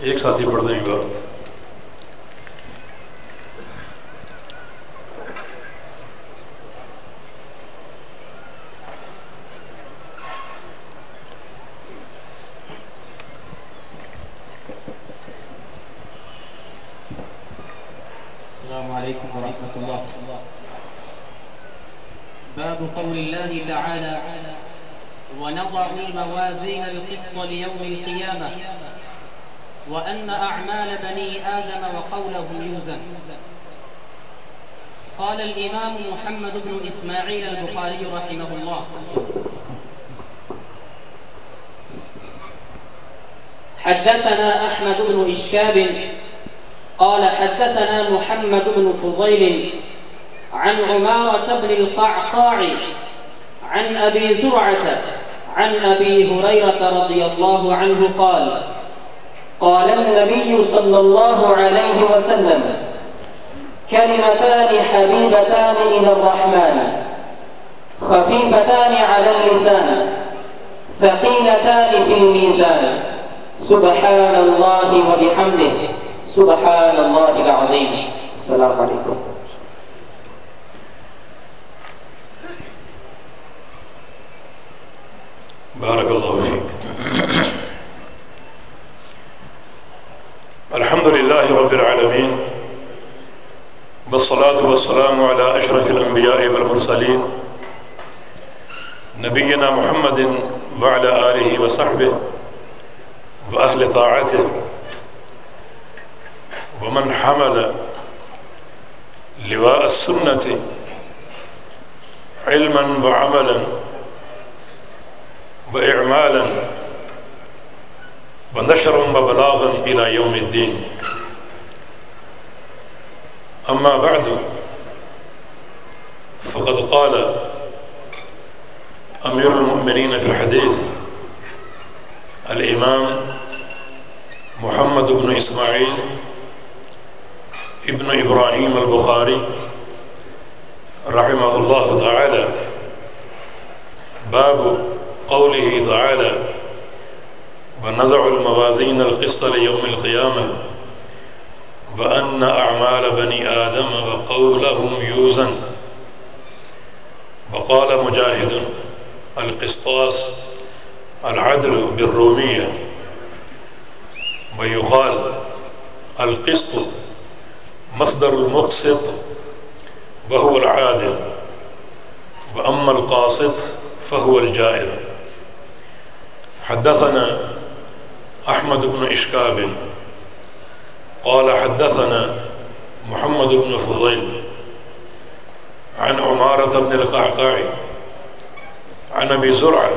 ایک ساتھ ہی پڑھ دیں گے بات الإمام محمد بن إسماعيل البخاري رحمه الله. حدثنا أحمد بن إشكاب قال حدثنا محمد بن فضيل عن عمارة بن القعقاع عن أبي زرعة عن أبي هريرة رضي الله عنه قال قال النبي صلى الله عليه وسلم كلمتان حبيبتان إلى الرحمن خفيفتان على اللسان ثقيلتان في الميزان. سبحان الله وبحمده. سبحان الله العظيم. السلام عليكم. والمرسلين نبينا محمد وعلى آله وصحبه وأهل طاعته ومن حمل لواء السنة علما وعملا وإعمالا ونشرا وبلاغا إلى يوم الدين أما بعد فقد قال أمير المؤمنين في الحديث الإمام محمد بن إسماعيل ابن إبراهيم البخاري رحمه الله تعالى باب قوله تعالى ونزع الموازين القسط ليوم القيامة وأن أعمال بني آدم وقولهم يوزن وقال مجاهد القسطاس العدل بالرومية ويقال القسط مصدر المقسط وهو العادل وأما القاسط فهو الجائر حدثنا أحمد بن إشكاب قال حدثنا محمد بن فضيل عن عمارة بن القعقاع عن أبي زرعة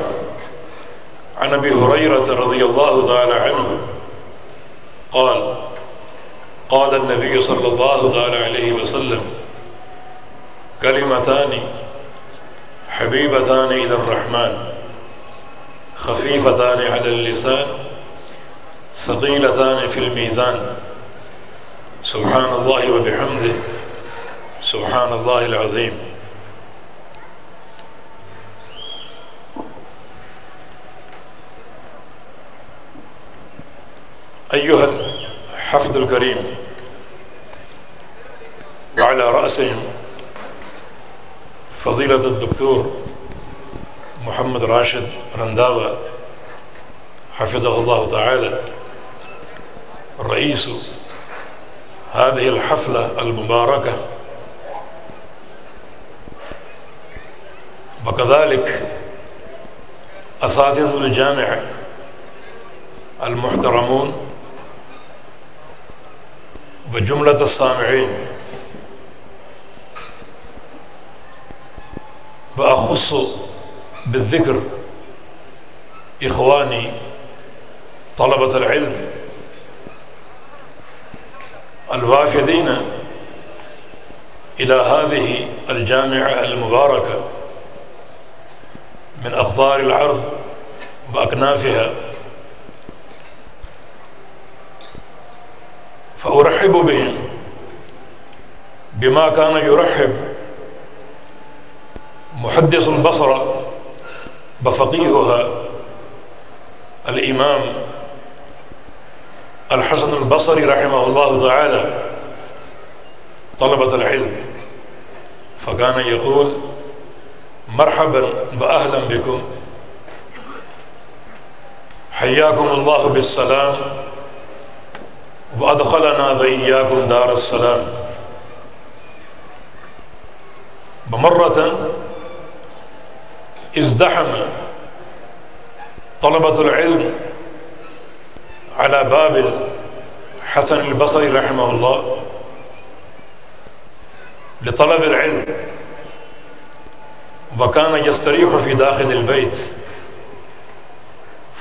عن أبي رضي الله تعالى عنه قال قال النبي صلى الله تعالى عليه وسلم كلمتان حبيبتان إلى الرحمن خفيفتان على اللسان ثقيلتان في الميزان. سبحان الله وبحمده سبحان الله العظيم. الحفظ الكريم وعلى رأسهم فضيلة الدكتور محمد راشد رنداوة حفظه الله تعالى رئيس هذه الحفلة المباركة. وكذلك أساتذة الجامعة المحترمون وجملة السامعين وأخص بالذكر إخواني طلبة العلم الوافدين إلى هذه الجامعة المباركة من أقطار العرض وأكنافها فأرحب بهم بما كان يرحب محدث البصرة بفقيهها الإمام الحسن البصري رحمه الله تعالى طلبة العلم. فكان يقول مرحبا وأهلا بكم. حياكم الله بالسلام وأدخلنا وإياكم دار السلام. ومرة ازدحم طلبة العلم على باب الحسن البصري رحمه الله لطلب العلم وكان يستريح في داخل البيت.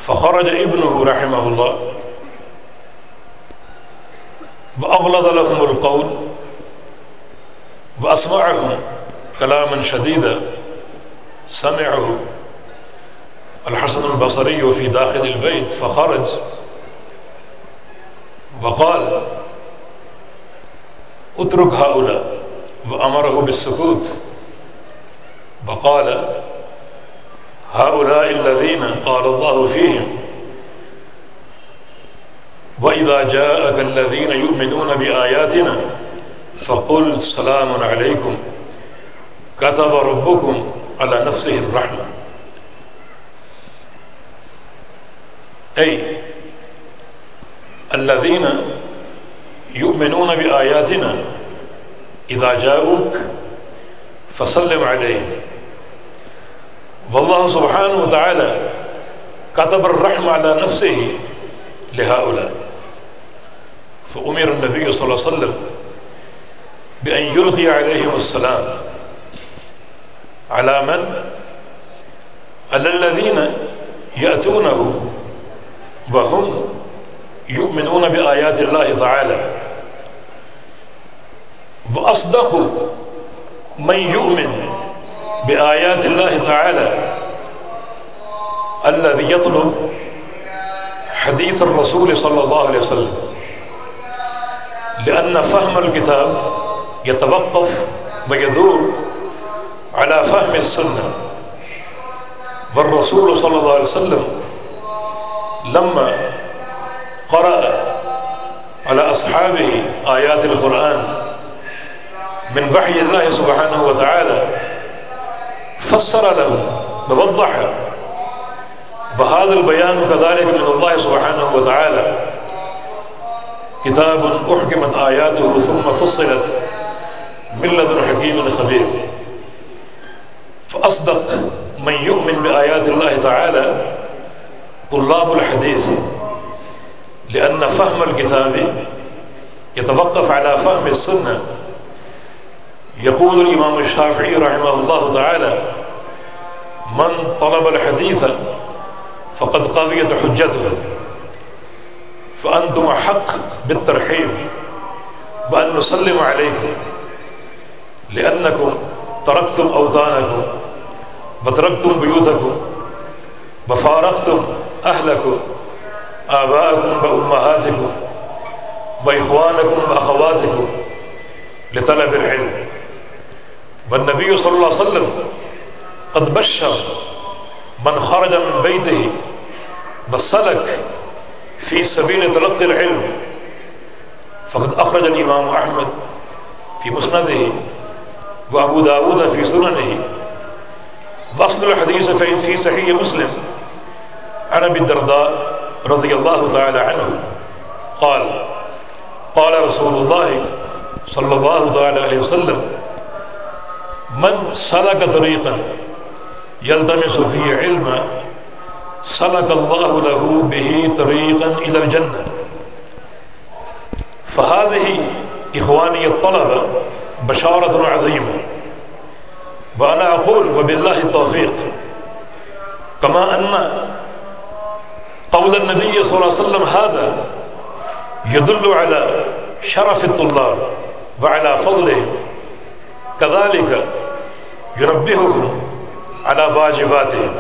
فخرج ابنه رحمه الله وأغلظ لهم القول وأسمعهم كلاما شديدا. سمعه الحسن البصري في داخل البيت فخرج وقال اترك هؤلاء. وأمره بالسكوت وقال هؤلاء الذين قال الله فيهم وإذا جاءك الذين يؤمنون بآياتنا فقل سلام عليكم. كتب ربكم على نفسه الرحمة. أي الذين يؤمنون بآياتنا إذا جاءوك فسلم عليهم. والله سبحانه وتعالى كتب الرحمة على نفسه لهؤلاء. فأمر النبي صلى الله عليه وسلم بأن يلقي عليهم السلام. على من؟ على الذين يأتونه وهم يؤمنون بآيات الله تعالى. وأصدق من يؤمن بآيات الله تعالى الذي يطلب حديث الرسول صلى الله عليه وسلم. لأن فهم الكتاب يتوقف ويدور على فهم السنة. والرسول صلى الله عليه وسلم لما قرأ على أصحابه آيات القرآن من وحي الله سبحانه وتعالى فسر لهم ووضح. وهذا البيان كذلك من الله سبحانه وتعالى. كتاب أحكمت آياته ثم فصلت من لدن حكيم خبير. فأصدق من يؤمن بآيات الله تعالى طلاب الحديث لأن فهم الكتاب يتوقف على فهم السنة. يقول الإمام الشافعي رحمه الله تعالى من طلب الحديث فقد قضيت حجته. فأنتم حق بالترحيب بأن نسلم عليكم لأنكم تركتم أوطانكم وتركتم بيوتكم وفارقتم أهلكم آباءكم وأمهاتكم وإخوانكم وأخواتكم لطلب العلم. والنبي صلى الله عليه وسلم قد بشر من خرج من بيته وسلك في سبيل تلقي العلم. فقد أخرج الإمام أحمد في مسنده وأبو داود في سننه. وأصل الحديث في صحيح مسلم. عن أبي الدرداء رضي الله تعالى عنه. قال قال رسول الله صلى الله تعالى عليه وسلم من سلك طريقا يلتمس فيه علما سلك الله له به طريقا إلى الجنة. فهذه إخواني الطلبة بشارة عظيمة. وأنا أقول وبالله التوفيق، كما أن قول النبي صلى الله عليه وسلم هذا يدل على شرف الطلاب وعلى فضلهم. كذلك ينبههم على واجباتهم.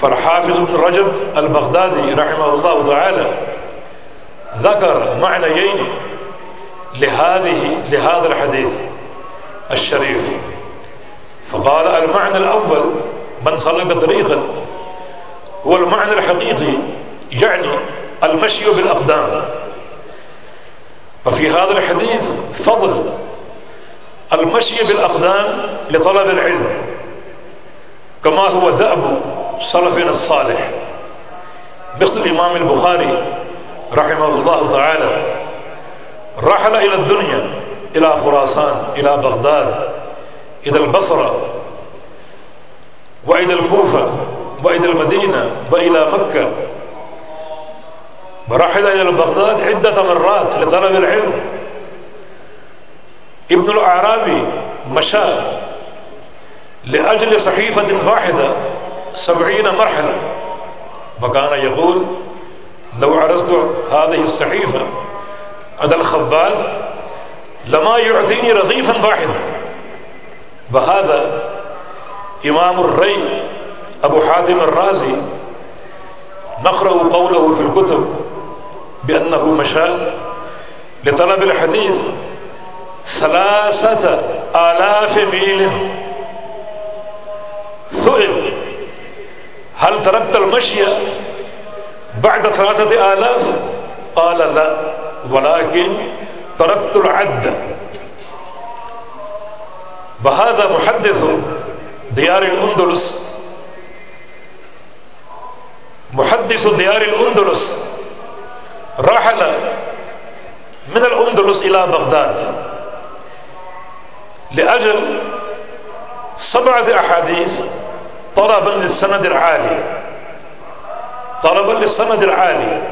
فالحافظ ابن رجب البغدادي رحمه الله تعالى ذكر معنيين لهذه لهذا الحديث الشريف. فقال المعنى الأول من سلك طريقا هو المعنى الحقيقي يعني المشي بالأقدام. وفي هذا الحديث فضل المشي بالأقدام لطلب العلم كما هو دأب سلفنا الصالح مثل الإمام البخاري رحمه الله تعالى. رحل إلى الدنيا إلى خراسان إلى بغداد إلى البصرة وإلى الكوفة وإلى المدينة وإلى مكة. ورحل إلى بغداد عدة مرات لطلب العلم. ابن الأعرابي مشى لأجل صحيفة واحدة سبعين مرحلة. وكان يقول لو عرضت هذه الصحيفة على الخباز لما يعطيني رغيفا واحدا. وهذا إمام الري أبو حاتم الرازي نقرأ قوله في الكتب بأنه مشى لطلب الحديث ثلاثة آلاف ميل. سئل هل تركت المشي بعد ثلاثة آلاف؟ قال لا ولكن تركت العد. وهذا محدث ديار الأندلس. محدث ديار الأندلس رحل من الأندلس إلى بغداد لأجل سبعة أحاديث طلبا للسند العالي. طلبا للسند العالي.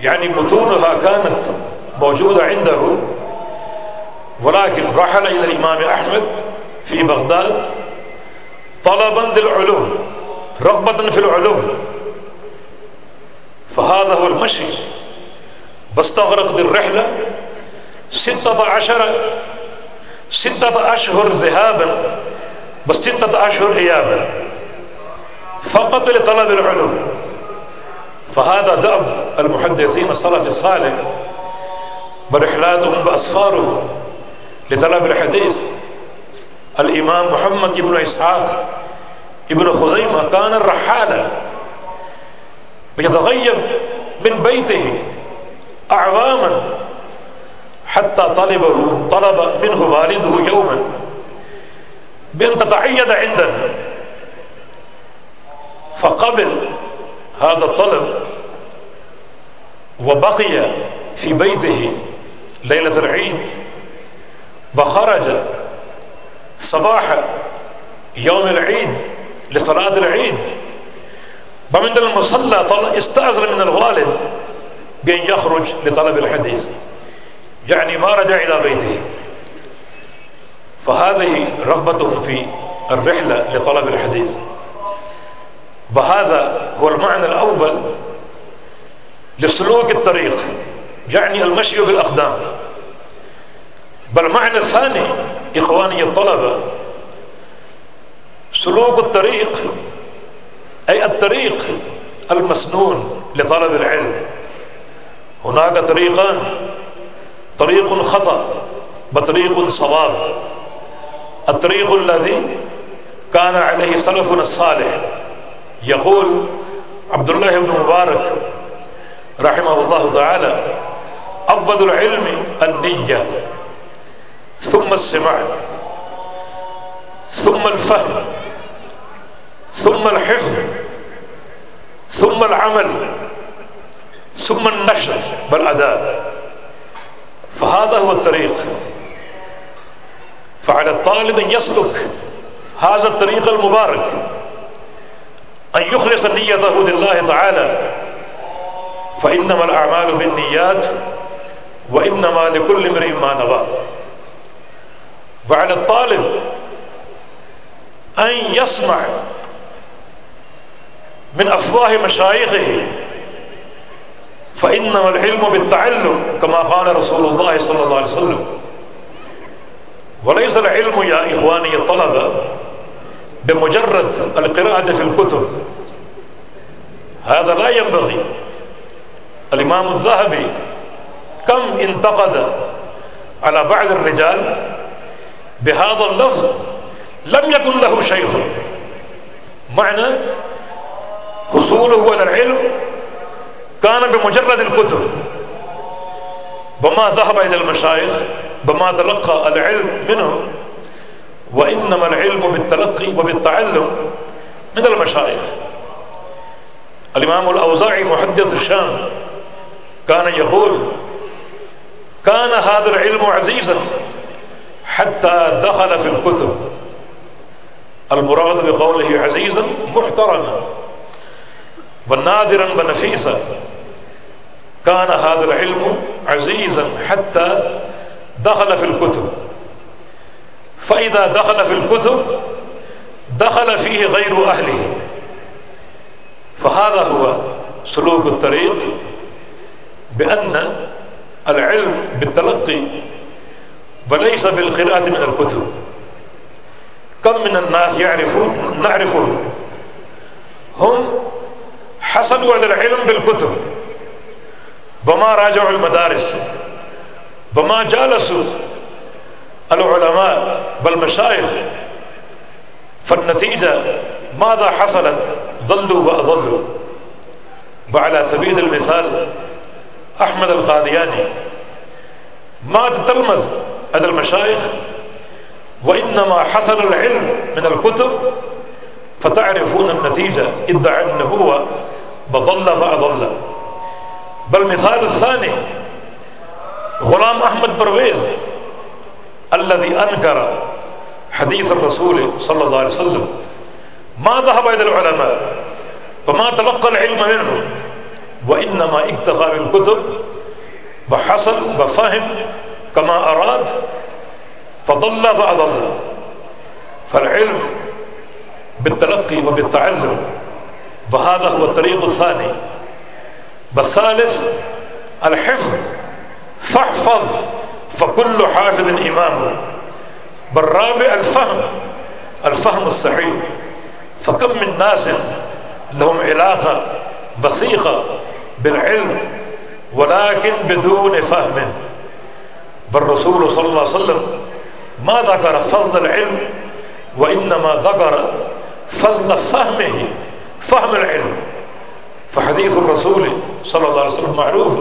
يعني متونها كانت موجودة عنده ولكن رحل إلى الإمام أحمد في بغداد طلبا للعلوم رغبة في العلوم فهذا هو المشي. واستغرق ذي الرحلة ستة عشر ستة أشهر ذهابا وستة أشهر إيابا فقط لطلب العلوم. فهذا دأب المحدثين السلف الصالح ورحلاتهم وأسفارهم لطلب الحديث. الإمام محمد بن إسحاق ابن خزيمة كان الرحالة ويتغيب من بيته أعواما حتى طلبه طلب منه والده يوما. بأن تتعيد عندنا. فقبل هذا الطلب وبقي في بيته ليلة العيد وخرج صباح يوم العيد لصلاة العيد. ومن المصلى استأذن من الوالد بأن يخرج لطلب الحديث. يعني ما رجع إلى بيته. فهذه رغبتهم في الرحلة لطلب الحديث. وهذا هو المعنى الأول لسلوك الطريق يعني المشي بالأقدام. بل معنى الثاني إخواني الطلبة سلوك الطريق أي الطريق المسنون لطلب العلم. هناك طريقان طريق خطأ وطريق صواب. الطريق الذي كان عليه سلفنا الصالح. يقول عبد الله بن مبارك رحمه الله تعالى أفضل العلم النية ثم السماع ثم الفهم ثم الحفظ ثم العمل ثم النشر والأداء. فهذا هو الطريق. فعلى الطالب أن يسلك هذا الطريق المبارك أن يخلص نيته لله تعالى. فإنما الأعمال بالنيات وإنما لكل امرئ ما نوى. وعلى الطالب أن يسمع من أفواه مشايخه. فإنما العلم بالتعلم كما قال رسول الله صلى الله عليه وسلم. وليس العلم يا إخواني الطلبة بمجرد القراءة في الكتب. هذا لا ينبغي. الإمام الذهبي كم انتقد على بعض الرجال بهذا اللفظ لم يكن له شيخ. معنى حصوله على العلم كان بمجرد الكتب. بما ذهب إلى المشايخ؟ بما تلقى العلم منهم وإنما العلم بالتلقي وبالتعلم من المشايخ. الإمام الأوزاعي محدث الشام كان يقول كان هذا العلم عزيزا حتى دخل في الكتب. المراد بقوله عزيزا محترما ونادرا ونفيسا. كان هذا العلم عزيزا حتى دخل في الكتب. فإذا دخل في الكتب دخل فيه غير أهله. فهذا هو سلوك الطريق بأن العلم بالتلقي وليس بالقراءة من الكتب. كم من الناس يعرفون نعرفون هم حصلوا على العلم بالكتب وما راجعوا المدارس. وما جالسوا العلماء والمشايخ فالنتيجة ماذا حصلت؟ ضلوا وأضلوا وعلى سبيل المثال أحمد القادياني ما تتلمذ على المشايخ وإنما حصل العلم من الكتب فتعرفون النتيجة ادعى النبوة وضل فأضل بل مثال الثاني غلام أحمد برويز الذي أنكر حديث الرسول صلى الله عليه وسلم. ما ذهب إلى العلماء فما تلقى العلم منهم وإنما اكتفى بالكتب وحصل وفهم كما أراد فضل فأضل فالعلم بالتلقي وبالتعلم وهذا هو الطريق الثاني. والثالث الحفظ. فاحفظ فكل حافظ إمامه بالرابع الفهم الفهم الصحيح. فكم من ناس لهم علاقة وثيقة بالعلم ولكن بدون فهم. بالرسول صلى الله عليه وسلم ما ذكر فضل العلم وإنما ذكر فضل فهمه فهم العلم. فحديث الرسول صلى الله عليه وسلم معروف.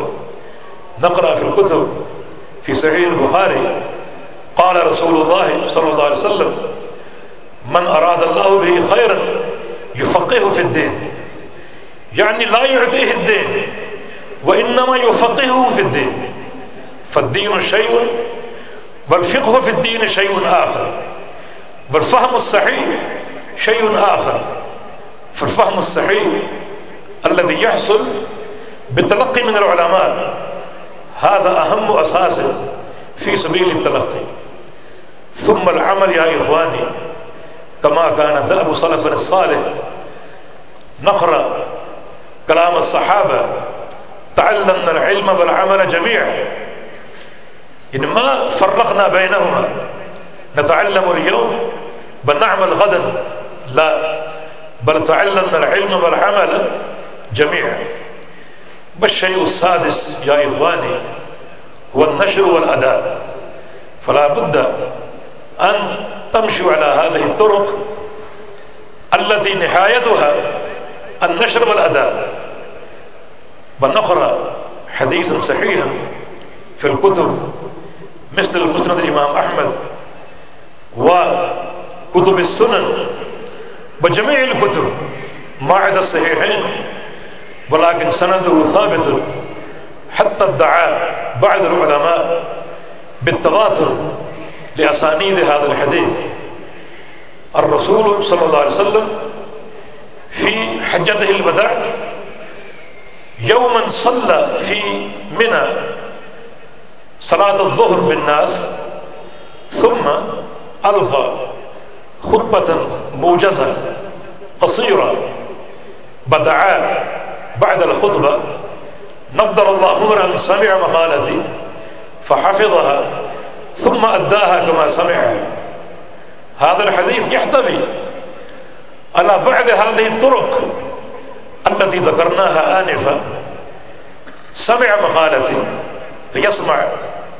نقرأ في الكتب في صحيح البخاري. قال رسول الله صلى الله عليه وسلم من أراد الله به خيرا يفقهه في الدين. يعني لا يعطيه الدين وإنما يفقهه في الدين. فالدين شيء والفقه في الدين شيء آخر. والفهم الصحيح شيء آخر. فالفهم الصحيح الذي يحصل بالتلقي من العلماء هذا أهم أساس في سبيل التلقي. ثم العمل يا إخواني كما كان دأب صلفنا الصالح نقرأ كلام الصحابة تعلمنا العلم والعمل جميعا. إن ما فرقنا بينهما نتعلم اليوم بل نعمل غدا لا بل تعلمنا العلم والعمل جميعا. والشيء السادس يا إخواني هو النشر والأداء. فلا بد أن تمشوا على هذه الطرق التي نهايتها النشر والأداء. ونقرأ حديثا صحيحا في الكتب مثل المسند الإمام أحمد وكتب السنن. وجميع الكتب ما عدا الصحيحين ولكن سنده ثابت حتى ادعى بعض العلماء بالتواتر لأسانيد هذا الحديث. الرسول صلى الله عليه وسلم في حجته الوداع يوما صلى في منى صلاة الظهر بالناس ثم ألقى خطبة موجزة قصيرة بدعا بعد الخطبة نضر الله امرا سمع مقالتي فحفظها ثم أداها كما سمعها هذا الحديث يحتوي على بعد هذه الطرق التي ذكرناها آنفا. سمع مقالتي فيسمع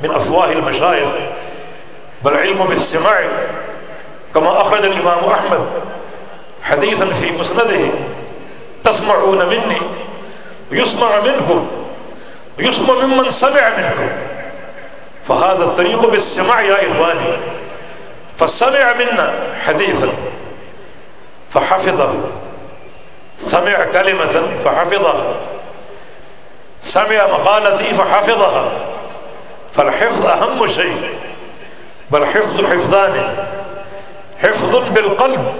من أفواه المشايخ والعلم بالسماع. كما أخرج الإمام أحمد حديثا في مسنده تسمعون مني. يسمع منكم ويسمع ممن سمع منكم فهذا الطريق بالسماع يا إخواني. فسمع منا حديثا فحفظه. سمع كلمة فحفظها. سمع مقالتي فحفظها. فالحفظ أهم شيء. بل حفظ حفظان. حفظ بالقلب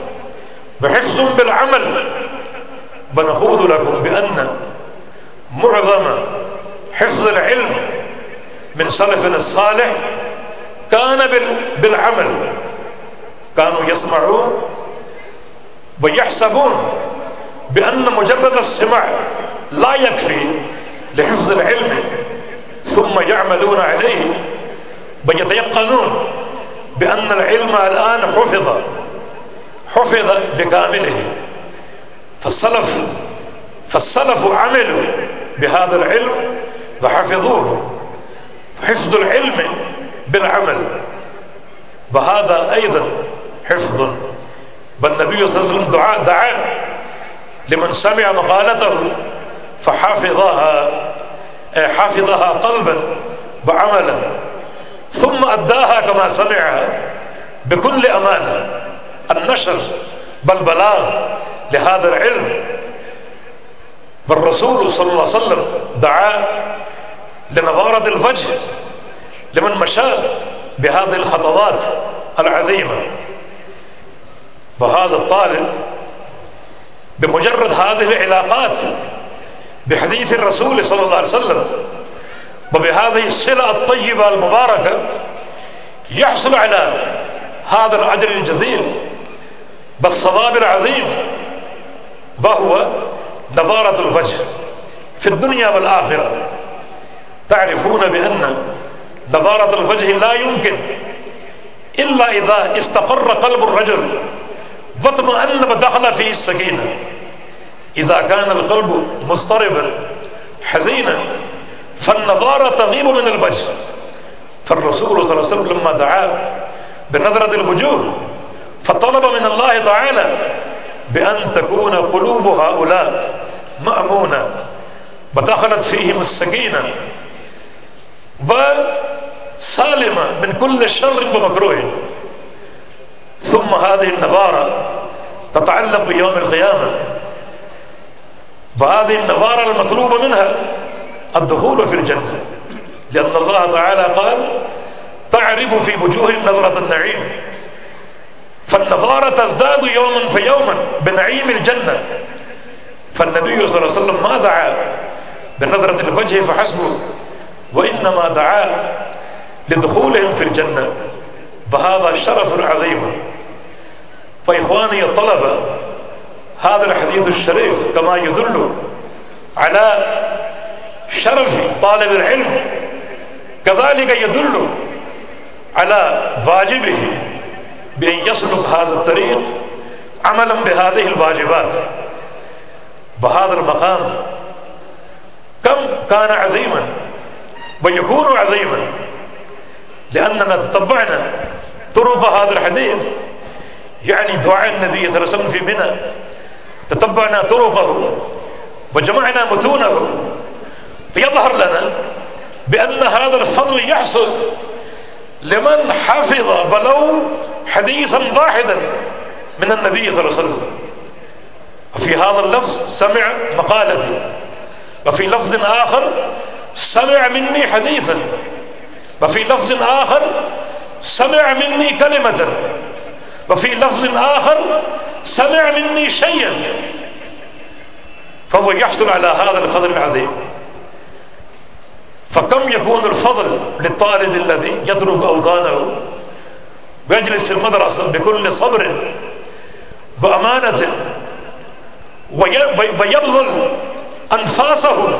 وحفظ بالعمل. بنقول لكم بأن معظم حفظ العلم من سلفنا الصالح كان بالعمل. كانوا يسمعون ويحسبون بأن مجرد السماع لا يكفي لحفظ العلم ثم يعملون عليه ويتيقنون بأن العلم الآن حفظ حفظ بكامله. فالسلف فالسلف عملوا بهذا العلم وحفظوه حفظ العلم بالعمل. وهذا أيضا حفظ. والنبي صلى الله عليه وسلم دعا دعا لمن سمع مقالته فحفظها حفظها قلبا وعملا. ثم أداها كما سمعها بكل أمانة النشر بل بلاغ لهذا العلم. والرسول صلى الله عليه وسلم دعا لنظارة الوجه لمن مشى بهذه الخطوات العظيمة. وهذا الطالب بمجرد هذه العلاقات بحديث الرسول صلى الله عليه وسلم وبهذه الصلة الطيبة المباركة يحصل على هذا الأجر الجزيل بالثواب العظيم وهو نظارة الوجه في الدنيا والآخرة. تعرفون بأن نظارة الوجه لا يمكن إلا إذا استقر قلب الرجل واطمأن ودخل فيه السكينة. إذا كان القلب مضطربا حزينا فالنظارة تغيب من الوجه. فالرسول صلى الله عليه وسلم لما دعا بنظرة الوجوه فطلب من الله تعالى بأن تكون قلوب هؤلاء مأمونة. ودخلت فيهم السكينة. وسالمة من كل شر ومكروه. ثم هذه النظارة تتعلق بيوم القيامة. وهذه النظارة المطلوبة منها الدخول في الجنة. لأن الله تعالى قال تعرف في وجوههم نظرة النعيم. فالنظارة تزداد يوما فيوما بنعيم الجنة. فالنبي صلى الله عليه وسلم ما دعا بنظرة الوجه فحسبه. وإنما دعا لدخولهم في الجنة. فهذا شرف عظيم فإخواني الطلبة هذا الحديث الشريف كما يدل على شرف طالب العلم. كذلك يدل على واجبه. بأن يسلك هذا الطريق عملا بهذه الواجبات. بهذا المقام كم كان عظيما ويكون عظيما. لأننا تتبعنا طرق هذا الحديث يعني دعاء النبي صلى الله عليه وسلم في منى. تتبعنا طرقه وجمعنا متونه. فيظهر لنا بأن هذا الفضل يحصل لمن حفظ ولو حديثا واحدا من النبي صلى الله عليه وسلم. وفي هذا اللفظ سمع مقالتي وفي لفظ آخر سمع مني حديثا. وفي لفظ آخر سمع مني كلمة. وفي لفظ آخر سمع مني شيئا. فهو يحصل على هذا الفضل العظيم. فكم يكون الفضل للطالب الذي يترك أوطانه ويجلس في المدرسة بكل صبر وأمانة ويبذل أنفاسه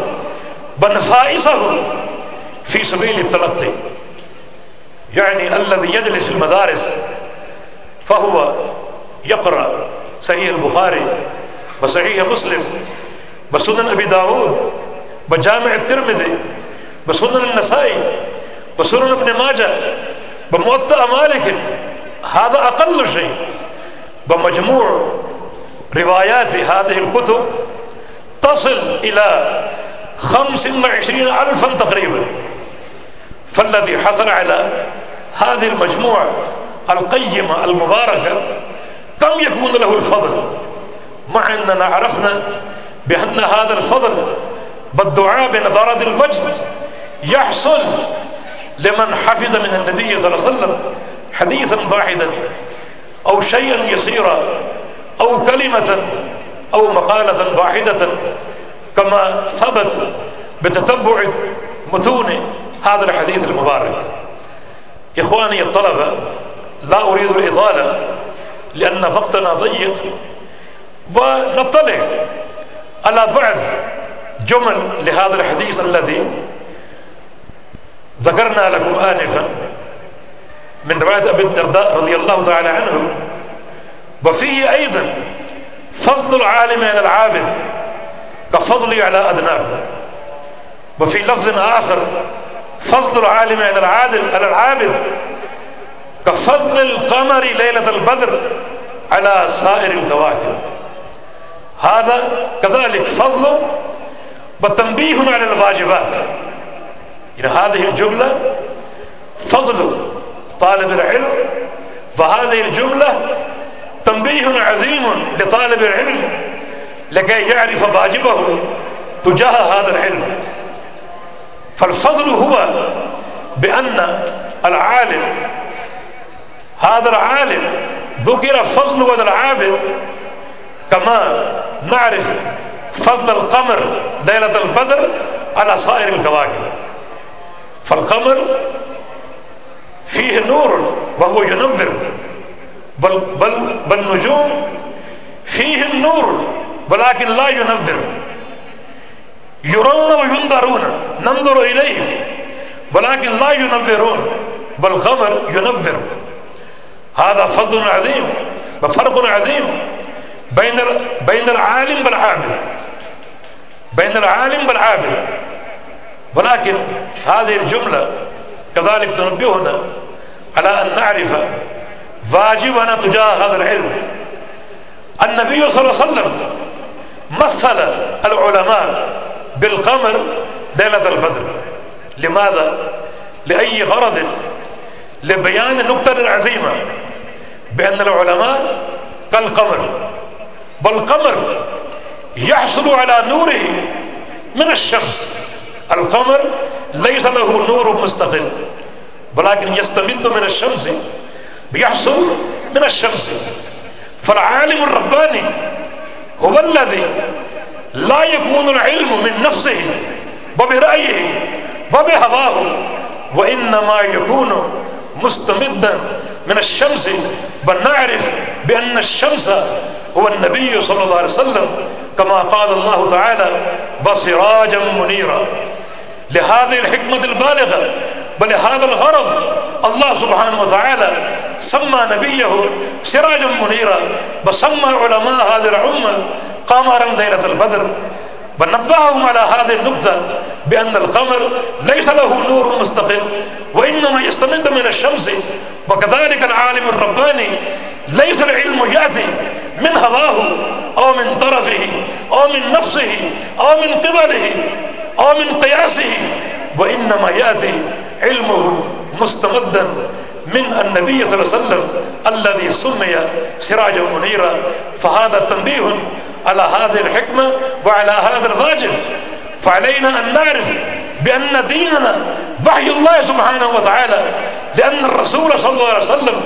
ونفائسه في سبيل التلقي. يعني الذي يجلس في المدارس فهو يقرأ صحيح البخاري وصحيح مسلم وسنن أبي داود وجامع الترمذي وسنن النسائي وسنن ابن ماجه وموطأ مالك. هذا أقل شيء. ومجموع روايات هذه الكتب تصل إلى خمس وعشرين ألفا تقريبا. فالذي حصل على هذه المجموعة القيمة المباركة كم يكون له الفضل؟ مع أننا عرفنا بأن هذا الفضل بالدعاء بنظارة الوجه يحصل لمن حفظ من النبي صلى الله عليه وسلم حديثا واحدا أو شيئا يسيرا أو كلمة أو مقالة واحدة كما ثبت بتتبع متون هذا الحديث المبارك. إخواني الطلبة لا أريد الإطالة لأن وقتنا ضيق ونطلع على بعض جمل لهذا الحديث الذي ذكرنا لكم آنفا من رواية أبي الدرداء رضي الله تعالى عنه. وفيه أيضا فضل العالم على العابد كفضلي على أذناب. وفي لفظ آخر فضل العالم على العادل على العابد كفضل القمر ليلة البدر على سائر الكواكب. هذا كذلك فضل وتنبيه على الواجبات. يعني هذه الجملة فضل طالب العلم فهذه الجملة تنبيه عظيم لطالب العلم لكي يعرف واجبه تجاه هذا العلم. فالفضل هو بأن العالم هذا العالم ذكر فضل هذا العابد كما نعرف فضل القمر ليلة البدر على سائر الكواكب. فالقمر فيه نور وهو ينور بل بل بالنجوم فيه النور ولكن لا ينور. يرون وينظرون ننظر إليهم ولكن لا ينورون والقمر ينور. هذا فضل عظيم وفرق عظيم بين بين العالم والعابد. بين العالم والعابد. ولكن هذه الجملة كذلك تنبهنا على أن نعرف واجبنا تجاه هذا العلم. النبي صلى الله عليه وسلم مثل العلماء بالقمر ليلة البدر. لماذا؟ لأي غرض؟ لبيان النقطة العظيمة بأن العلماء كالقمر. والقمر يحصل على نوره من الشمس. القمر ليس له نور مستقل، ولكن يستمد من الشمس، بيحصل من الشمس. فالعالم الرباني هو الذي لا يكون العلم من نفسه وبرأيه وبهواه، وإنما يكون مستمدا من الشمس. بل نعرف بأن الشمس هو النبي صلى الله عليه وسلم، كما قال الله تعالى بصراجا منيرا لهذه الحكمة البالغة ولهذا الغرض الله سبحانه وتعالى سمى نبيه سراجا منيرا، وسمى علماء هذه الأمة قمرا ليلة البدر. ونبههم على هذه النقطة بأن القمر ليس له نور مستقل، وإنما يستمد من الشمس. وكذلك العالم الرباني ليس العلم يأتي من هواه. أو من طرفه أو من نفسه أو من قبله أو من قياسه. وإنما يأتي علمه مستمدا من النبي صلى الله عليه وسلم الذي سمي سراجا منيرا. فهذا تنبيه على هذه الحكمة وعلى هذا الواجب فعلينا أن نعرف بأن ديننا وحي الله سبحانه وتعالى لأن الرسول صلى الله عليه وسلم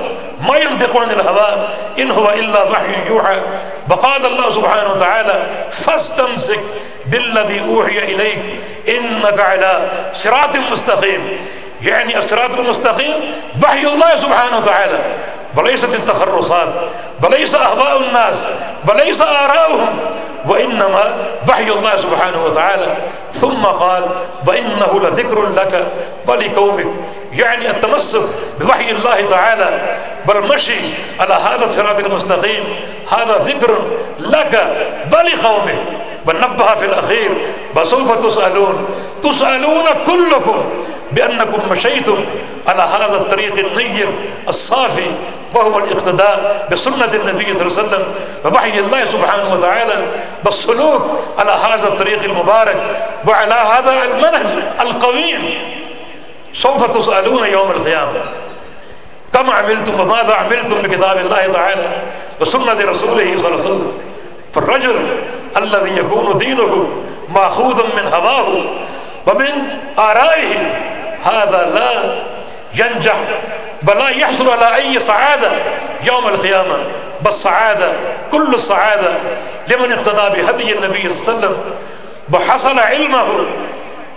ما ينطق عن الهوى إن هو إلا وحي يوحى. وقال الله سبحانه وتعالى فاستمسك بالذي أوحي إليك إنك على صراط مستقيم. يعني الصراط المستقيم وحي الله سبحانه وتعالى وليست التخرصات. وليس أهواء الناس وليس آراؤهم. وإنما وحي الله سبحانه وتعالى. ثم قال وإنه لذكر لك ولقومك. يعني التمسك بوحي الله تعالى. والمشي على هذا الصراط المستقيم. هذا ذكر لك ولقومك. ونبه في الأخير وسوف تسألون. تسألون كلكم بأنكم مشيتم على هذا الطريق النير الصافي وهو الاقتداء بسنة النبي صلى الله عليه وسلم ووحي الله سبحانه وتعالى بالسلوك على هذا الطريق المبارك. وعلى هذا المنهج القويم سوف تسألون يوم القيامة. كم عملتم وماذا عملتم بكتاب الله تعالى وسنة رسوله صلى الله عليه وسلم؟ فالرجل الذي يكون دينه ماخوذ من هواه ومن آرائه هذا لا ينجح. ولا يحصل على أي سعادة يوم القيامة. بل سعادة كل السعادة لمن اقتدى بهدي النبي صلى الله عليه وسلم وحصل علمه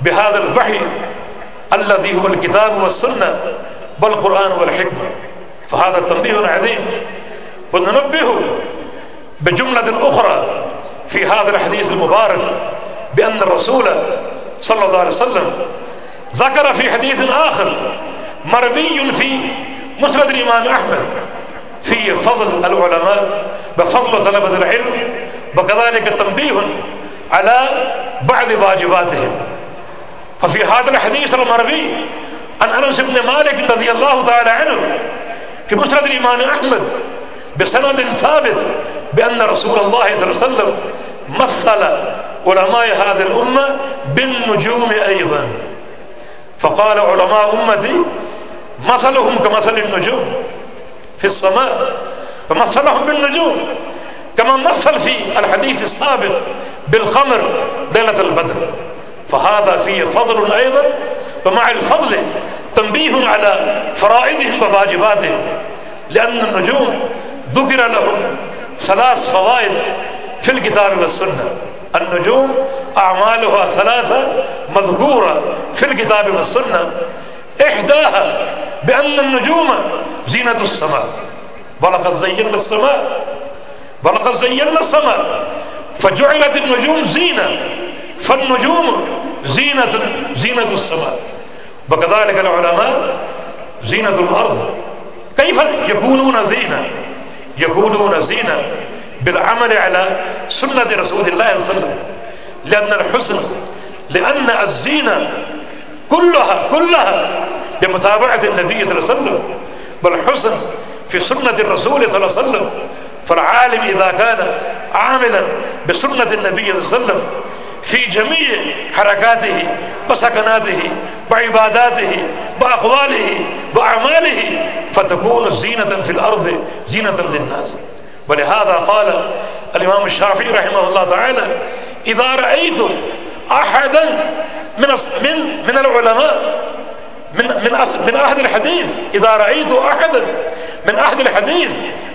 بهذا الوحي الذي هو الكتاب والسنة والقرآن والحكمة. فهذا تنبيه عظيم. وننبه بجملة أخرى في هذا الحديث المبارك بأن الرسول صلى الله عليه وسلم ذكر في حديث آخر مروي في مسند الإمام أحمد في فضل العلماء بفضل طلبة العلم وكذلك تنبيه على بعض واجباتهم. ففي هذا الحديث المروي عن أنس بن مالك رضي الله تعالى عنه في مسند الإمام أحمد بسند ثابت بأن رسول الله صلى الله عليه وسلم مثل علماء هذه الأمة بالنجوم أيضا. فقال علماء أمتي مثلهم كمثل النجوم في السماء فمثلهم بالنجوم كما مثل في الحديث السابق بالقمر ليلة البدر. فهذا فيه فضل أيضا ومع الفضل تنبيه على فرائضهم وواجباتهم لأن النجوم ذكر لهم ثلاث فوائد في الكتاب والسنة. النجوم أعمالها ثلاثة مذكورة في الكتاب والسنة. إحداها بأن النجوم زينة السماء. ولقد زينا السماء. ولقد زينا السماء. فجعلت النجوم زينة. فالنجوم زينة زينة السماء. وكذلك العلماء زينة الأرض. كيف يكونون زينة؟ يكونون زينة بالعمل على سنة رسول الله صلى الله عليه وسلم. لأن الحسن لأن الزينة كلها كلها بمتابعة النبي صلى الله عليه وسلم والحسن في سنة الرسول صلى الله عليه وسلم فالعالم إذا كان عاملا بسنة النبي صلى الله عليه وسلم في جميع حركاته وسكناته وعباداته وأقواله وأعماله فتكون زينة في الأرض زينة للناس. ولهذا قال الإمام الشافعي رحمه الله تعالى إذا رأيت أحدا من من من العلماء من من من أهل الحديث. إذا رأيت أحدا من أهل الحديث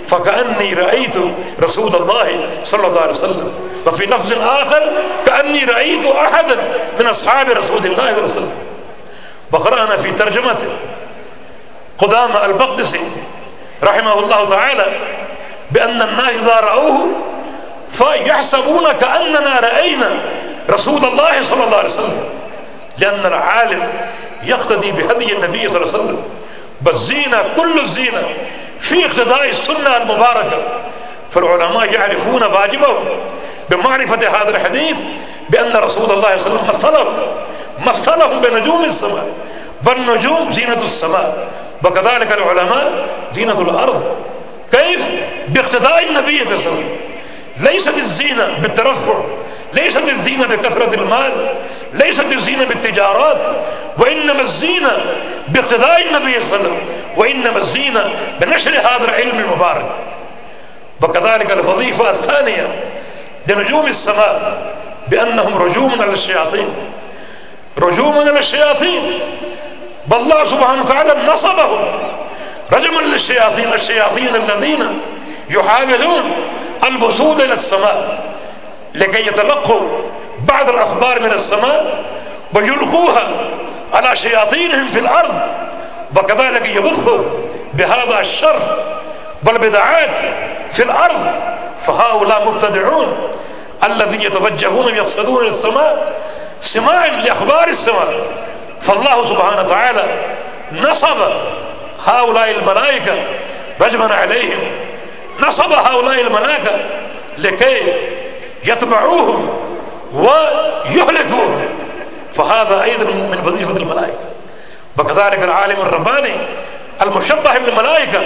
فكأني رأيت رسول الله صلى الله عليه وسلم. وفي لفظ آخر كأني رأيت أحدا من أصحاب رسول الله صلى الله عليه وسلم. وقرأنا في ترجمته قدام البقدسي رحمه الله تعالى بأن الناس إذا رأوه فيحسبون كأننا رأينا رسول الله صلى الله عليه وسلم. لأن العالم يقتدي بهدي النبي صلى الله عليه وسلم. بالزينة كل الزينة في اقتداء السنة المباركة. فالعلماء يعرفون واجبهم. بمعرفة هذا الحديث بأن رسول الله صلى الله عليه وسلم مثلهم. مثلهم بنجوم السماء. والنجوم زينة السماء. وكذلك العلماء زينة الأرض. كيف؟ باقتداء النبي صلى الله عليه وسلم. ليست الزينة بالترفع. ليست الزينة بكثرة المال ليست الزينة بالتجارات وإنما الزينة باقتداء النبي صلى الله عليه وسلم وإنما الزينة بنشر هذا العلم المبارك. وكذلك الوظيفة الثانية لنجوم السماء بأنهم رجوم على الشياطين. رجوم على الشياطين. والله سبحانه وتعالى نصبهم. رجما للشياطين الشياطين الذين يحاولون الوصول إلى السماء. لكي يتلقوا بعض الأخبار من السماء ويلقوها على شياطينهم في الأرض وكذلك يبثوا بهذا الشر والبدعات في الأرض. فهؤلاء مبتدعون الذين يتوجهون يقصدون إلى السماء سماعا لأخبار السماء. فالله سبحانه وتعالى نصب هؤلاء الملائكة رجما عليهم نصب هؤلاء الملائكة لكي يتبعوهم ويهلكوهم فهذا أيضا من وظيفة الملائكة. وكذلك العالم الرباني المشبه بالملائكة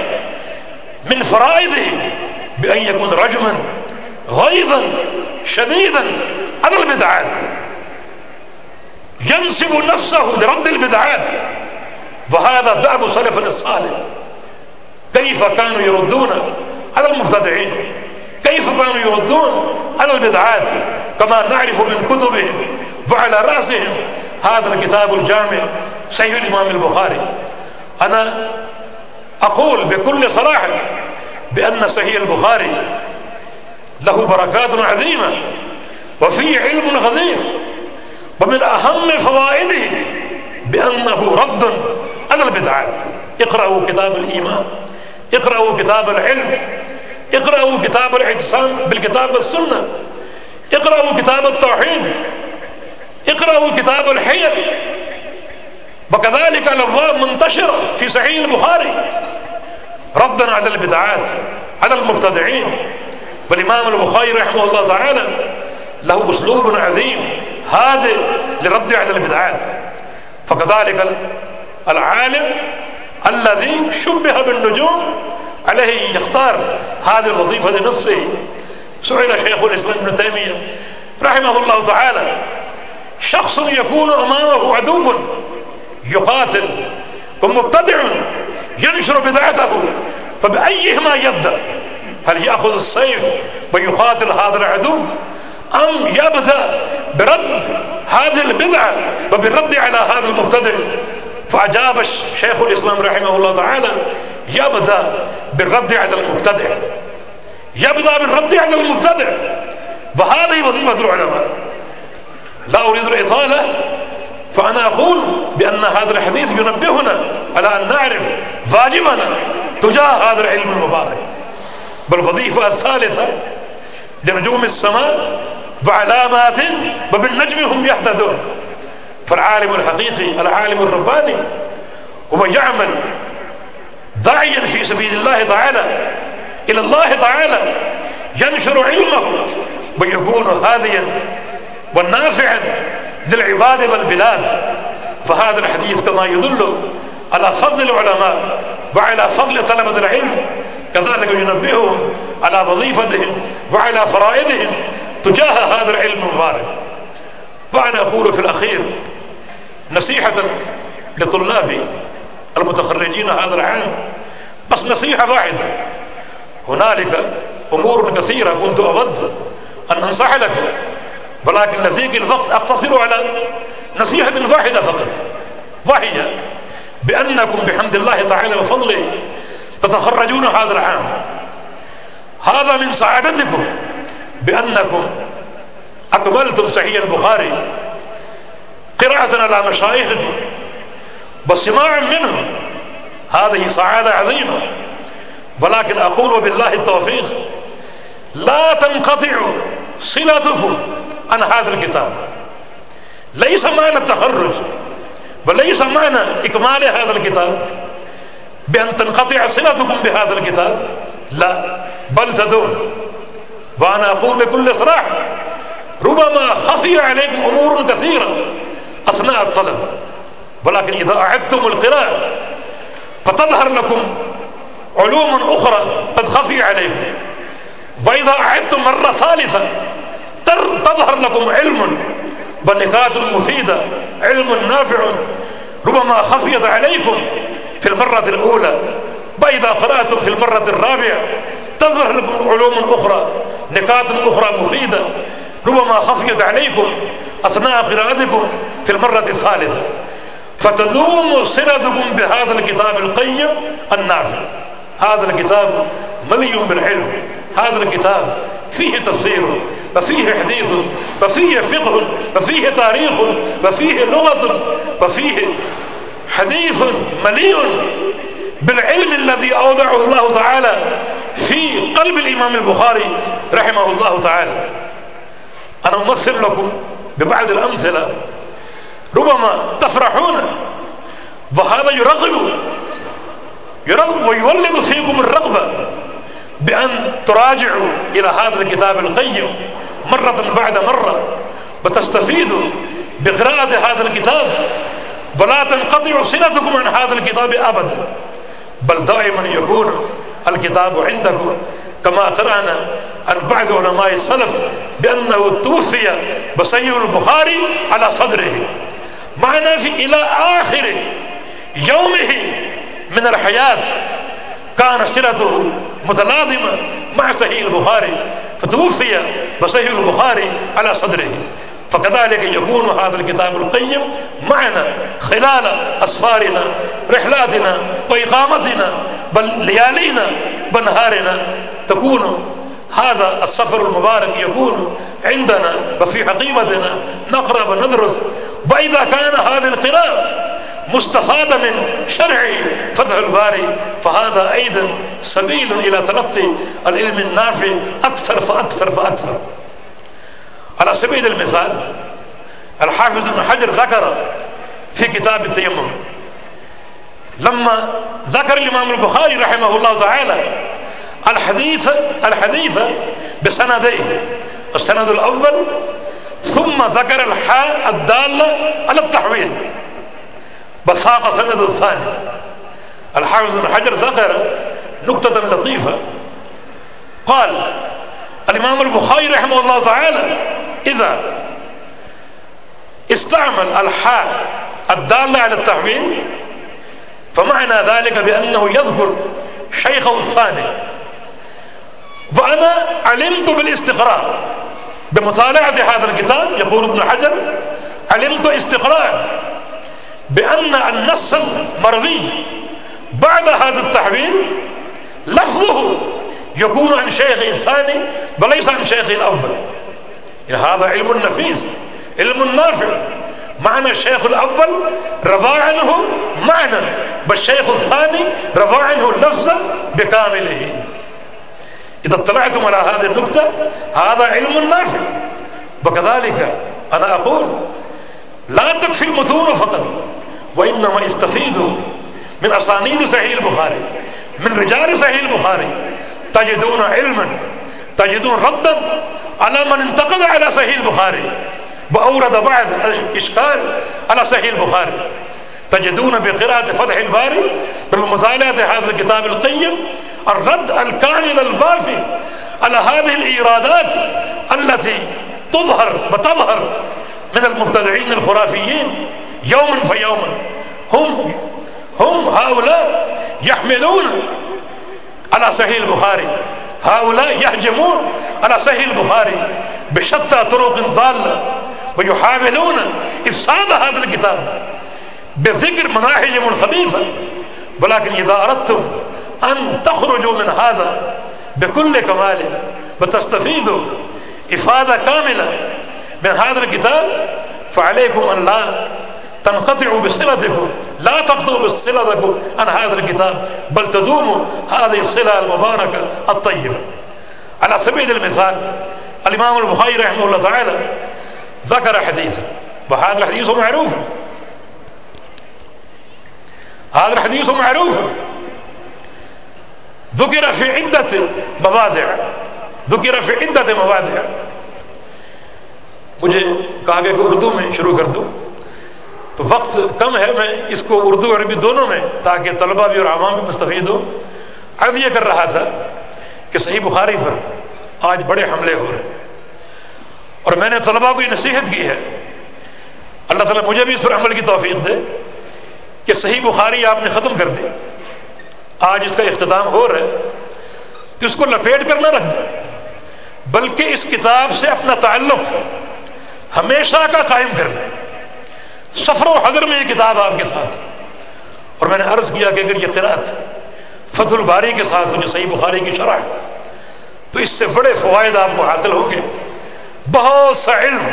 من فرائضه بأن يكون رجما غيظا شديدا على البدعات. ينسب نفسه لرد البدعات. وهذا دأب سلفنا الصالح. كيف كانوا يردون على المبتدعين؟ كيف كانوا يردون على البدعات كما نعرف من كتبهم وعلى رأسهم هذا الكتاب الجامع صحيح الإمام البخاري. أنا أقول بكل صراحة بأن صحيح البخاري له بركات عظيمة وفيه علم غزير ومن أهم فوائده بأنه رد على البدعات. اقرأوا كتاب الإيمان اقرأوا كتاب العلم اقرأوا كتاب الاعتصام بالكتاب والسنة. اقرأوا كتاب التوحيد. اقرأوا كتاب الحيل. وكذلك الأبواب منتشرة في صحيح البخاري. ردا على البدعات على المبتدعين. والإمام البخاري رحمه الله تعالى له أسلوب عظيم هادئ لرد على البدعات. فكذلك العالم الذي شبه بالنجوم عليه أن يختار هذه الوظيفة لنفسه. سئل شيخ الإسلام ابن تيمية رحمه الله تعالى شخص يكون أمامه عدو يقاتل ومبتدع ينشر بدعته فبأيهما يبدأ؟ هل يأخذ السيف ويقاتل هذا العدو أم يبدأ برد هذه البدعة وبالرد على هذا المبتدع؟ فأجاب شيخ الإسلام رحمه الله تعالى يبدأ بالرد على المبتدع. يبدأ بالرد على المبتدع. وهذه وظيفة العلماء. لا أريد الإطالة فأنا أقول بأن هذا الحديث ينبهنا على أن نعرف واجبنا تجاه هذا العلم المبارك. بالوظيفة الثالثة لنجوم السماء وعلامات وبالنجم هم يهتدون. فالعالم الحقيقي العالم الرباني هو يعمل داعيا في سبيل الله تعالى إلى الله تعالى ينشر علمه ويكون هاديا والنافعا للعباد والبلاد. فهذا الحديث كما يدل على فضل العلماء وعلى فضل طلبة العلم. كذلك ينبههم على وظيفتهم وعلى فرائضهم تجاه هذا العلم المبارك. وأنا أقول في الأخير نصيحة لطلابي المتخرجين هذا العام. بس نصيحة واحدة. هنالك أمور كثيرة كنت أود أن أنصح لكم ولكن لذيك الوقت أقتصر على نصيحة واحدة فقط وهي بأنكم بحمد الله تعالى وفضله تتخرجون هذا العام. هذا من سعادتكم بأنكم أكملتم صحيح البخاري. قراءة على مشايخكم وسماعا منهم. هذه سعادة عظيمة. ولكن أقول وبالله التوفيق لا تنقطع صلتكم عن هذا الكتاب. ليس معنى التخرج وليس معنى إكمال هذا الكتاب. بأن تنقطع صلتكم بهذا الكتاب؟ لا بل تدوم. وأنا أقول بكل صراحة ربما خفي عليكم أمور كثيرة أثناء الطلب. ولكن إذا أعدتم القراءة فتظهر لكم علوم أخرى قد خفي عليكم. وإذا أعدتم مرة ثالثة تظهر لكم علم ونكات مفيدة علم نافع ربما خفيت عليكم في المرة الأولى. وإذا قرأتم في المرة الرابعة تظهر لكم علوم أخرى نكات أخرى مفيدة ربما خفيت عليكم أثناء قراءتكم في المرة الثالثة. فتدوم صلتكم بهذا الكتاب القيم النافع. هذا الكتاب مليء بالعلم. هذا الكتاب فيه تفسير وفيه حديث وفيه فقه وفيه تاريخ وفيه لغة وفيه حديث مليء بالعلم الذي أودعه الله تعالى في قلب الإمام البخاري رحمه الله تعالى. أنا أمثل لكم ببعض الأمثلة ربما تفرحون. وهذا يرغب يرغب ويولد فيكم الرغبة بأن تراجعوا إلى هذا الكتاب القيم مرة بعد مرة وتستفيدوا بقراءة هذا الكتاب. ولا تنقطع صلتكم عن هذا الكتاب أبدا بل دائما يكون الكتاب عندكم كما قرأنا عن بعض علماء السلف بأنه توفي بصحيح البخاري على صدره. معنى في إلى آخر يومه من الحياة. كان صلته متلازمة مع صحيح البخاري فتوفي بصحيح البخاري على صدره. فكذلك يكون هذا الكتاب القيم معنا خلال أسفارنا رحلاتنا وإقامتنا بل ليالينا بنهارنا تكون هذا السفر المبارك يكون عندنا وفي حقيبتنا نقرأ وندرس وإذا كان هذه القراءة مستفادة من شرع فتح الباري فهذا أيضا سبيل إلى تلقي العلم النافع أكثر فأكثر فأكثر. على سبيل المثال الحافظ ابن حجر ذكر في كتاب التيمم لما ذكر الإمام البخاري رحمه الله تعالى الحديث الحديث بسنديه السند الأول ثم ذكر الحاء الدالة على التحويل. بساق سند الثاني. الحافظ بن حجر ذكر نقطة لطيفة. قال الإمام البخاري رحمه الله تعالى إذا استعمل الحاء الدالة على التحويل فمعنى ذلك بأنه يذكر شيخه الثاني. وأنا علمت بالاستقراء. بمطالعة هذا الكتاب يقول ابن حجر علمت استقراء بأن النص المروي بعد هذا التحويل لفظه يكون عن شيخ الثاني وليس عن شيخ الأول؟ هذا علم نفيس علم نافع. معنى الشيخ الأول روى عنه معنى والشيخ الثاني روى عنه لفظا بكامله. إذا اطلعتم على هذه النقطة هذا علم نافع. وكذلك أنا أقول لا تكفي المتون فقط وإنما استفيدوا من أسانيد صحيح البخاري من رجال صحيح البخاري. تجدون علما تجدون ردا على من انتقد على صحيح البخاري وأورد بعض الإشكال على صحيح البخاري. تجدون بقراءة فتح الباري بمطالعة هذا الكتاب القيم الرد الكامل البافي على هذه الإيرادات التي تظهر وتظهر من المبتدعين الخرافيين يوما فيوما هم هم هؤلاء يحملون على صحيح البخاري. هؤلاء يهجمون على صحيح البخاري بشتى طرق ضالة ويحاولون إفساد هذا الكتاب بذكر مناهجهم الخبيثة. ولكن إذا أردتم أن تخرجوا من هذا بكل كمال. وتستفيدوا إفادة كاملة من هذا الكتاب. فعليكم أن لا تنقطعوا بصلتكم لا تقطعوا بصلتكم عن هذا الكتاب بل تدوموا هذه الصلة المباركة الطيبة. على سبيل المثال الإمام البخاري رحمه الله تعالى ذكر حديثا وهذا الحديث معروف. هذا الحديث معروف. ذكر في عدة مواضع. ذکر فی عدت مواضع. مجھے کہا گیا کہ اردو میں شروع کر دوں. تو وقت کم ہے، میں اس کو اردو عربی دونوں میں تاکہ طلبہ بھی اور عوام بھی مستفید ہو عرض یہ کر رہا تھا کہ صحیح بخاری پر آج بڑے حملے ہو رہے اور میں نے طلبہ کو یہ نصیحت کی ہے۔ اللہ تعالیٰ مجھے بھی اس پر عمل کی توفیق دے کہ صحیح بخاری آپ نے ختم کر دی۔ آج اس کا اختتام ہو رہا ہے تو اس کو لپیٹ کر نہ رکھ دیں۔ بلکہ اس کتاب سے اپنا تعلق ہمیشہ کا قائم کر لیں۔ سفر و حضر میں یہ کتاب آپ کے ساتھ اور میں نے عرض کیا کہ اگر یہ قرآت فتح الباری کے ساتھ جو صحیح بخاری کی شرح تو اس سے بڑے فوائد آپ کو حاصل ہوں گے۔ بہت سا علم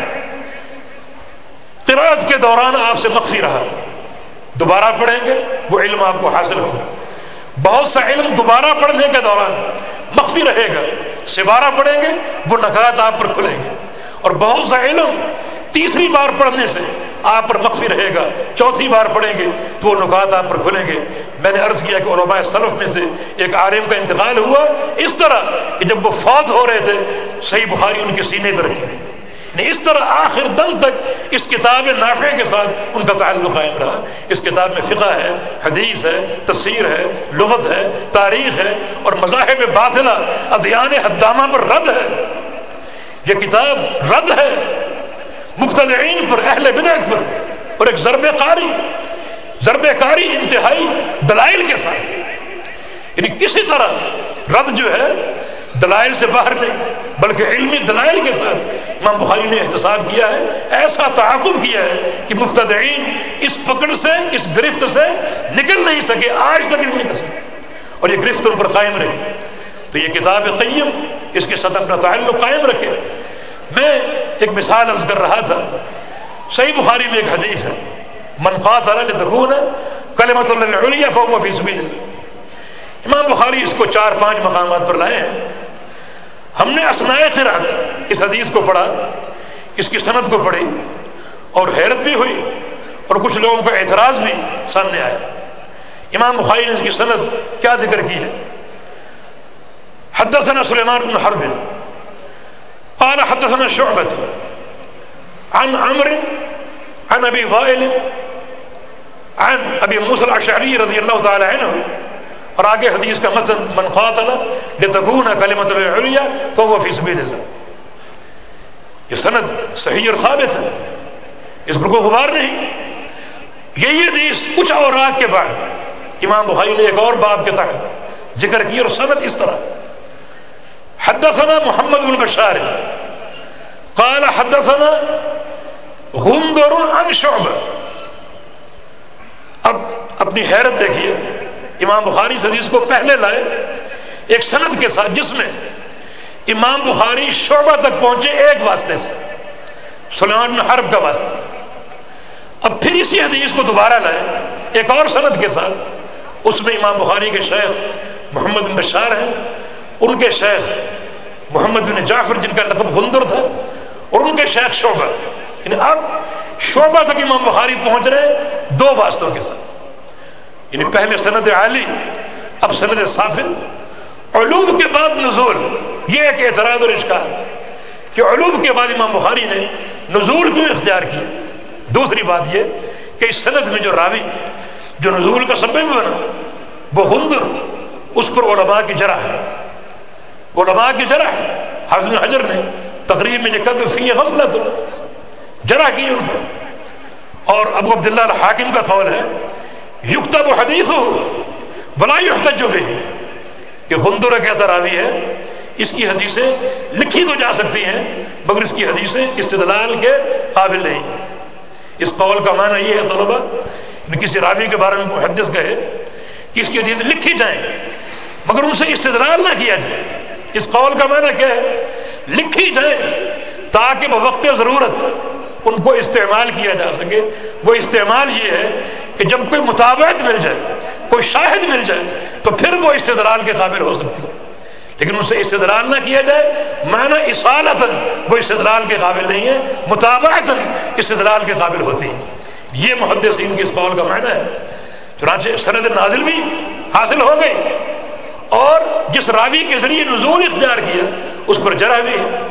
قرآت کے دوران آپ سے مخفی رہا۔ دوبارہ پڑھیں گے، وہ علم آپ کو حاصل ہوگا۔ بہت سا علم دوبارہ پڑھنے کے دوران مخفی رہے گا سبارہ پڑھیں گے، وہ نکات آپ پر کھلیں گے۔ اور بہت سا علم تیسری بار پڑھنے سے آپ پر مخفی رہے گا، چوتھی بار پڑھیں گے تو وہ نکات آپ پر کھلیں گے۔ میں نے عرض کیا کہ علماء سلف میں سے ایک عالم کا انتقال ہوا، اس طرح کہ جب وہ فوت ہو رہے تھے، صحیح بخاری ان کے سینے پہ رکھی گئی تھی۔ اس طرح آخر دم تک اس کتاب نافع کے ساتھ ان کا تعلق قائم رہا۔ اس کتاب میں فقہ ہے، حدیث ہے، تفسیر ہے، لغت ہے، تاریخ ہے اور مذاہب باطلا ادیان حدامہ پر رد ہے۔ یہ کتاب رد ہے مبتدعین پر، اہل بدعت پر اور ایک ضرب قاری، ضرب کاری انتہائی دلائل کے ساتھ۔ یعنی کسی طرح رد جو ہے دلائل سے باہر نہیں، بلکہ علمی دلائل کے ساتھ امام بخاری نے احتساب کیا ہے، ایسا تعاقب کیا ہے کہ مفتدعین اس پکڑ سے، اس گرفت سے نکل نہیں سکے، آج تک نہیں نکل سکے۔ اور یہ گرفت ان پر قائم رہے۔ تو یہ کتاب قیم، اس کے ساتھ اپنا تعلق قائم رکھے۔ میں ایک مثال عرض کر رہا تھا۔ صحیح بخاری میں ایک حدیث ہے۔ من قاتل لتكون کلمت اللہ فی سبیل اللہ امام بخاری اس کو چار پانچ مقامات پر لائے ہیں۔ ہم نے اسنائے قرات اس حدیث کو پڑھا، اس کی صنعت کو پڑھی اور حیرت بھی ہوئی اور کچھ لوگوں کا اعتراض بھی سامنے آیا۔ امام بخاری نے اس کی صنعت کیا ذکر کی ہے؟ حدثنا سلیمان بن حرب، قال حدثنا شعبة عن عمرو، عن ابي وائل، عن ابي موسى الاشعري رضي الله تعالى عنه اور آگے حدیث کا متن من قاتل لتكون كلمة العليا فهو في سبيل الله. یہ سند صحیح اور ثابت ہے. اس پر کوئی غبار نہیں. یہی حدیث کچھ اور راگ کے بعد امام بخاری نے ایک اور باب کے تحت ذکر کی اور سند اس طرح. حدثنا محمد بن بشار. قال حدثنا غندر عن شعبہ. اب اپنی حیرت دیکھیے. امام بخاری حدیث کو پہلے لائے، ایک سند کے ساتھ جس میں امام بخاری شعبہ تک پہنچے ایک واسطے سے، سلیمان حرب کا واسطہ۔ اب پھر اسی حدیث کو دوبارہ لائے، ایک اور سند کے ساتھ، اس میں امام بخاری کے شیخ محمد بن بشار ہیں، ان کے شیخ محمد بن جعفر جن کا لقب غندر تھا، اور ان کے شیخ شعبہ۔ یعنی اب شعبہ تک امام بخاری پہنچ رہے دو واسطوں کے ساتھ۔ یعنی پہلے سند عالی، اب سند صافل علوم کے بعد نزول، یہ ایک اعتراض اور اشکال کہ علوم کے بعد امام بخاری نے نزول کیوں اختیار کیا؟ دوسری بات یہ کہ اس سند میں جو راوی، جو نزول کا سبب بنا، وہ ہندر، اس پر علماء کی جرح ہے۔ علماء کی جرح ہے۔ حافظ حجر نے تقریب میں لکھا کہ فی غفلت جرا کی ان کو اور ابو عبداللہ الحاکم کا قول ہے یکتب حدیث ہو بلا یحتج بھی کہ غندر ایک ایسا راوی ہے، اس کی حدیثیں لکھی تو جا سکتی ہیں، مگر اس کی حدیثیں استدلال کے قابل نہیں۔ اس قول کا معنی یہ ہے طلبہ کسی راوی کے بارے میں محدث کہے کہ اس کی حدیث لکھی جائیں، مگر ان سے استدلال نہ کیا جائے۔ اس قول کا معنی کیا ہے؟ لکھی جائیں تاکہ وقت ضرورت ان کو استعمال کیا جا سکے۔ وہ استعمال یہ ہے کہ جب کوئی مطابعت مل جائے، کوئی شاہد مل جائے، تو پھر وہ استدلال کے قابل ہو سکتی ہے۔ لیکن اس سے استدلال نہ کیا جائے، معنی اصالتاً وہ استدلال کے قابل نہیں ہے مطابعت استدلال کے قابل ہوتی ہے۔ یہ محدثین کی اس قول کا معنی ہے۔ چنانچہ سند نازل بھی حاصل ہو گئی۔ اور جس راوی کے ذریعے نزول اختیار کیا، اس پر جرا بھی ہے۔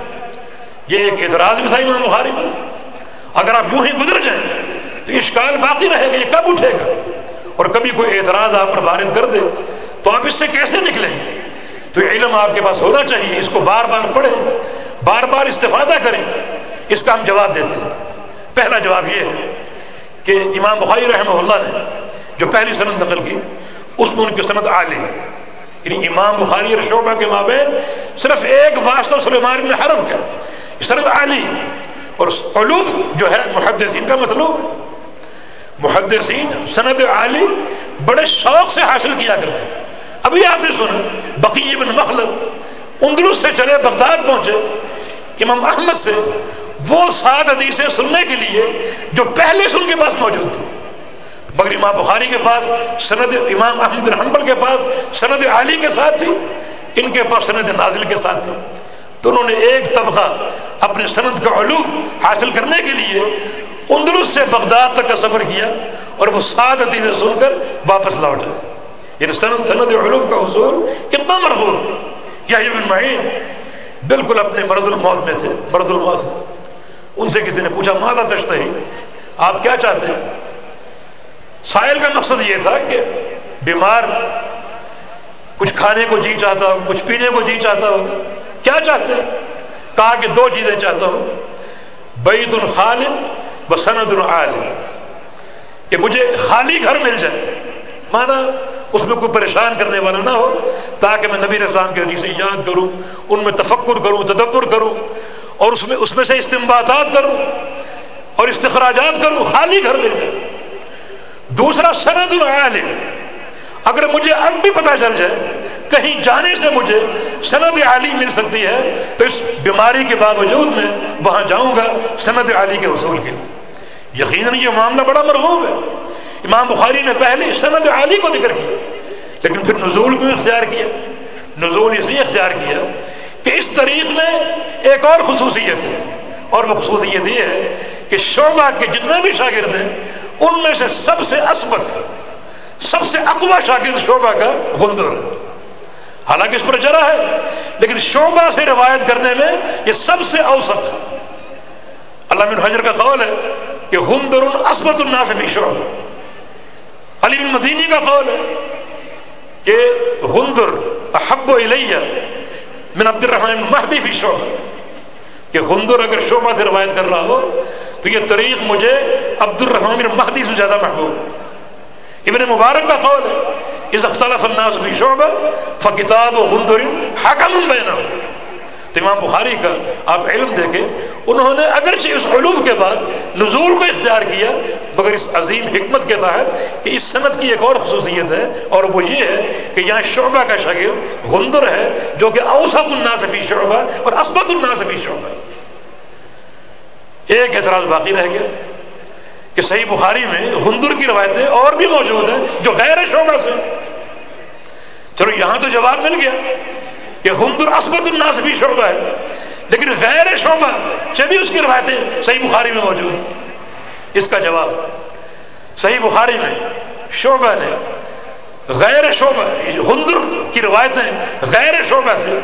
یہ ایک اعتراض بھی تھا امام بخاری پر۔ اگر آپ یوں ہی گزر جائیں تو اشکال باقی رہے گا یہ کب اٹھے گا؟ اور کبھی کوئی اعتراض آپ پر وارد کر دے تو آپ اس سے کیسے نکلیں تو یہ علم آپ کے پاس ہونا چاہیے، اس کو بار بار پڑھیں، بار بار استفادہ کریں، اس کا ہم جواب دیتے ہیں۔ پہلا جواب یہ ہے کہ امام بخاری رحمہ اللہ نے جو پہلی صنعت نقل کی، اس میں ان کی صنعت عالی یعنی امام بخاری اور شعبہ کے مابین صرف ایک واسطہ سلیمان بن حرب کا صنعت عالی اور علوف جو ہے محدثین کا مطلوب محدثین سند عالی بڑے شوق سے حاصل کیا کرتے ہیں۔ ابھی آپ نے سنا، بقی بن مخلد اندلس سے چلے بغداد پہنچے امام احمد سے وہ سات حدیثیں سننے کے لیے جو پہلے سے ان کے پاس موجود تھی مگر امام بخاری کے پاس، سند امام احمد بن حنبل کے پاس، سند عالی کے ساتھ تھی، ان کے پاس سند نازل کے ساتھ تھی۔ تو انہوں نے ایک طبقہ اپنے سند کا علوم حاصل کرنے کے لیے اندلس سے بغداد تک کا سفر کیا اور وہ سات حدیثیں سن کر واپس لوٹے یعنی سند سند علوم کا حصول کتنا مرغوب یا ابن معین بالکل اپنے مرض الموت میں تھے، مرض الموت۔ ان سے کسی نے پوچھا مالا تشتے ہی آپ کیا چاہتے ہیں؟ سائل کا مقصد یہ تھا کہ بیمار، کچھ کھانے کو جی چاہتا ہو، کچھ پینے کو جی چاہتا ہو، کیا چاہتے ہیں؟ کہا کہ دو چیزیں چاہتا ہوں۔ بعید الخالم و سند العالم کہ مجھے خالی گھر مل جائے۔ مانا اس میں کوئی پریشان کرنے والا نہ ہو، تاکہ میں نبی اسلام کے حدیث یاد کروں، ان میں تفکر کروں، تدبر کروں، اور اس میں اس میں سے استمباتات کروں، اور استخراجات کروں، خالی گھر مل جائے۔ دوسرا سند العالم اگر مجھے اب بھی پتہ چل جائے کہیں جانے سے مجھے سند عالی مل سکتی ہے، تو اس بیماری کے باوجود میں وہاں جاؤں گا سند عالی کے حصول کے لیے۔ یقیناً یہ معاملہ بڑا مرغوب ہے۔ امام بخاری نے پہلے سند عالی کو ذکر کیا، لیکن پھر نزول کو اختیار کیا؟ نزول اس لیے اختیار کیا کہ اس طریق میں ایک اور خصوصیت ہے۔ اور وہ خصوصیت یہ ہے کہ شعبہ کے جتنے بھی شاگرد ہیں، ان میں سے سب سے اسبت سب سے اقوا شاگرد شعبہ کا غندر حالانکہ اس پر جرا ہے، لیکن شعبہ سے روایت کرنے میں یہ سب سے اوسط اللہ بن حجر کا قول ہے کہ غندر اسبت الناس فی شعبہ علی بن مدینی کا قول ہے کہ غندر احب الیہ من عبد الرحمن مہدی فی شعبہ کہ غندر اگر شعبہ سے روایت کر رہا ہو تو یہ طریق مجھے عبد الرحمن مہدی سے زیادہ محبوب۔ ابن مبارک کا قول ہے اس اختلاف الناس بھی شعبہ فکتاب و غندر حکم بینا تو امام بخاری کا آپ علم دیکھیں، انہوں نے اگرچہ اس علوم کے بعد نزول کو اختیار کیا، مگر اس عظیم حکمت کے تحت کہ اس صنعت کی ایک اور خصوصیت ہے، اور وہ یہ ہے کہ یہاں شعبہ کا شاگرد غندر ہے، جو کہ اوسط النازفی شعبہ اور اسبت النازفی شعبہ۔ ایک اعتراض باقی رہ گیا۔ کہ صحیح بخاری میں غندر کی روایتیں اور بھی موجود ہیں جو غیر شعبہ سے چلو یہاں تو جواب مل گیا کہ غندر اسبت الناس بھی شعبہ ہے، لیکن غیر شعبہ سے بھی اس کی روایتیں صحیح بخاری میں موجود ہیں۔ اس کا جواب، صحیح بخاری میں شعبہ نے غیر شعبہ غندر کی روایتیں غیر شعبہ سے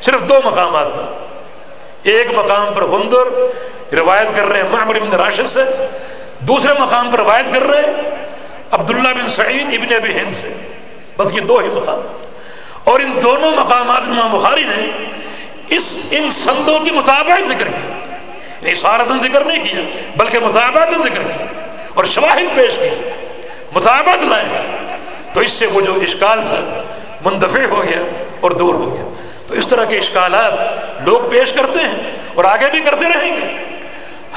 صرف دو مقامات پر ایک مقام پر غندر روایت کر رہے ہیں معمر بن راشد سے دوسرے مقام پر روایت کر رہے ہیں عبداللہ بن سعید ابن ابی ہند سے۔ بس یہ دو ہی مقام۔ اور ان دونوں مقامات امام بخاری نے اس ان سندوں کی مطابقت ذکر کی۔ یعنی اشارتن ذکر نہیں کیا، بلکہ مطابعت ذکر کی اور شواہد پیش کی مطابعت لائے۔ تو اس سے وہ جو اشکال تھا منتفع ہو گیا اور دور ہو گیا۔ تو اس طرح کے اشکالات لوگ پیش کرتے ہیں اور آگے بھی کرتے رہیں گے۔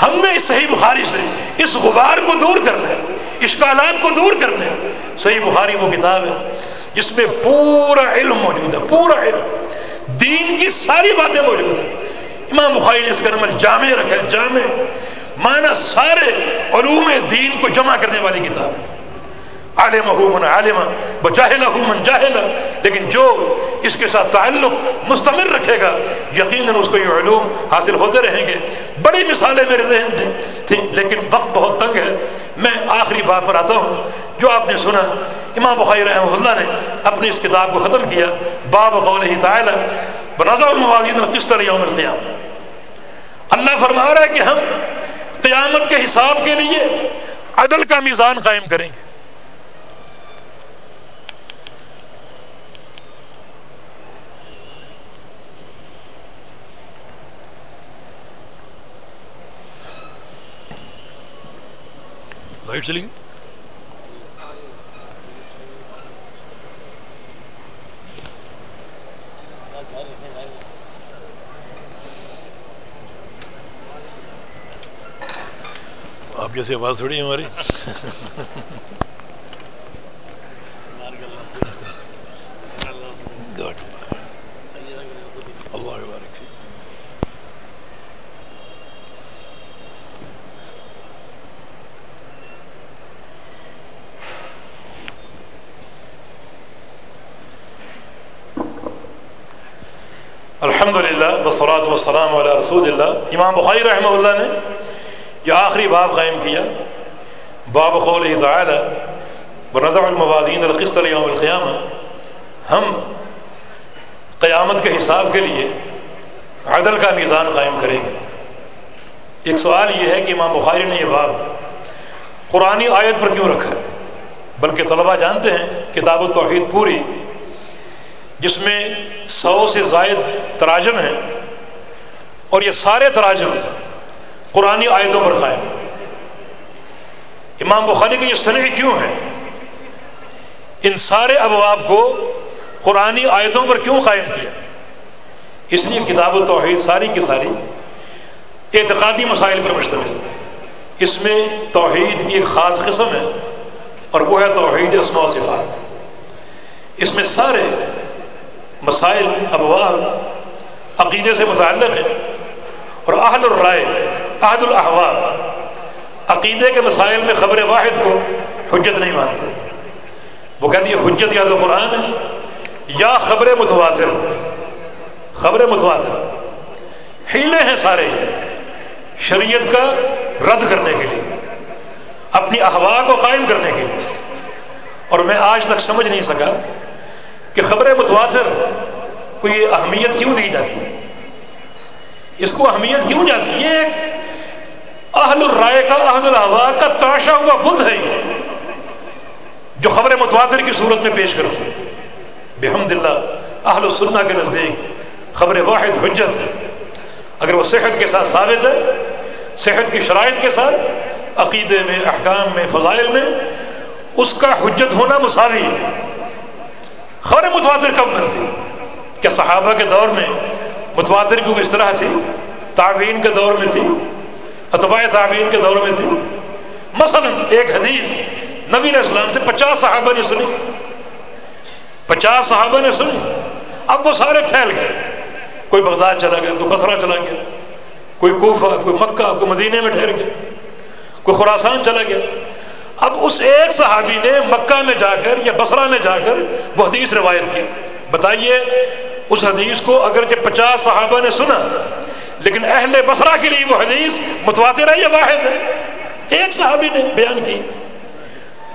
ہم نے صحیح بخاری سے اس غبار کو دور کرنا ہے اشکالات کو دور کرنا ہے۔ صحیح بخاری وہ کتاب ہے جس میں پورا علم موجود ہے، پورا علم۔ دین کی ساری باتیں موجود ہیں۔ امام بخاری نے اس کا نمبر جامع رکھا ہے، جامع۔ مانا سارے علوم دین کو جمع کرنے والی کتاب ہے۔ عالم من عالم بجاہل من جاہل لیکن جو اس کے ساتھ تعلق مستمر رکھے گا، یقیناً اس کو یہ علوم حاصل ہوتے رہیں گے۔ بڑی مثالیں میرے ذہن میں تھیں، لیکن وقت بہت تنگ ہے۔ میں آخری بات پر آتا ہوں، جو آپ نے سنا، امام بخاری رحمہ اللہ نے اپنی اس کتاب کو ختم کیا، باب قول تعالی بنازع الموازین کس طرح یوم القیام اللہ فرما رہا ہے کہ ہم قیامت کے حساب کے لیے عدل کا میزان قائم کریں گے۔ لائٹ چلی گئی آپ جیسی آواز تھوڑی ہے ہماری الحمد للہ وسلام علیہ رسول اللہ۔ امام بخاری رحمہ اللہ نے یہ آخری باب قائم کیا۔ باب قول تعالی بنظر الموازین القسط یوم القیامہ۔ ہم قیامت کے حساب کے لیے عدل کا میزان قائم کریں گے۔ ایک سوال یہ ہے کہ امام بخاری نے یہ باب قرآن آیت پر کیوں رکھا؟ ہے بلکہ طلباء جانتے ہیں، کتاب التوحید پوری، جس میں سو سے زائد تراجم ہیں۔ اور یہ سارے تراجم قرآن آیتوں پر قائم۔ امام بخاری کا یہ صنع کیوں ہے ان سارے ابواب کو قرآن آیتوں پر کیوں قائم کیا؟ اس لیے کتاب و توحید ساری کی ساری اعتقادی مسائل پر مشتمل اس میں توحید کی ایک خاص قسم ہے اور وہ ہے توحید اسماء و صفات۔ اس میں سارے مسائل، ابواب، عقیدے سے متعلق ہیں۔ اور اہل الرائے احد الحواب عقیدے کے مسائل میں خبر واحد کو حجت نہیں مانتے۔ وہ کہتی ہے حجت یا تو قرآن ہے، یا خبر متواتر۔ خبر متواتر۔ ہیلے ہیں سارے شریعت کا رد کرنے کے لیے، اپنی احوا کو قائم کرنے کے لیے۔ اور میں آج تک سمجھ نہیں سکا کہ خبر متواتر کو یہ اہمیت کیوں دی جاتی؟ ہے اس کو اہمیت کیوں جاتی یہ ایک اہل الرائے کا، اہل الحوا کا تراشا ہوا بدھ ہے یہ، جو خبر متواتر کی صورت میں پیش کرتے بحمد اللہ، اہل السنہ کے نزدیک خبر واحد حجت ہے۔ اگر وہ صحت کے ساتھ ثابت ہے، صحت کی شرائط کے ساتھ، عقیدے میں، احکام میں، فضائل میں، اس کا حجت ہونا مساوی ہے۔ خبر متواتر کب بنتی؟ کیا صحابہ کے دور میں متواتر کی اس طرح تھی؟ تعبین کے دور میں تھی، اتباع تعبین کے دور میں تھی۔ مثلا ایک حدیث نبی علیہ السلام سے پچاس صحابہ نے سنی۔ پچاس صحابہ نے سنی۔ اب وہ سارے پھیل گئے۔ کوئی بغداد چلا گیا، کوئی بسرا چلا گیا، کوئی کوفہ، کوئی مکہ، کوئی مدینے میں ٹھہر گیا، کوئی خوراسان چلا گیا۔ اب اس ایک صحابی نے مکہ میں جا کر یا بسرا میں جا کر وہ حدیث روایت کی۔ بتائیے اس حدیث کو اگرچہ پچاس صحابہ نے سنا، لیکن اہل بسرا کے لیے وہ حدیث متواتر ہے یا واحد ہے؟ ایک صحابی نے بیان کی۔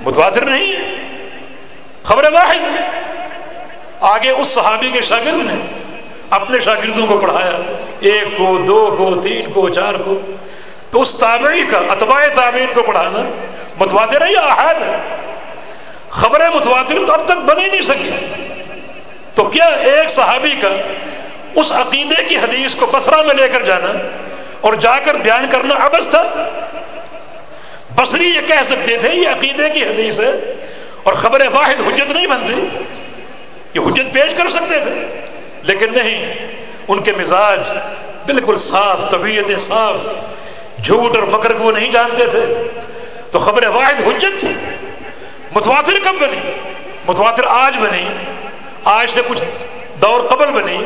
متواتر نہیں ہے، خبر واحد آگے اس صحابی کے شاگرد نے اپنے شاگردوں کو پڑھایا، ایک کو، دو کو، تین کو، چار کو۔ تو اس تابعی کا، اتباع تعبیر کو پڑھانا متواتر ہے یا احاد ہے؟ خبر متواتر تو اب تک بن ہی نہیں سکی۔ تو کیا ایک صحابی کا اس عقیدے کی حدیث کو بسرا میں لے کر جانا اور جا کر بیان کرنا ابس تھا۔ بصری یہ کہہ سکتے تھے، یہ عقیدے کی حدیث ہے اور خبر واحد حجت نہیں بنتی۔ یہ حجت پیش کر سکتے تھے، لیکن نہیں، ان کے مزاج بالکل صاف طبیعت صاف، جھوٹ اور مکر کو نہیں جانتے تھے۔ تو خبر واحد حجت تھی متواتر کب بنی؟ متواتر آج بنی۔ آج سے کچھ دور قبل بنی،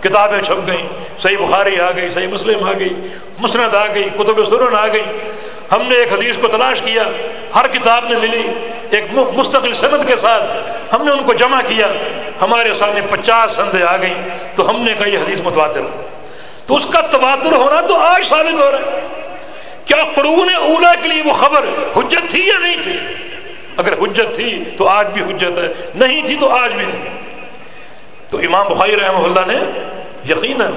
کتابیں چھپ گئیں، صحیح بخاری آ گئی، صحیح مسلم آ گئی، مسند آ گئی، کتب سرن آ گئی۔ ہم نے ایک حدیث کو تلاش کیا، ہر کتاب میں ملی ایک مستقل صنعت کے ساتھ ہم نے ان کو جمع کیا۔ ہمارے سامنے پچاس سندیں آ گئیں، تو ہم نے کہا یہ حدیث متواتر تو اس کا تواتر ہونا تو آج ثابت ہو رہا ہے۔ کیا قرون اولا کے لیے وہ خبر حجت تھی یا نہیں تھی؟ اگر حجت تھی تو آج بھی حجت ہے، نہیں تھی تو آج بھی نہیں۔ تو امام بخاری رحمہ اللہ نے یقیناً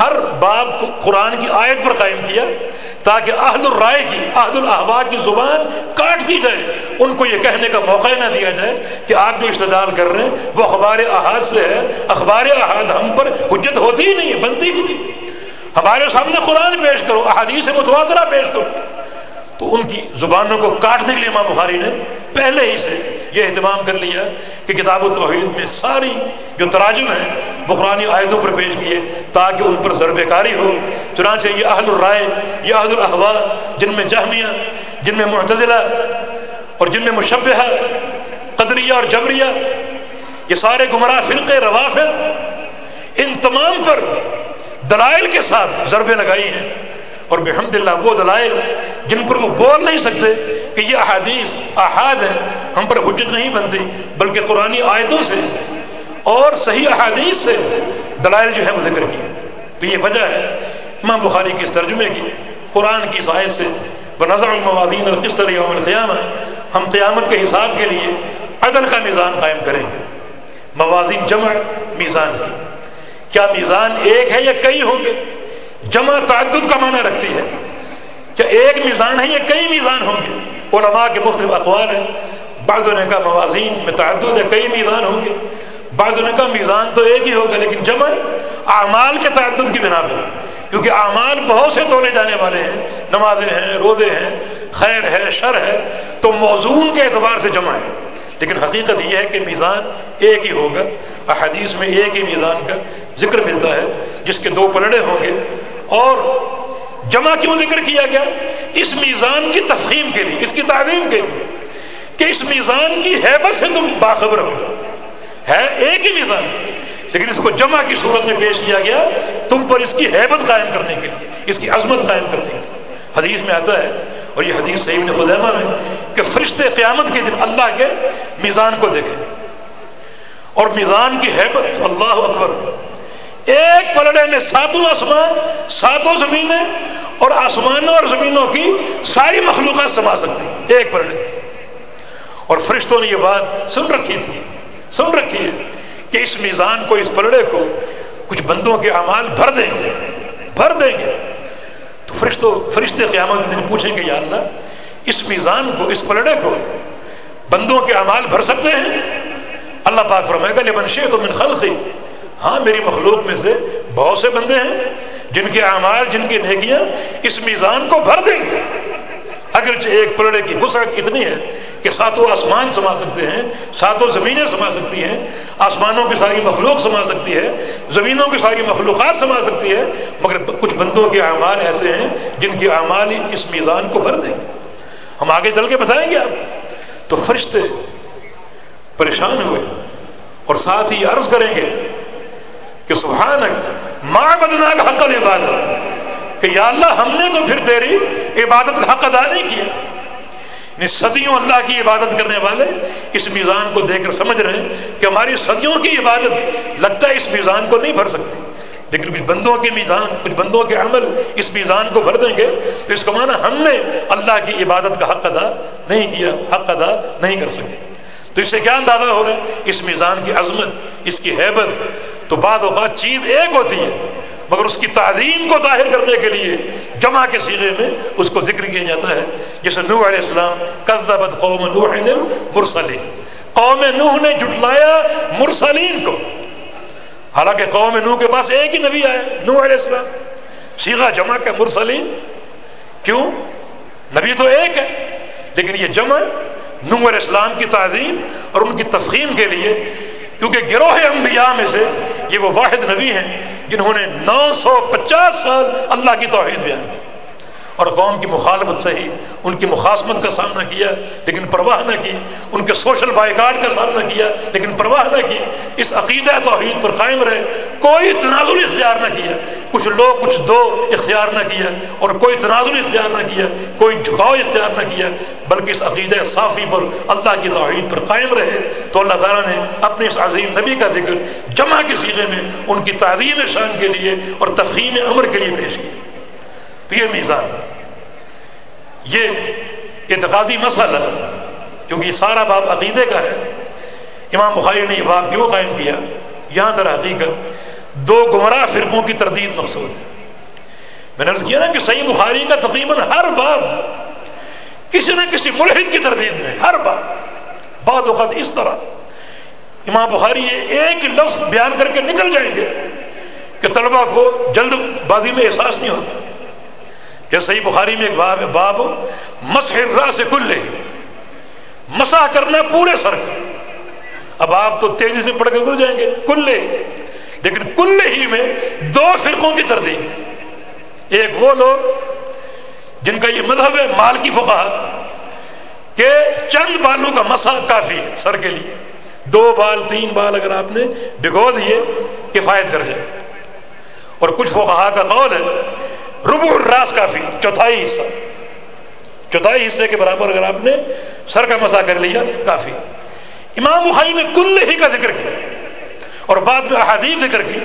ہر باب کو قرآن کی آیت پر قائم کیا تاکہ اہل الرائے کی عہد الحبا کی زبان کاٹ دی جائے۔ ان کو یہ کہنے کا موقع نہ دیا جائے کہ آپ جو استدال کر رہے ہیں، وہ اخبار احاد سے ہے۔ اخبار احاد ہم پر حجت ہوتی ہی نہیں ہے بنتی ہی نہیں۔ ہمارے سامنے قرآن پیش کرو، احادیث متواترہ پیش کرو۔ تو ان کی زبانوں کو کاٹنے کے لیے امام بخاری نے پہلے ہی سے یہ اہتمام کر لیا کہ کتاب و توحید میں ساری جو تراجم ہیں وہ قرآن آیتوں پر پیش کیے تاکہ ان پر ضرب کاری ہو۔ چنانچہ یہ اہل الرائے، یہ اہل الحوا جن میں جہمیہ، جن میں معتزلہ اور جن میں مشبہ قدریہ اور جبریہ، یہ سارے گمراہ فرقے، روافظ، ان تمام پر دلائل کے ساتھ ضربیں لگائی ہیں۔ اور بحمد اللہ وہ دلائل جن پر وہ بول نہیں سکتے کہ یہ احادیث، احاد ہے ہم پر حجت نہیں بنتی، بلکہ قرآن آیتوں سے اور صحیح احادیث سے دلائل جو ہے وہ ذکر کی تو یہ وجہ ہے، امام بخاری کے اس ترجمے کی، قرآن کی آیت سے بنظر الموادین القسط یوم القیامہ ہم قیامت کے حساب کے لیے عدل کا میزان قائم کریں گے۔ موازین جمع میزان کی۔ کیا میزان ایک ہے یا کئی ہوں گے؟ جمع تعدد کا معنی رکھتی ہے کیا ایک میزان ہے یا کئی میزان ہوں گے۔ علماء کے مختلف اقوال ہیں۔ بعض نے کہا موازین میں تعدد ہے کئی میزان ہوں گے۔ بعض نے کہا میزان تو ایک ہی ہوگا، لیکن جمع اعمال کے تعدد کی بنا پر۔ کیونکہ اعمال بہت سے تولے جانے والے ہیں، نمازیں ہیں رودے ہیں، خیر ہے، شر ہے، تو موزون کے اعتبار سے جمع ہے۔ لیکن حقیقت یہ ہے کہ میزان ایک ہی ہوگا۔ احادیث میں ایک ہی میزان کا ذکر ملتا ہے، جس کے دو پلڑے ہوں گے۔ اور جمع کیوں ذکر کیا گیا؟ اس میزان کی تفہیم کے لیے، اس کی تعلیم کے لیے کہ اس میزان کی حیبت سے تم باخبر ہو۔ ہے ایک ہی میزان، لیکن اس کو جمع کی صورت میں پیش کیا گیا تم پر اس کی حیبت قائم کرنے کے لیے، اس کی عظمت قائم کرنے کے لیے۔ حدیث میں آتا ہے، اور یہ حدیث صحیح نے خدیمہ میں کہ فرشتے قیامت کے دن اللہ کے میزان کو دیکھیں۔ اور میزان کی حیبت، اللہ اکبر ایک پلڑے میں ساتوں آسمان، ساتوں زمینیں اور آسمانوں اور زمینوں کی ساری مخلوقات سما سکتی ایک پلڑے۔ اور فرشتوں نے یہ بات سن رکھی تھی، سن رکھی ہے کہ اس میزان کو، اس پلڑے کو کچھ بندوں کے اعمال بھر دیں گے، بھر دیں گے۔ تو فرشتوں، فرشتے قیامت کے دن پوچھیں گے، یا اللہ، اس میزان کو، اس پلڑے کو بندوں کے اعمال بھر سکتے ہیں؟ اللہ پاک فرمائے گا، لمن شیء تو من خلقی ہاں میری مخلوق میں سے بہت سے بندے ہیں، جن کے اعمال، جن کی نیکیاں اس میزان کو بھر دیں گے۔ اگرچہ ایک پلڑے کی وسعت اتنی ہے کہ ساتوں آسمان سما سکتے ہیں، ساتوں زمینیں سما سکتی ہیں، آسمانوں کی ساری مخلوق سما سکتی ہے، زمینوں کی ساری مخلوقات سما سکتی ہے، مگر کچھ بندوں کے اعمال ایسے ہیں جن کے اعمال اس میزان کو بھر دیں گے۔ ہم آگے چل کے بتائیں گے آپ۔ تو فرشتے پریشان ہوئے اور ساتھ ہی عرض کریں گے کہ سبحانک ماں بدنا کا حق عبادت کہ یا اللہ، ہم نے تو پھر تیری عبادت کا حق ادا نہیں کیا یعنی صدیوں اللہ کی عبادت کرنے والے اس میزان کو دیکھ کر سمجھ رہے ہیں کہ ہماری صدیوں کی عبادت لگتا ہے اس میزان کو نہیں بھر سکتی۔ لیکن کچھ بندوں کے میزان، کچھ بندوں کے عمل اس میزان کو بھر دیں گے تو اس کا معنی ہم نے اللہ کی عبادت کا حق ادا نہیں کیا، حق ادا نہیں کر سکے۔ تو اس سے کیا اندازہ ہو رہا ہے؟ اس میزان کی عظمت، اس کی حیبت تو بعد اوقات چیز ایک ہوتی ہے، مگر اس کی تعظیم کو ظاہر کرنے کے لیے جمع کے سیغے میں اس کو ذکر کیا جاتا ہے۔ جیسے نوح علیہ السلام قذبت قوم نوح مرسلین قوم نوح نے جٹلایا مرسلین کو۔ حالانکہ قوم نوح کے پاس ایک ہی نبی آیا، نوح علیہ السلام۔ سیغا جمع کا مرسلین۔ کیوں؟ نبی تو ایک ہے، لیکن یہ جمع نوح علیہ السلام کی تعظیم اور ان کی تفخیم کے لیے کیونکہ گروہ انبیاء میں سے یہ وہ واحد نبی ہیں جنہوں نے نو سو پچاس سال اللہ کی توحید بیان کی۔ اور قوم کی مخالفت سے ہی ان کی مخاصمت کا سامنا کیا، لیکن پرواہ نہ کی، ان کے سوشل بائیکاٹ کا سامنا کیا، لیکن پرواہ نہ کی، اس عقیدہ توحید پر قائم رہے، کوئی تنازل اختیار نہ کیا، کچھ لوگ، کچھ دو اختیار نہ کیا، اور کوئی تنازل اختیار نہ کیا، کوئی جھکاؤ اختیار نہ کیا، بلکہ اس عقیدہ صافی پر، اللہ کی توحید پر قائم رہے۔ تو اللہ تعالیٰ نے اپنے اس عظیم نبی کا ذکر جمع کے سیغے میں ان کی تعلیم شان کے لیے اور تفہیم عمر کے لیے پیش کیا۔ تو یہ میزان یہ اعتقادی مسئلہ کیونکہ یہ سارا باب عقیدے کا ہے۔ امام بخاری نے یہ باب کیوں قائم کیا؟ یہاں در حقیقت دو گمراہ فرقوں کی تردید مقصود ہے۔ میں نے عرض کیا نا کہ صحیح بخاری کا تقریباً ہر باب کسی نہ کسی ملحد کی تردید میں، ہر باب۔ بعد وقت اس طرح۔ امام بخاری ایک لفظ بیان کر کے نکل جائیں گے کہ طلبہ کو جلد بازی میں احساس نہیں ہوتا۔ کہ صحیح بخاری میں ایک باب ہے باب مسح را سے کلے مسا کرنا پورے سر اب آپ تو تیزی سے پڑھ کے گزر جائیں گے۔ کلے لیکن کلے ہی میں دو فرقوں کی تردید۔ ایک وہ لوگ جن کا یہ مذہب ہے مال کی فقہ، کہ چند بالوں کا مسا کافی ہے سر کے لیے۔ دو بال، تین بال اگر آپ نے بگو دیے کفایت کر جائے اور کچھ فقہا کا قول ہے ربو الراس کافی، چوتھائی حصہ۔ چوتھائی حصے کے برابر اگر آپ نے سر کا مسا کر لیا، کافی۔ امام بخاری نے کل ہی کا ذکر کیا اور بعد میں احادیث ذکر کی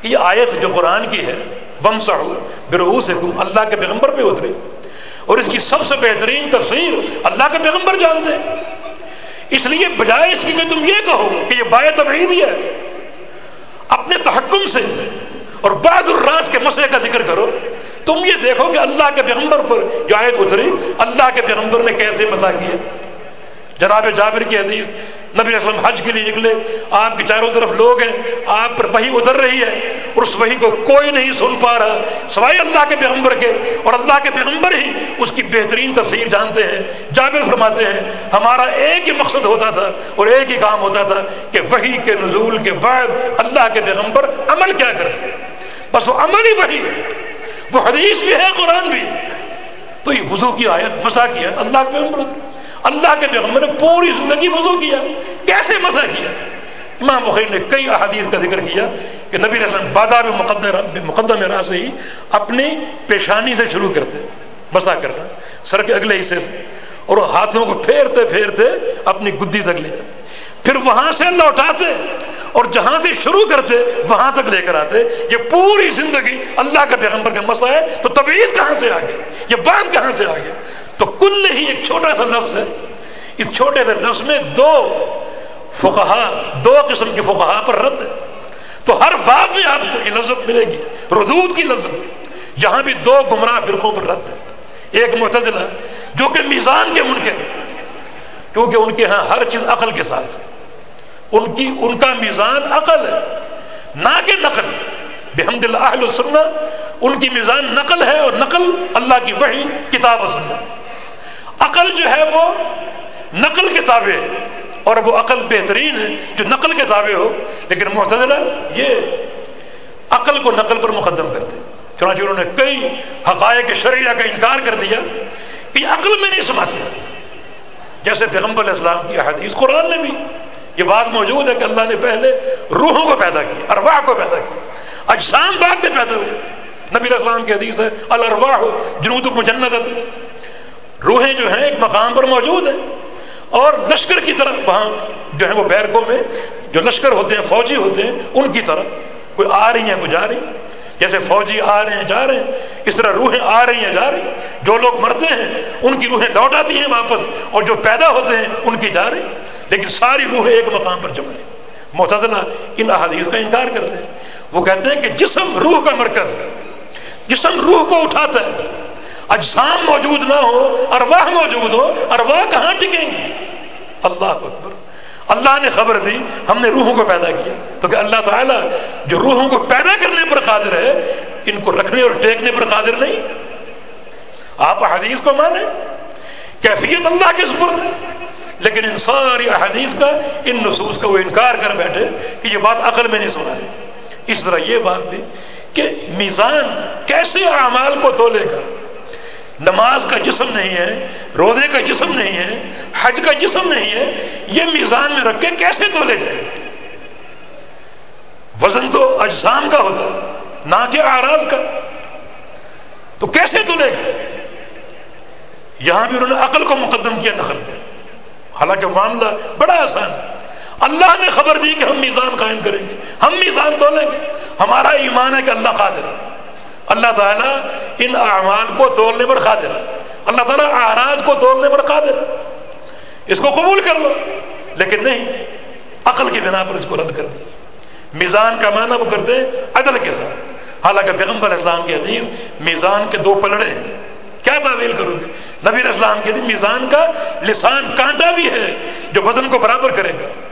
کہ یہ آیت جو قرآن کی ہے وم ساڑو برو اللہ کے پیغمبر پہ اتری اور اس کی سب سے بہترین تصویر اللہ کے پیغمبر جانتے اس لیے بجائے اس کی کہ تم یہ کہو کہ یہ باعث تبعیدی ہے۔ اپنے تحکم سے اور بعد الراس کے مسئلے کا ذکر کرو، تم یہ دیکھو کہ اللہ کے پیغمبر پر جو آیت اتری، اللہ کے پیغمبر نے کیسے مزہ کیا؟ جناب جابر کی حدیث نبی اسلم حج کے لیے نکلے۔ آپ کے چاروں طرف لوگ ہیں، آپ پر وہی اتر رہی ہے اور اس وہی کو کوئی نہیں سن پا رہا۔ سوائے اللہ کے پیغمبر کے اور اللہ کے پیغمبر ہی اس کی بہترین تفسیر جانتے ہیں، جابر فرماتے ہیں، ہمارا ایک ہی مقصد ہوتا تھا اور ایک ہی کام ہوتا تھا کہ وہی کے نزول کے بعد اللہ کے پیغمبر عمل کیا کرتے بس وہ عمل ہی وہی ہے۔ وہ حدیث بھی ہے، قرآن بھی۔ تو یہ وضو کی آیت مسا کی آیت، اللہ کے پیغمبر اللہ کے پیغمبر نے پوری زندگی وضو کیا، کیسے مسا کیا؟ امام بخیر نے کئی احادیث کا ذکر کیا کہ نبی رسلم بادہ میں مقدم راہ سے ہی اپنی پیشانی سے شروع کرتے مسا کرنا، سر کے اگلے حصے سے، اور وہ ہاتھوں کو پھیرتے پھیرتے اپنی گدی تک لے جاتے۔ پھر وہاں سے لوٹاتے اور جہاں سے شروع کرتے، وہاں تک لے کر آتے۔ یہ پوری زندگی اللہ کا پیغمبر کا مسئلہ ہے، تو تبعیض کہاں سے آگے؟ یہ بات کہاں سے آگے؟ تو کل ہی ایک چھوٹا سا لفظ ہے۔ اس چھوٹے سے لفظ میں دو فقہا، دو قسم کے فقہا پر رد ہے۔ تو ہر بات میں آپ کو یہ لذت ملے گی، ردود کی لذت۔ یہاں بھی دو گمراہ فرقوں پر رد ہے۔ ایک متضلہ جو کہ میزان کے منکر کیونکہ ان کے ہاں ہر چیز عقل کے ساتھ ان کی، ان کا میزان عقل ہے، نہ کہ نقل۔ بحمد اللہ السنہ ان کی میزان نقل ہے اور نقل اللہ کی وحی، کتاب و سننا عقل جو ہے وہ نقل کتابیں اور وہ عقل بہترین ہے جو نقل کے تابع ہو، لیکن معتدلہ یہ عقل کو نقل پر مقدم کرتے چنانچہ انہوں نے کئی حقائق شریعہ کا انکار کر دیا کہ یہ عقل میں نہیں سماتے۔ جیسے پیغمبر علیہ السلام کی حدیث قرآن میں بھی یہ بات موجود ہے کہ اللہ نے پہلے روحوں کو پیدا کیا، ارواح کو پیدا کیا۔ اجسام بعد میں پیدا ہوئے۔ نبی السلام کی حدیث ہے الرواح جنود مجنت روحیں جو ہیں ایک مقام پر موجود ہیں اور لشکر کی طرح وہاں جو ہے وہ بیرکوں میں، جو لشکر ہوتے ہیں، فوجی ہوتے ہیں، ان کی طرح کوئی آ رہی ہیں، کوئی جا رہی ہیں۔ جیسے فوجی آ رہے ہیں، جا رہے ہیں۔ اس طرح روحیں آ رہی ہیں، جا رہی ہیں۔ جو لوگ مرتے ہیں، ان کی روحیں لوٹ آتی ہیں واپس، اور جو پیدا ہوتے ہیں، ان کی جا رہی لیکن ساری روحیں ایک مقام پر جمع متضلہ ان احادیث کا انکار کرتے ہیں۔ وہ کہتے ہیں کہ جسم روح کا مرکز جسم روح کو اٹھاتا ہے۔ اجسام موجود نہ ہو، ارواح موجود ہو، ارواح کہاں ٹکیں گی اللہ اکبر۔ اللہ نے خبر دی، ہم نے روحوں کو پیدا کیا۔ تو کہ اللہ تعالیٰ جو روحوں کو پیدا کرنے پر قادر ہے، ان کو رکھنے اور ٹیکنے پر قادر نہیں۔ آپ حدیث کو مانیں۔ کیفیت اللہ کے سپرد ہے۔ لیکن ان ساری احادیث کا، ان نصوص کا وہ انکار کر بیٹھے کہ یہ بات عقل میں نہیں سنا ہے۔ اس طرح یہ بات بھی کہ میزان کیسے اعمال کو تولے گا؟ نماز کا جسم نہیں ہے، روزے کا جسم نہیں ہے، حج کا جسم نہیں ہے، یہ میزان میں رکھ کے کیسے تولے جائے؟ وزن تو اجسام کا ہوتا، نہ کہ آراز کا۔ تو کیسے تولے گا؟ یہاں بھی انہوں نے عقل کو مقدم کیا نقل پہ حالانکہ معاملہ بڑا آسان ہے۔ اللہ نے خبر دی کہ ہم میزان قائم کریں گے، ہم میزان تولیں گے۔ ہمارا ایمان ہے کہ اللہ قادر ہے۔ اللہ تعالیٰ ان اعمال کو تولنے پر قادر اللہ تعالیٰ آراز کو تولنے پر قادر اس کو قبول کر لو۔ لیکن نہیں، عقل کی بنا پر اس کو رد کر دی میزان کا معنی وہ کرتے ہیں عدل کے ساتھ۔ حالانکہ پیغمبر اسلام کی حدیث، میزان کے دو پلڑے ہیں۔ کیا تعویل کرو گے؟ نبی اسلام کی حدیث، میزان کا لسان کانٹا بھی ہے جو وزن کو برابر کرے گا۔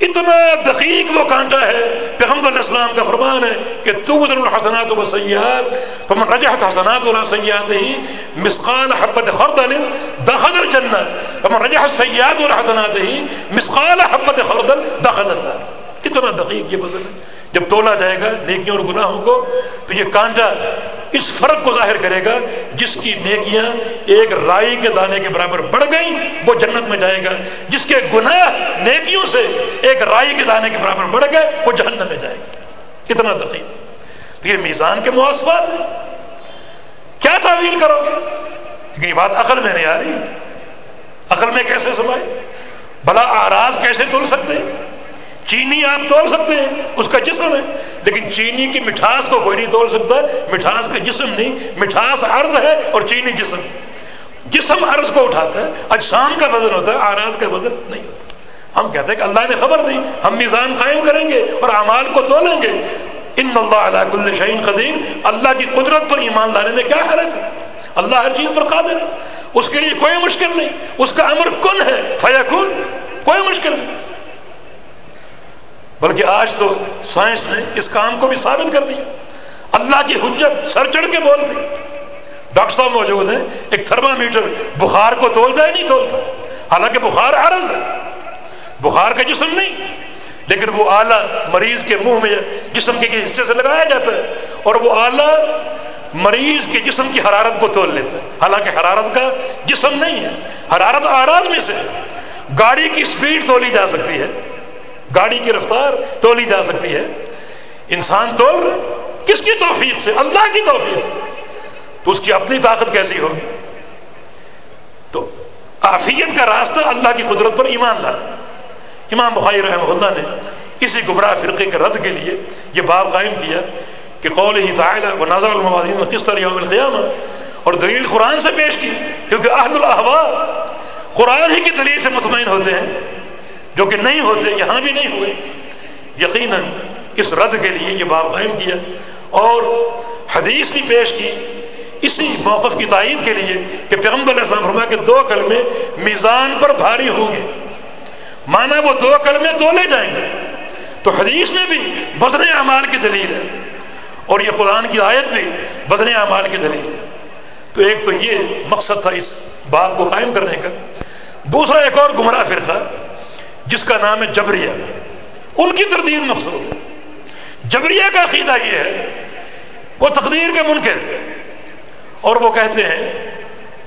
اتنا دقیق وہ کانٹا ہے، پیغمبر علیہ السلام کا فرمان ہے کہ توزن الحسنات و سیاحت فمن رجحت حسنات ولا سیاحت ہی مسقال حبت خردل دخل الجنہ، فمن رجحت سیاحت ولا حسنات ہی مسقال حبت خردل دخل النار۔ اتنا دقیق یہ بدل ہے؟ جب تولا جائے گا نیکیوں اور گناہوں کو، تو یہ کانٹا اس فرق کو ظاہر کرے گا جس کی نیکیاں ایک رائی کے دانے کے برابر بڑھ گئیں، وہ جنت میں جائے گا۔ جس کے گناہ نیکیوں سے ایک رائی کے دانے کے برابر بڑھ گئے، وہ جہنم میں جائے گا۔ کتنا دقیق۔ تو یہ میزان کے مواصفات ہیں۔ کیا تعویل کرو گے؟ کیونکہ یہ بات عقل میں نہیں آ رہی۔ عقل میں کیسے سمائے؟ بلا آراز کیسے تل سکتے؟ چینی آپ تول سکتے ہیں، اس کا جسم ہے۔ لیکن چینی کی مٹھاس کو کوئی نہیں تول سکتا، مٹھاس کا جسم نہیں، مٹھاس عرض ہے اور چینی جسم جسم عرض کو اٹھاتا ہے اجسام کا وزن ہوتا ہے آراز کا وزن نہیں ہوتا۔ ہم کہتے ہیں کہ اللہ نے خبر دی، ہم میزان قائم کریں گے اور اعمال کو تولیں گے۔ ان اللہ علیہ کل شعین قدیم اللہ کی قدرت پر ایمان لانے میں کیا حرف ہے؟ اللہ ہر چیز پر قادر ہے۔ اس کے لیے کوئی مشکل نہیں، اس کا امر کن ہے؟ فیا کن کوئی مشکل نہیں۔ بلکہ آج تو سائنس نے اس کام کو بھی ثابت کر دیا۔ اللہ کی حجت سر چڑھ کے بولتی ڈاکٹر صاحب موجود ہیں، ایک تھرما میٹر بخار کو تولتا ہے نہیں تولتا۔ حالانکہ بخار عرض ہے۔ بخار کا جسم نہیں، لیکن وہ آلہ مریض کے منہ میں جسم کے حصے سے لگایا جاتا ہے اور وہ آلہ مریض کے جسم کی حرارت کو تول لیتا ہے۔ حالانکہ حرارت کا جسم نہیں ہے، حرارت آراز میں سے گاڑی کی اسپیڈ تولی جا سکتی ہے۔ گاڑی کی رفتار تولی جا سکتی ہے۔ انسان تول رہے کس کی توفیق سے؟ اللہ کی توفیق سے۔ تو اس کی اپنی طاقت کیسی ہوگی؟ تو آفیت کا راستہ اللہ کی قدرت پر ایمان لانا۔ امام بخاری رحمہ اللہ نے اسی گمراہ فرقے کے رد کے لیے یہ باب قائم کیا کہ قول ہی تعالیٰ و نازع الموازین کس طرح یوم القیامہ اور دلیل قرآن سے پیش کی، کیونکہ عہد الاحبا قرآن ہی کی دلیل سے مطمئن ہوتے ہیں۔ جو کہ نہیں ہوتے، یہاں بھی نہیں ہوئے۔ یقیناً اس رد کے لیے یہ باب قائم کیا۔ اور حدیث بھی پیش کی۔ اسی موقف کی تائید کے لیے کہ پیغمبر علیہ السلام فرما کہ دو کلمے میزان پر بھاری ہوں گے۔ مانا وہ دو کلمے تولے جائیں گے۔ تو حدیث میں بھی بزن اعمال کی دلیل ہے۔ اور یہ قرآن کی آیت بھی بزن اعمال کی دلیل ہے۔ تو ایک تو یہ مقصد تھا اس بات کو قائم کرنے کا۔ دوسرا ایک اور گمراہ فرقہ۔ جس کا نام ہے جبریہ۔ ان کی تردید مقصود ہے۔ جبریہ کا عقیدہ یہ ہے، وہ تقدیر کے منکر اور وہ کہتے ہیں،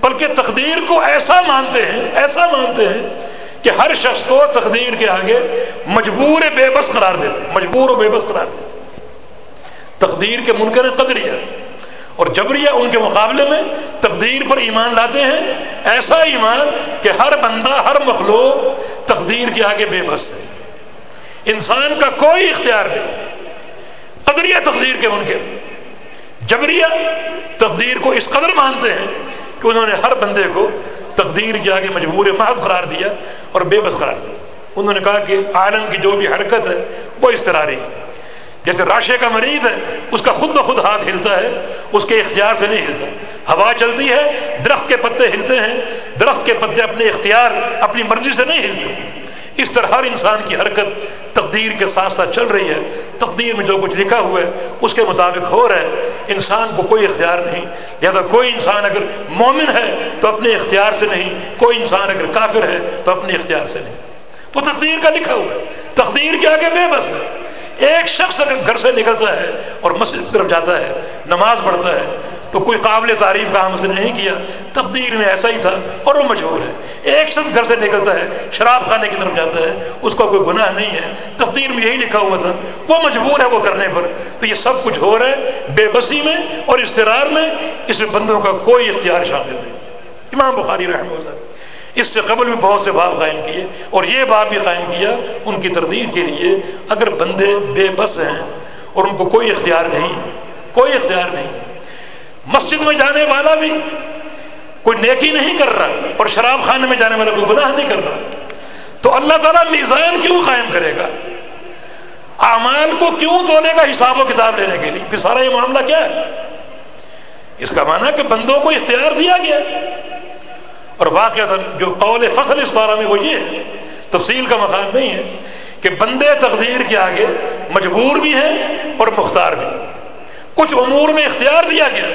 بلکہ تقدیر کو ایسا مانتے ہیں، ایسا مانتے ہیں کہ ہر شخص کو تقدیر کے آگے مجبور بے بس قرار دیتے مجبور و بے بس قرار دیتے تقدیر کے منکر قدریہ۔ اور جبریہ ان کے مقابلے میں تقدیر پر ایمان لاتے ہیں۔ ایسا ایمان کہ ہر بندہ، ہر مخلوق تقدیر کے آگے بے بس ہے۔ انسان کا کوئی اختیار نہیں۔ قدریہ تقدیر کے منکر۔ جبریہ تقدیر کو اس قدر مانتے ہیں کہ انہوں نے ہر بندے کو تقدیر کے آگے مجبور محض قرار دیا اور بے بس قرار دیا۔ انہوں نے کہا کہ عالم کی جو بھی حرکت ہے وہ اس طرح رہی۔ جیسے راشے کا مریض ہے، اس کا خود بخود ہاتھ ہلتا ہے، اس کے اختیار سے نہیں ہلتا۔ ہوا چلتی ہے، درخت کے پتے ہلتے ہیں، درخت کے پتے اپنے اختیار، اپنی مرضی سے نہیں ہلتے۔ اس طرح ہر انسان کی حرکت تقدیر کے ساتھ ساتھ چل رہی ہے۔ تقدیر میں جو کچھ لکھا ہوا ہے، اس کے مطابق ہو رہا ہے۔ انسان کو کوئی اختیار نہیں۔ لہٰذا کوئی انسان اگر مومن ہے، تو اپنے اختیار سے نہیں۔ کوئی انسان اگر کافر ہے، تو اپنے اختیار سے نہیں۔ وہ تقدیر کا لکھا ہوا ہے۔ تقدیر کے آگے بے بس ہے۔ ایک شخص اگر گھر سے نکلتا ہے اور مسجد کی طرف جاتا ہے، نماز پڑھتا ہے، تو کوئی قابل تعریف کام اس نے نہیں کیا۔ تقدیر میں ایسا ہی تھا اور وہ مجبور ہے۔ ایک شخص گھر سے نکلتا ہے، شراب خانے کی طرف جاتا ہے، اس کا کوئی گناہ نہیں ہے۔ تقدیر میں یہی لکھا ہوا تھا۔ وہ مجبور ہے وہ کرنے پر۔ تو یہ سب کچھ ہو رہا ہے بے بسی میں اور استرار میں، اس میں بندوں کا کوئی اختیار شامل نہیں۔ امام بخاری رحمہ اللہ۔ اس سے قبل بھی بہت سے باب قائم کیے اور یہ باب بھی قائم کیا ان کی تردید کے لیے اگر بندے بے بس ہیں اور ان کو کوئی اختیار نہیں ہے، کوئی اختیار نہیں مسجد میں جانے والا بھی کوئی نیکی نہیں کر رہا اور شراب خانے میں جانے والا کوئی گناہ نہیں کر رہا۔ تو اللہ تعالیٰ میزان کیوں قائم کرے گا؟ اعمال کو کیوں دھونے کا حساب و کتاب لینے کے لیے؟ پھر سارا یہ معاملہ کیا ہے؟ اس کا معنی کہ بندوں کو اختیار دیا گیا اور واقع جو قول فصل اس بارہ میں وہ یہ ہے، تفصیل کا مقام نہیں ہے کہ بندے تقدیر کے آگے مجبور بھی ہیں اور مختار بھی کچھ امور میں اختیار دیا گیا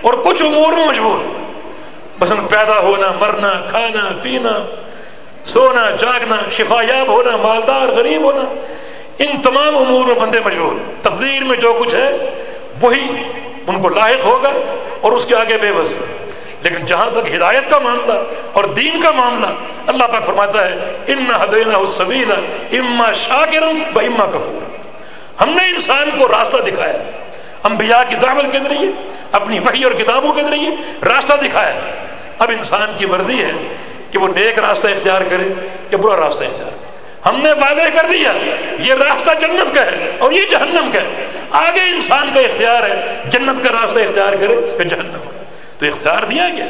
اور کچھ امور میں مجبور۔ بس پیدا ہونا، مرنا، کھانا، پینا، سونا، جاگنا شفا یاب ہونا، مالدار، غریب ہونا، ان تمام امور میں بندے مجبور تقدیر میں جو کچھ ہے، وہی ان کو لاحق ہوگا اور اس کے آگے بے بس لیکن جہاں تک ہدایت کا معاملہ اور دین کا معاملہ، اللہ پاک فرماتا ہے ان حدینہ السبیلا، اما شاکر ب اما کفور ہم نے انسان کو راستہ دکھایا انبیاء کی دعوت کے ذریعے، اپنی وحی اور کتابوں کے ذریعے راستہ دکھایا اب انسان کی مرضی ہے کہ وہ نیک راستہ اختیار کرے یا برا راستہ اختیار کرے۔ ہم نے وعدے کر دیا، یہ راستہ جنت کا ہے اور یہ جہنم کا ہے۔ آگے انسان کا اختیار ہے، جنت کا راستہ اختیار کرے یا جہنم کا۔ تو اختیار دیا گیا۔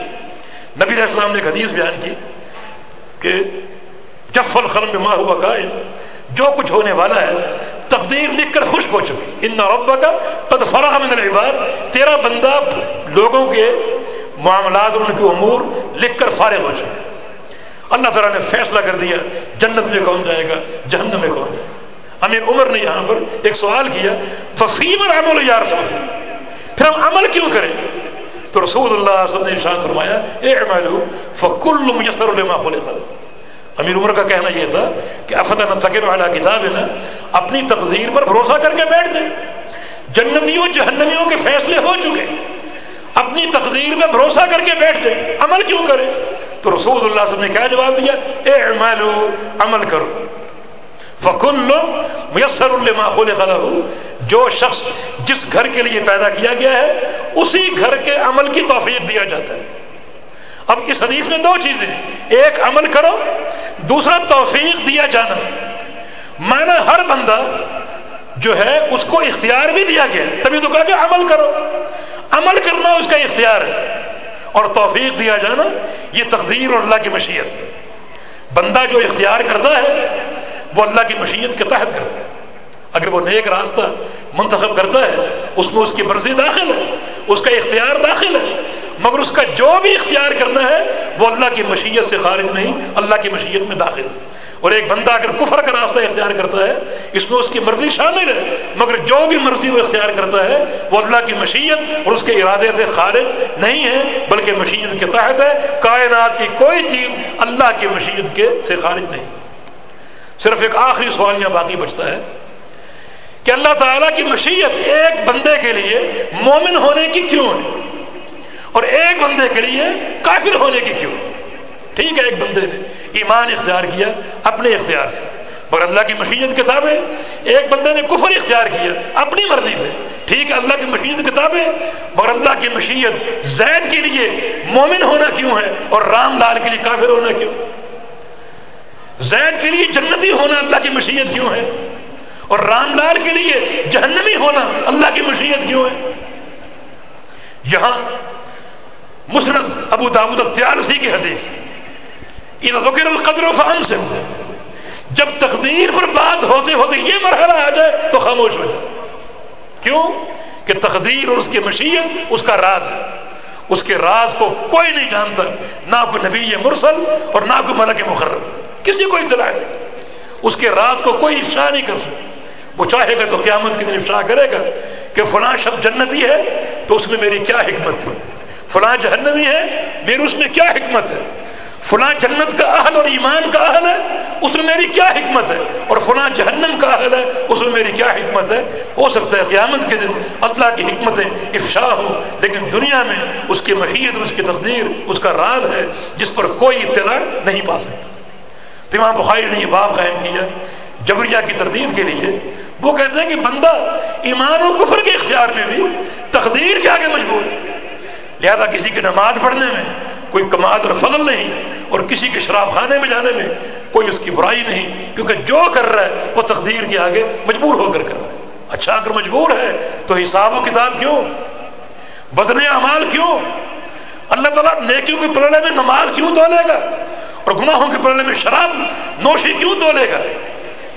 نبی علیہ السلام نے ایک حدیث بیان کی کہ جف الخلم ما ہوا قائم جو کچھ ہونے والا ہے، تقدیر لکھ کر خشک ہو چکی۔ ان ربا کا قد فرح من العباد۔ تیرا بندہ لوگوں کے معاملات اور ان کے امور لکھ کر فارغ ہو چکے اللہ تعالیٰ نے فیصلہ کر دیا، جنت میں کون جائے گا، جہنم میں کون جائے گا۔ امیر عمر نے یہاں پر ایک سوال کیا، ففیم عمل یا رسول پھر ہم عمل کیوں کریں؟ تو رسول اللہ صلی اللہ علیہ وسلم نے فرمایا، اے عملو فکل میسر لما خلق امیر عمر کا کہنا یہ تھا کہ افتح تقر والا کتاب ہے نا اپنی تقدیر پر بھروسہ کر کے بیٹھ جائے جنتیوں، جہنمیوں کے فیصلے ہو چکے۔ اپنی تقدیر میں بھروسہ کر کے بیٹھ جائے عمل کیوں کرے؟ تو رسول اللہ صلی اللہ علیہ وسلم نے کیا جواب دیا؟ اے عملو عمل کرو۔ فکل میسر الما خلق له جو شخص جس گھر کے لیے پیدا کیا گیا ہے، اسی گھر کے عمل کی توفیق دیا جاتا ہے۔ اب اس حدیث میں دو چیزیں ایک، عمل کرو، دوسرا، توفیق دیا جانا۔ مانا ہر بندہ جو ہے، اس کو اختیار بھی دیا گیا تبھی تو کہا کہ عمل کرو۔ عمل کرنا اس کا اختیار ہے۔ اور توفیق دیا جانا، یہ تقدیر اور اللہ کی مشیت ہے۔ بندہ جو اختیار کرتا ہے، وہ اللہ کی مشیت کے تحت کرتا ہے۔ اگر وہ نیک راستہ منتخب کرتا ہے، اس میں اس کی مرضی داخل ہے، اس کا اختیار داخل ہے، مگر اس کا جو بھی اختیار کرنا ہے، وہ اللہ کی مشیت سے خارج نہیں، اللہ کی مشیت میں داخل ہے۔ اور ایک بندہ اگر کفر کا راستہ اختیار کرتا ہے، اس میں اس کی مرضی شامل ہے، مگر جو بھی مرضی وہ اختیار کرتا ہے، وہ اللہ کی مشیت اور اس کے ارادے سے خارج نہیں ہے، بلکہ مشیت کے تحت ہے۔ کائنات کی کوئی چیز اللہ کی مشیت کے سے خارج نہیں۔ صرف ایک آخری سوال یہاں باقی بچتا ہے۔ کہ اللہ تعالیٰ کی مشیت ایک بندے کے لیے مومن ہونے کی کیوں ہے؟ اور ایک بندے کے لیے کافر ہونے کی کیوں ہے؟ ٹھیک ہے، ایک بندے نے ایمان اختیار کیا اپنے اختیار سے۔ مگر اللہ کی مشیت کتابیں، ایک بندے نے کفر اختیار کیا اپنی مرضی سے۔ ٹھیک ہے، اللہ کی مشیت کتابیں مگر اللہ کی مشیت زید کے لیے مومن ہونا کیوں ہے اور رام لال کے لیے کافر ہونا کیوں؟ زید کے لیے جنتی ہونا اللہ کی مشیت کیوں ہے؟ اور رام لال کے لیے جہنمی ہونا اللہ کی مشیت کیوں ہے؟ یہاں مسلم ابو داود اختیار کی حدیث ذکر القدر و فہم سے جب تقدیر پر بات ہوتے ہوتے یہ مرحلہ آ جائے تو خاموش ہو جائے۔ کیوں؟ کہ تقدیر اور اس کی مشیت اس کا راز ہے۔ اس کے راز کو کوئی نہیں جانتا، نہ کوئی نبی مرسل اور نہ کوئی ملک مقرر، کسی کو اطلاع نہیں۔ اس کے راز کو کوئی افشا نہیں کر سکتا۔ وہ چاہے گا تو قیامت کے دن افشا کرے گا کہ فلاں شخص جنتی ہے تو اس میں میری کیا حکمت تھی فلاں جہنمی ہے میری اس میں کیا حکمت ہے؟ فلاں جنت کا اہل اور ایمان کا اہل ہے، اس میں میری کیا حکمت ہے؟ اور فلاں جہنم کا اہل ہے، اس میں میری کیا حکمت ہے؟ ہو سکتا ہے قیامت کے دن اللہ کی حکمتیں افشا ہو لیکن دنیا میں اس کی محیط، اس کی تقدیر، اس کا راز ہے جس پر کوئی اطلاع نہیں پا سکتا۔ تو امام بخاری نے یہ باب قائم کیا جبریہ کی تردید کے لیے وہ کہتے ہیں کہ بندہ ایمان و کفر کے اختیار میں بھی تقدیر کے آگے مجبور ہے۔ لہذا کسی کی نماز پڑھنے میں کوئی کمال اور فضل نہیں اور کسی کے شراب خانے میں جانے میں کوئی اس کی برائی نہیں، کیونکہ جو کر رہا ہے وہ تقدیر کے آگے مجبور ہو کر کر رہا ہے۔ اچھا اگر مجبور ہے تو حساب و کتاب کیوں؟ وزن اعمال کیوں؟ اللہ تعالیٰ نیکیوں کے پلڑے میں نماز کیوں تو لے گا؟ اور گناہوں کے پلڑے میں شراب نوشی کیوں تو لے گا؟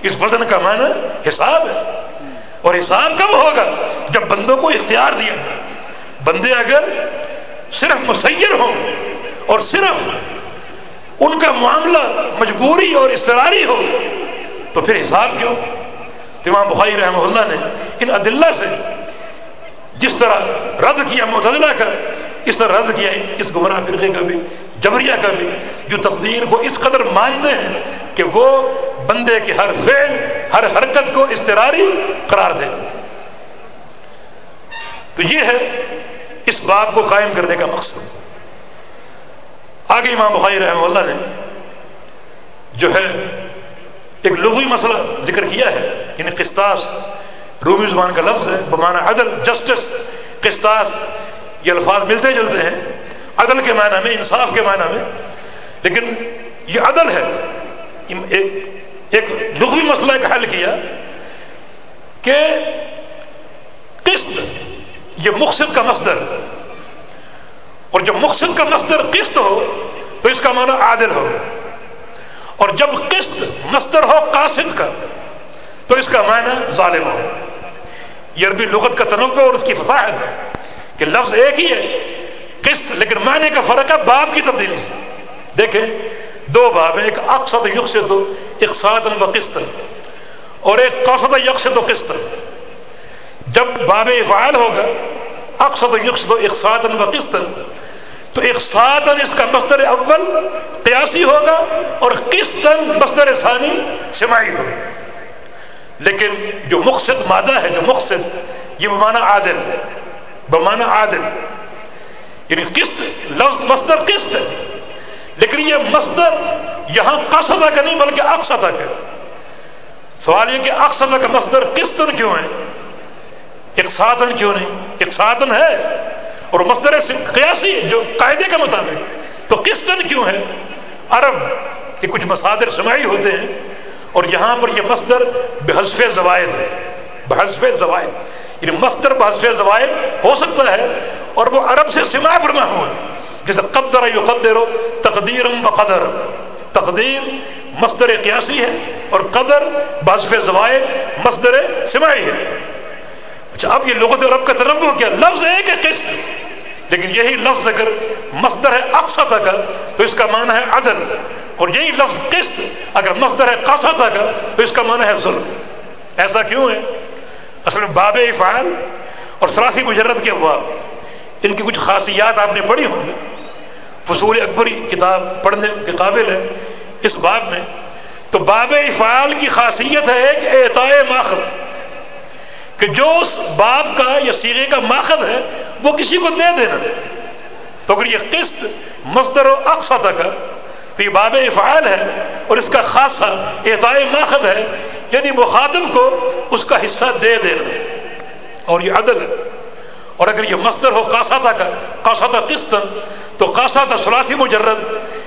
اس وزن کا معنی حساب ہے۔ اور حساب کب ہوگا؟ جب بندوں کو اختیار دیا جائے۔ بندے اگر صرف مسیر ہوں اور صرف ان کا معاملہ مجبوری اور استراری ہو، تو پھر حساب کیوں؟ تو امام بخاری رحمہ اللہ نے ان عدلہ سے جس طرح رد کیا، معتدلہ کا، اس طرح رد کیا اس گمراہ فرقے کا بھی۔ جبریہ کا بھی جو تقدیر کو اس قدر مانتے ہیں کہ وہ بندے کے ہر فعل، ہر حرکت کو استراری قرار دے دیتے تو یہ ہے اس بات کو قائم کرنے کا مقصد۔ آگے امام بخاری رحمہ اللہ نے جو ہے ایک لغوی مسئلہ ذکر کیا ہے یعنی قسطاس۔ رومی زبان کا لفظ ہے بمانا عدل، جسٹس، قسطاس، یہ الفاظ ملتے جلتے ہیں۔ عدل کے معنی میں، انصاف کے معنی میں۔ لیکن یہ عدل ہے۔ ایک ایک لغوی مسئلہ ایک حل کیا کہ قسط، یہ مقصد کا مصدر۔ اور جب مقصد کا مصدر قسط ہو، تو اس کا معنی عادل ہوگا اور جب قسط مصدر ہو قاصد کا، تو اس کا معنی ظالم ہو۔ یہ عربی لغت کا تنوع اور اس کی فصاحت ہے کہ لفظ ایک ہی ہے۔ قسط، لیکن معنی کا فرق ہے باپ کی تبدیلی سے۔ دیکھیں، دو باب ہیں، ایک اقسط یقصد اقساط و قسط۔ اور ایک قصد یقصد و قسط۔ جب باب افعال ہوگا اقسط یقصد اقساط و قسط، تو اقساطن اس کا مصدر اول قیاسی ہوگا اور قسطن مصدر ثانی سماعی ہوگا۔ لیکن جو مقصد مادہ ہے، جو مقصد، یہ بمانا عادل ہے۔ بمانا عادل۔ یعنی قسط لفظ مصدر قسط ہے۔ لیکن یہ مصدر یہاں قصدہ کا نہیں، بلکہ اقصدہ کا سوال یہ کہ اقصدہ کا مصدر قسطن کیوں ہے؟ اقساطن کیوں نہیں؟ اقساطن ہے۔ اور مصدر قیاسی جو قاعدے کے مطابق۔ تو قسطن کیوں ہے؟ عرب کے کچھ مصادر سماعی ہوتے ہیں، اور یہاں پر یہ مصدر بحذف زوائد ہے۔ بحذف زوائد یعنی مصدر بحذف زوائد ہو سکتا ہے اور وہ عرب سے سما پر محمول جیسے قدر یقدر تقدیر و قدر۔ تقدیر مصدر قیاسی ہے اور قدر بحذف زوائد مصدر سماعی ہے۔ اچھا اب یہ لغت عرب کا تنوع کیا؟ لفظ ایک ہے قسط۔ لیکن یہی لفظ اگر مصدر ہے اقسا کا تو اس کا معنی ہے عدل۔ اور یہی لفظ قسط، اگر مصدر ہے قاسا کا تو اس کا معنی ہے ظلم۔ ایسا کیوں ہے؟ اصل میں باب افعال اور سراسی مجرد کے ابواب ان کی کچھ خاصیات آپ نے پڑھی ہوں گی۔ فصول اکبری کتاب پڑھنے کے قابل ہے۔ اس باب میں تو باب افعال کی خاصیت ہے ایک اعطائے ماخذ، کہ جو اس باب کا یا سیرے کا ماخذ ہے، وہ کسی کو دے دینا۔ تو اگر یہ قسط مصدر و اقسا کا تو یہ باب افعال ہے اور اس کا خاصہ اعطاء ماخذ ہے یعنی مخاطب کو اس کا حصہ دے دینا۔ اور یہ عدل ہے۔ اور اگر یہ مصدر ہو قاساتہ کا قاساتہ قسطن تو قاساتہ سلاسی مجرد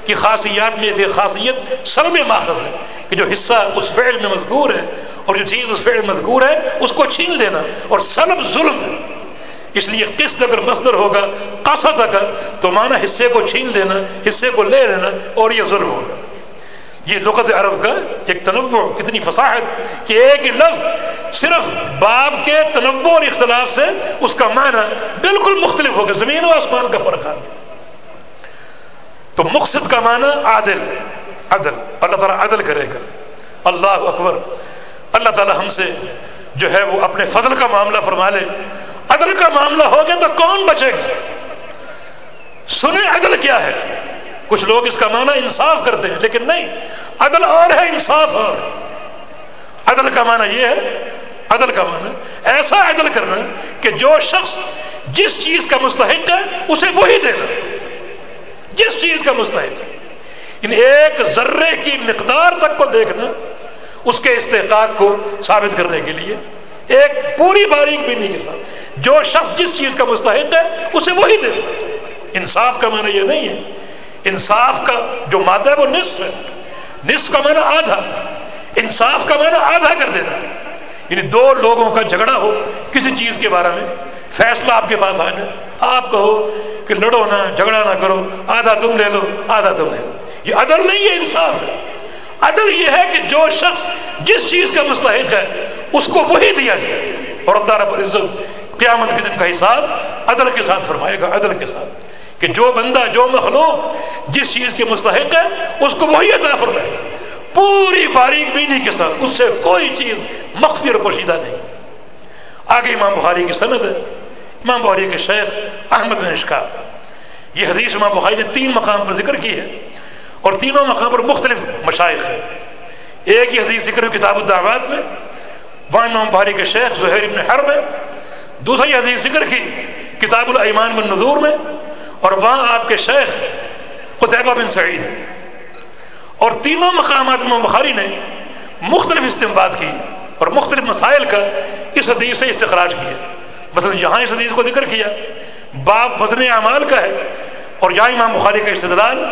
کی خاصیات میں سے خاصیت سلم ماخذ ہے کہ جو حصہ اس فعل میں مذکور ہے اور جو چیز اس فعل مذکور ہے، اس کو چھین لینا اور سلب ظلم ہے۔ اس لیے قسط اگر مصدر ہوگا قاساتہ کا، تو مانا حصے کو چھین لینا، حصے کو لے لینا اور یہ ظلم ہوگا۔ یہ لغت عرب کا ایک تنوع، کتنی فصاحت، کہ ایک لفظ صرف باب کے تنوع اور اختلاف سے اس کا معنی بالکل مختلف ہوگا زمین و آسمان کا فرق آ گیا تو مقصد کا معنی عادل، عدل، اللہ تعالیٰ عدل کرے گا۔ اللہ اکبر، اللہ تعالیٰ ہم سے جو ہے وہ اپنے فضل کا معاملہ فرما لے۔ عدل کا معاملہ ہو گیا تو کون بچے گا؟ سنیں عدل کیا ہے۔ کچھ لوگ اس کا معنی انصاف کرتے ہیں، لیکن نہیں، عدل اور ہے انصاف اور۔ عدل کا معنی یہ ہے، عدل کا معنی، ایسا عدل کرنا کہ جو شخص جس چیز کا مستحق ہے، اسے وہی دینا جس چیز کا مستحق ہے۔ ان ایک ذرے کی مقدار تک کو دیکھنا، اس کے استحقاق کو ثابت کرنے کے لیے، ایک پوری باریک بینی کے ساتھ۔ جو شخص جس چیز کا مستحق ہے، اسے وہی دے۔ انصاف کا معنی یہ نہیں ہے انصاف کا جو مادہ ہے وہ نصف ہے۔ نصف کا معنی آدھا۔ انصاف کا معنی آدھا کر دینا۔ یعنی دو لوگوں کا جھگڑا ہو کسی چیز کے بارے میں، فیصلہ آپ کے پاس آ جائے۔ آپ کہو کہ لڑو نہ، جھگڑا نہ کرو، آدھا تم لے لو، آدھا تم لے لو۔ یہ عدل نہیں ہے انصاف ہے۔ عدل یہ ہے کہ جو شخص جس چیز کا مستحق ہے، اس کو وہی دیا جائے۔ اور اللہ رب العزت قیامت کے دن کا حساب عدل کے ساتھ فرمائے گا، عدل کے ساتھ۔ کہ جو بندہ، جو مخلوق جس چیز کے مستحق ہے، اس کو وہی عطا فرمائے۔ پوری باریک بینی کے ساتھ، اس سے کوئی چیز مخفی اور پوشیدہ نہیں۔ آگے امام بخاری کی سند ہے۔ امام بخاری کے شیخ احمد بن اشکا یہ حدیث امام بخاری نے تین مقام پر ذکر کی ہے اور تینوں مقام پر مختلف مشائق ہیں۔ ایک ہی حدیث ذکر کتاب الدعوات میں، وہاں امام بخاری کے شیخ زہیر ابن حرب ہے دوسری حدیث ذکر کی کتاب الایمان بن نظور میں اور وہاں آپ کے شیخ قطبہ بن سعید اور تینوں مقامات امام بخاری نے مختلف استعمال کی اور مختلف مسائل کا اس حدیث سے استخراج کیا۔ مثلا یہاں اس حدیث کو ذکر کیا، باب وزن اعمال کا ہے اور یہاں امام بخاری کا استدلال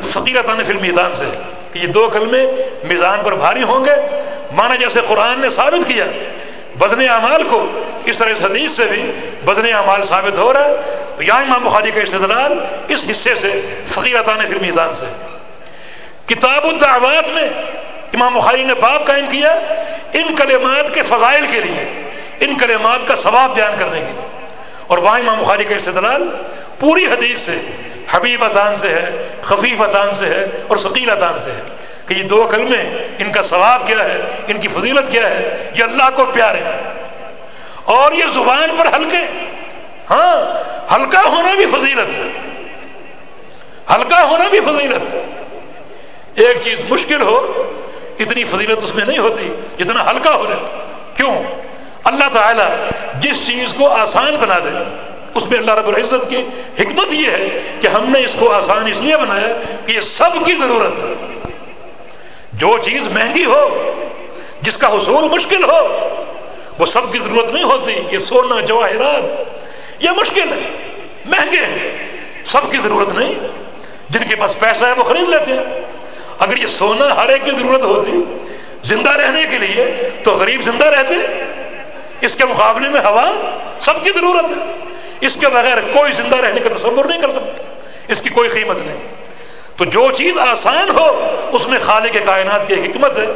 فقیرتان فی المیدان سے کہ یہ دو کلمے میزان پر بھاری ہوں گے۔ مانا جیسے قرآن نے ثابت کیا وزن اعمال کو، اس طرح اس حدیث سے بھی وزن اعمال ثابت ہو رہا ہے۔ تو یہاں امام بخاری کا استدلال اس حصے سے فقیرتان فی المیزان سے۔ کتاب الدعوات میں امام بخاری نے باب قائم کیا، ان کلمات کے فضائل کے لیے، ان کلمات کا ثواب بیان کرنے کے لیے۔ اور وہاں امام بخاری کا استدلال پوری حدیث سے، حبیب اتان سے ہے، خفیف اتان سے ہے اور ثقیل اتان سے ہے۔ کہ یہ دو کلمے ان کا ثواب کیا ہے، ان کی فضیلت کیا ہے؟ یہ اللہ کو پیارے اور یہ زبان پر ہلکے ہاں ہلکا ہونا بھی فضیلت ہے۔ ہلکا ہونا بھی فضیلت ہے۔ ایک چیز مشکل ہو، اتنی فضیلت اس میں نہیں ہوتی جتنا ہلکا ہو رہا کیوں؟ اللہ تعالیٰ جس چیز کو آسان بنا دے، اس میں اللہ رب العزت کی حکمت یہ ہے کہ ہم نے اس کو آسان اس لیے بنایا کہ یہ سب کی ضرورت ہے۔ جو چیز مہنگی ہو، جس کا حصول مشکل ہو، وہ سب کی ضرورت نہیں ہوتی، یہ سونا، جواہرات، یہ مشکل ہے، مہنگے ہیں، سب کی ضرورت نہیں۔ جن کے پاس پیسہ ہے، وہ خرید لیتے ہیں۔ اگر یہ سونا ہر ایک کی ضرورت ہوتی، زندہ رہنے کے لیے، تو غریب زندہ رہتے۔ اس کے مقابلے میں ہوا سب کی ضرورت ہے۔ اس کے بغیر کوئی زندہ رہنے کا تصور نہیں کر سکتا۔ اس کی کوئی قیمت نہیں۔ تو جو چیز آسان ہو، اس میں خالق کائنات کی حکمت ہے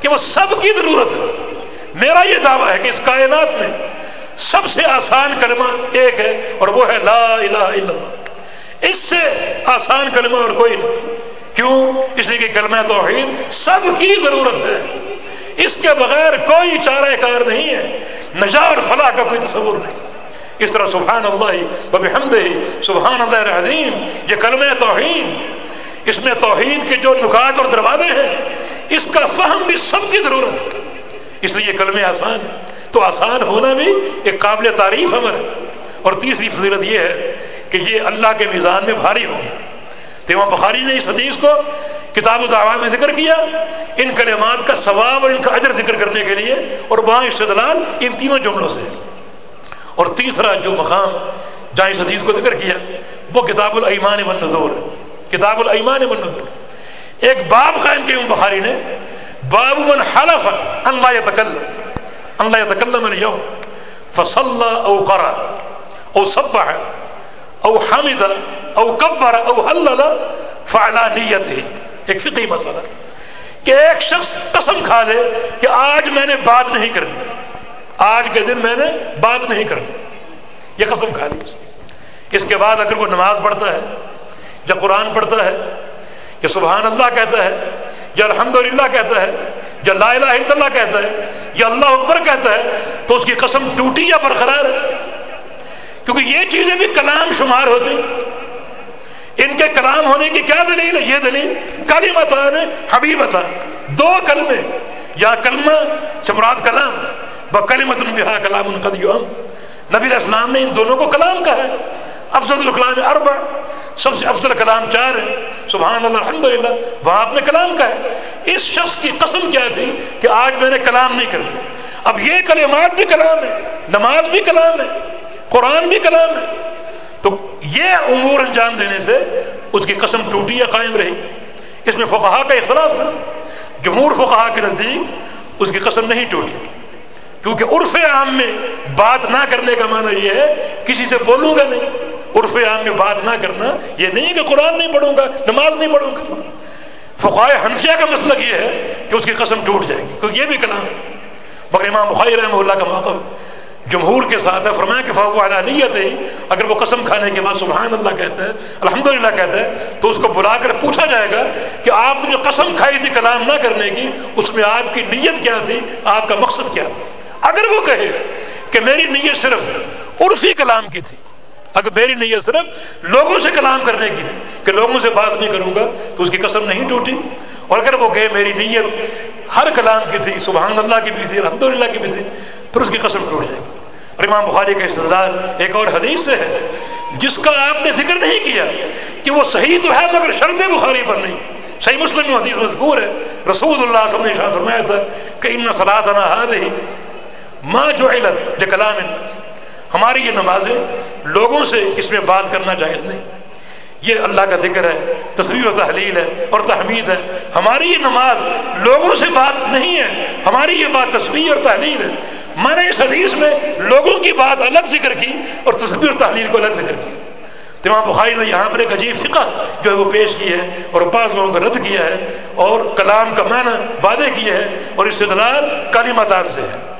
کہ وہ سب کی ضرورت ہے۔ میرا یہ دعویٰ ہے کہ اس کائنات میں سب سے آسان کلمہ ایک ہے اور وہ ہے لا الہ الا اللہ۔ اس سے آسان کلمہ اور کوئی نہیں۔ کیوں؟ اس لیے کہ کلمہ توحید سب کی ضرورت ہے۔ اس کے بغیر کوئی چارہ کار نہیں ہے۔ نجا اور فلاح کا کوئی تصور نہیں۔ اس طرح سبحان اللہ و بحمدہ سبحان اللہ العظیم، یہ کلمہ توحید اس میں توحید کے جو نکات اور دروازے ہیں، اس کا فہم بھی سب کی ضرورت ہے۔ اس لیے یہ کلمہ آسان ہے تو آسان ہونا بھی ایک قابل تعریف عمر ہے۔ اور تیسری فضیلت یہ ہے کہ یہ اللہ کے میزان میں بھاری ہوگا تو امام بخاری نے اس حدیث کو کتاب و میں ذکر کیا۔ ان کلمات کا ثواب اور ان کا اجر ذکر کرنے کے لیے اور وہاں استدلال ان تینوں جملوں سے۔ اور تیسرا جو مقام جہاں اس حدیث کو ذکر کیا، وہ کتاب الایمان والنذور کتاب الایمان والنذور ایک باب قائم کیا بخاری نے، باب من حلف ان لا يتكلم ان لا يتكلم اليوم. فصلى او قرأ. او سبح او حمد. او کبر. او حلل. فعلا نیت ایک فقی مسئلہ. کہ ایک شخص قسم کھا لے کہ آج میں نے بات نہیں کرنی. آج کے دن میں نے بات نہیں کرنی. یہ قسم کھا لی اس اس کے بعد اگر وہ نماز پڑھتا ہے یا قرآن پڑھتا ہے، یا سبحان اللہ کہتا ہے، یا الحمدللہ کہتا ہے، یا لا الہ الا اللہ کہتا ہے، یا اللہ اکبر کہتا ہے، تو اس کی قسم ٹوٹی یا برقرار ہے؟ کیونکہ یہ چیزیں بھی کلام شمار ہوتی ان کے کلام ہونے کی کیا دلیل ہے؟ یہ دلیل کالی متا حبیب تھا۔ دو کلمے، یا کلمہ چمراد کلام ب کلیمت البحا کلام القدیم نبی اسلام نے ان دونوں کو کلام کہا ہے۔ افضل الکلام اربع سب سے افضل کلام چار ہے سبحان اللہ الحمد للہ وہاں آپ نے کلام کہا ہے۔ اس شخص کی قسم کیا تھی کہ آج میں نے کلام نہیں کر اب یہ کلمات بھی کلام ہے نماز بھی کلام ہے، قرآن بھی کلام ہے۔ تو یہ امور انجام دینے سے اس کی قسم ٹوٹی یا قائم رہی۔ اس میں فقہا کا اختلاف تھا۔ جمہور فقہا کے نزدیک اس کی قسم نہیں ٹوٹی۔ کیونکہ عرف عام میں بات نہ کرنے کا معنی یہ ہے، کسی سے بولوں گا نہیں۔ عرف عام میں بات نہ کرنا، یہ نہیں کہ قرآن نہیں پڑھوں گا، نماز نہیں پڑھوں گا۔ فقائے حنفیہ کا مسئلہ یہ ہے کہ اس کی قسم ٹوٹ جائے گی کیونکہ یہ بھی کلام۔ مگر امام بخاری رحمہ اللہ کا موقف جمہور کے ساتھ ہے، فرمایا کہ فاو علانیت ہے اگر وہ قسم کھانے کے بعد سبحان اللہ کہتا ہے الحمد للہ کہتا ہے، تو اس کو بلا کر پوچھا جائے گا کہ آپ نے جو قسم کھائی تھی کلام نہ کرنے کی، اس میں آپ کی نیت کیا تھی، آپ کا مقصد کیا تھا؟ اگر وہ کہے کہ میری نیت صرف عرفی کلام کی تھی اگر میری نیت صرف لوگوں سے کلام کرنے کی کہ لوگوں سے بات نہیں کروں گا تو اس کی قسم نہیں ٹوٹی۔ اور اگر وہ کہے میری نیت ہر کلام کی تھی، سبحان اللہ کی بھی تھی الحمد للہ کی بھی تھی، پھر اس کی قسم ٹوٹ جائے گی۔ اور امام بخاری کا استدلال ایک اور حدیث سے ہے، جس کا آپ نے ذکر نہیں کیا کہ وہ صحیح تو ہے مگر شرط بخاری پر نہیں۔ صحیح مسلم میں حدیث مذکور ہے رسول اللہ صلی اللہ علیہ وسلم نے فرمایا تھا کہ ان صلاحنا ہذه ما جعلت لکلام الناس۔ ہماری یہ نمازیں لوگوں سے اس میں بات کرنا جائز نہیں۔ یہ اللہ کا ذکر ہے، تصویر و تحلیل ہے اور تحمید ہے۔ ہماری یہ نماز لوگوں سے بات نہیں ہے، ہماری یہ بات تصویر اور تحلیل ہے۔ میں نے اس حدیث میں لوگوں کی بات الگ ذکر کی اور تصویر اور تحلیل کو الگ ذکر کی تمام بخاری نے یہاں پر ایک عجیب فقہ جو ہے وہ پیش کی ہے اور بعض لوگوں کو رد کیا ہے اور کلام کا معنی وعدے کیا ہے اور اس سے دلال کالی متان سے ہے۔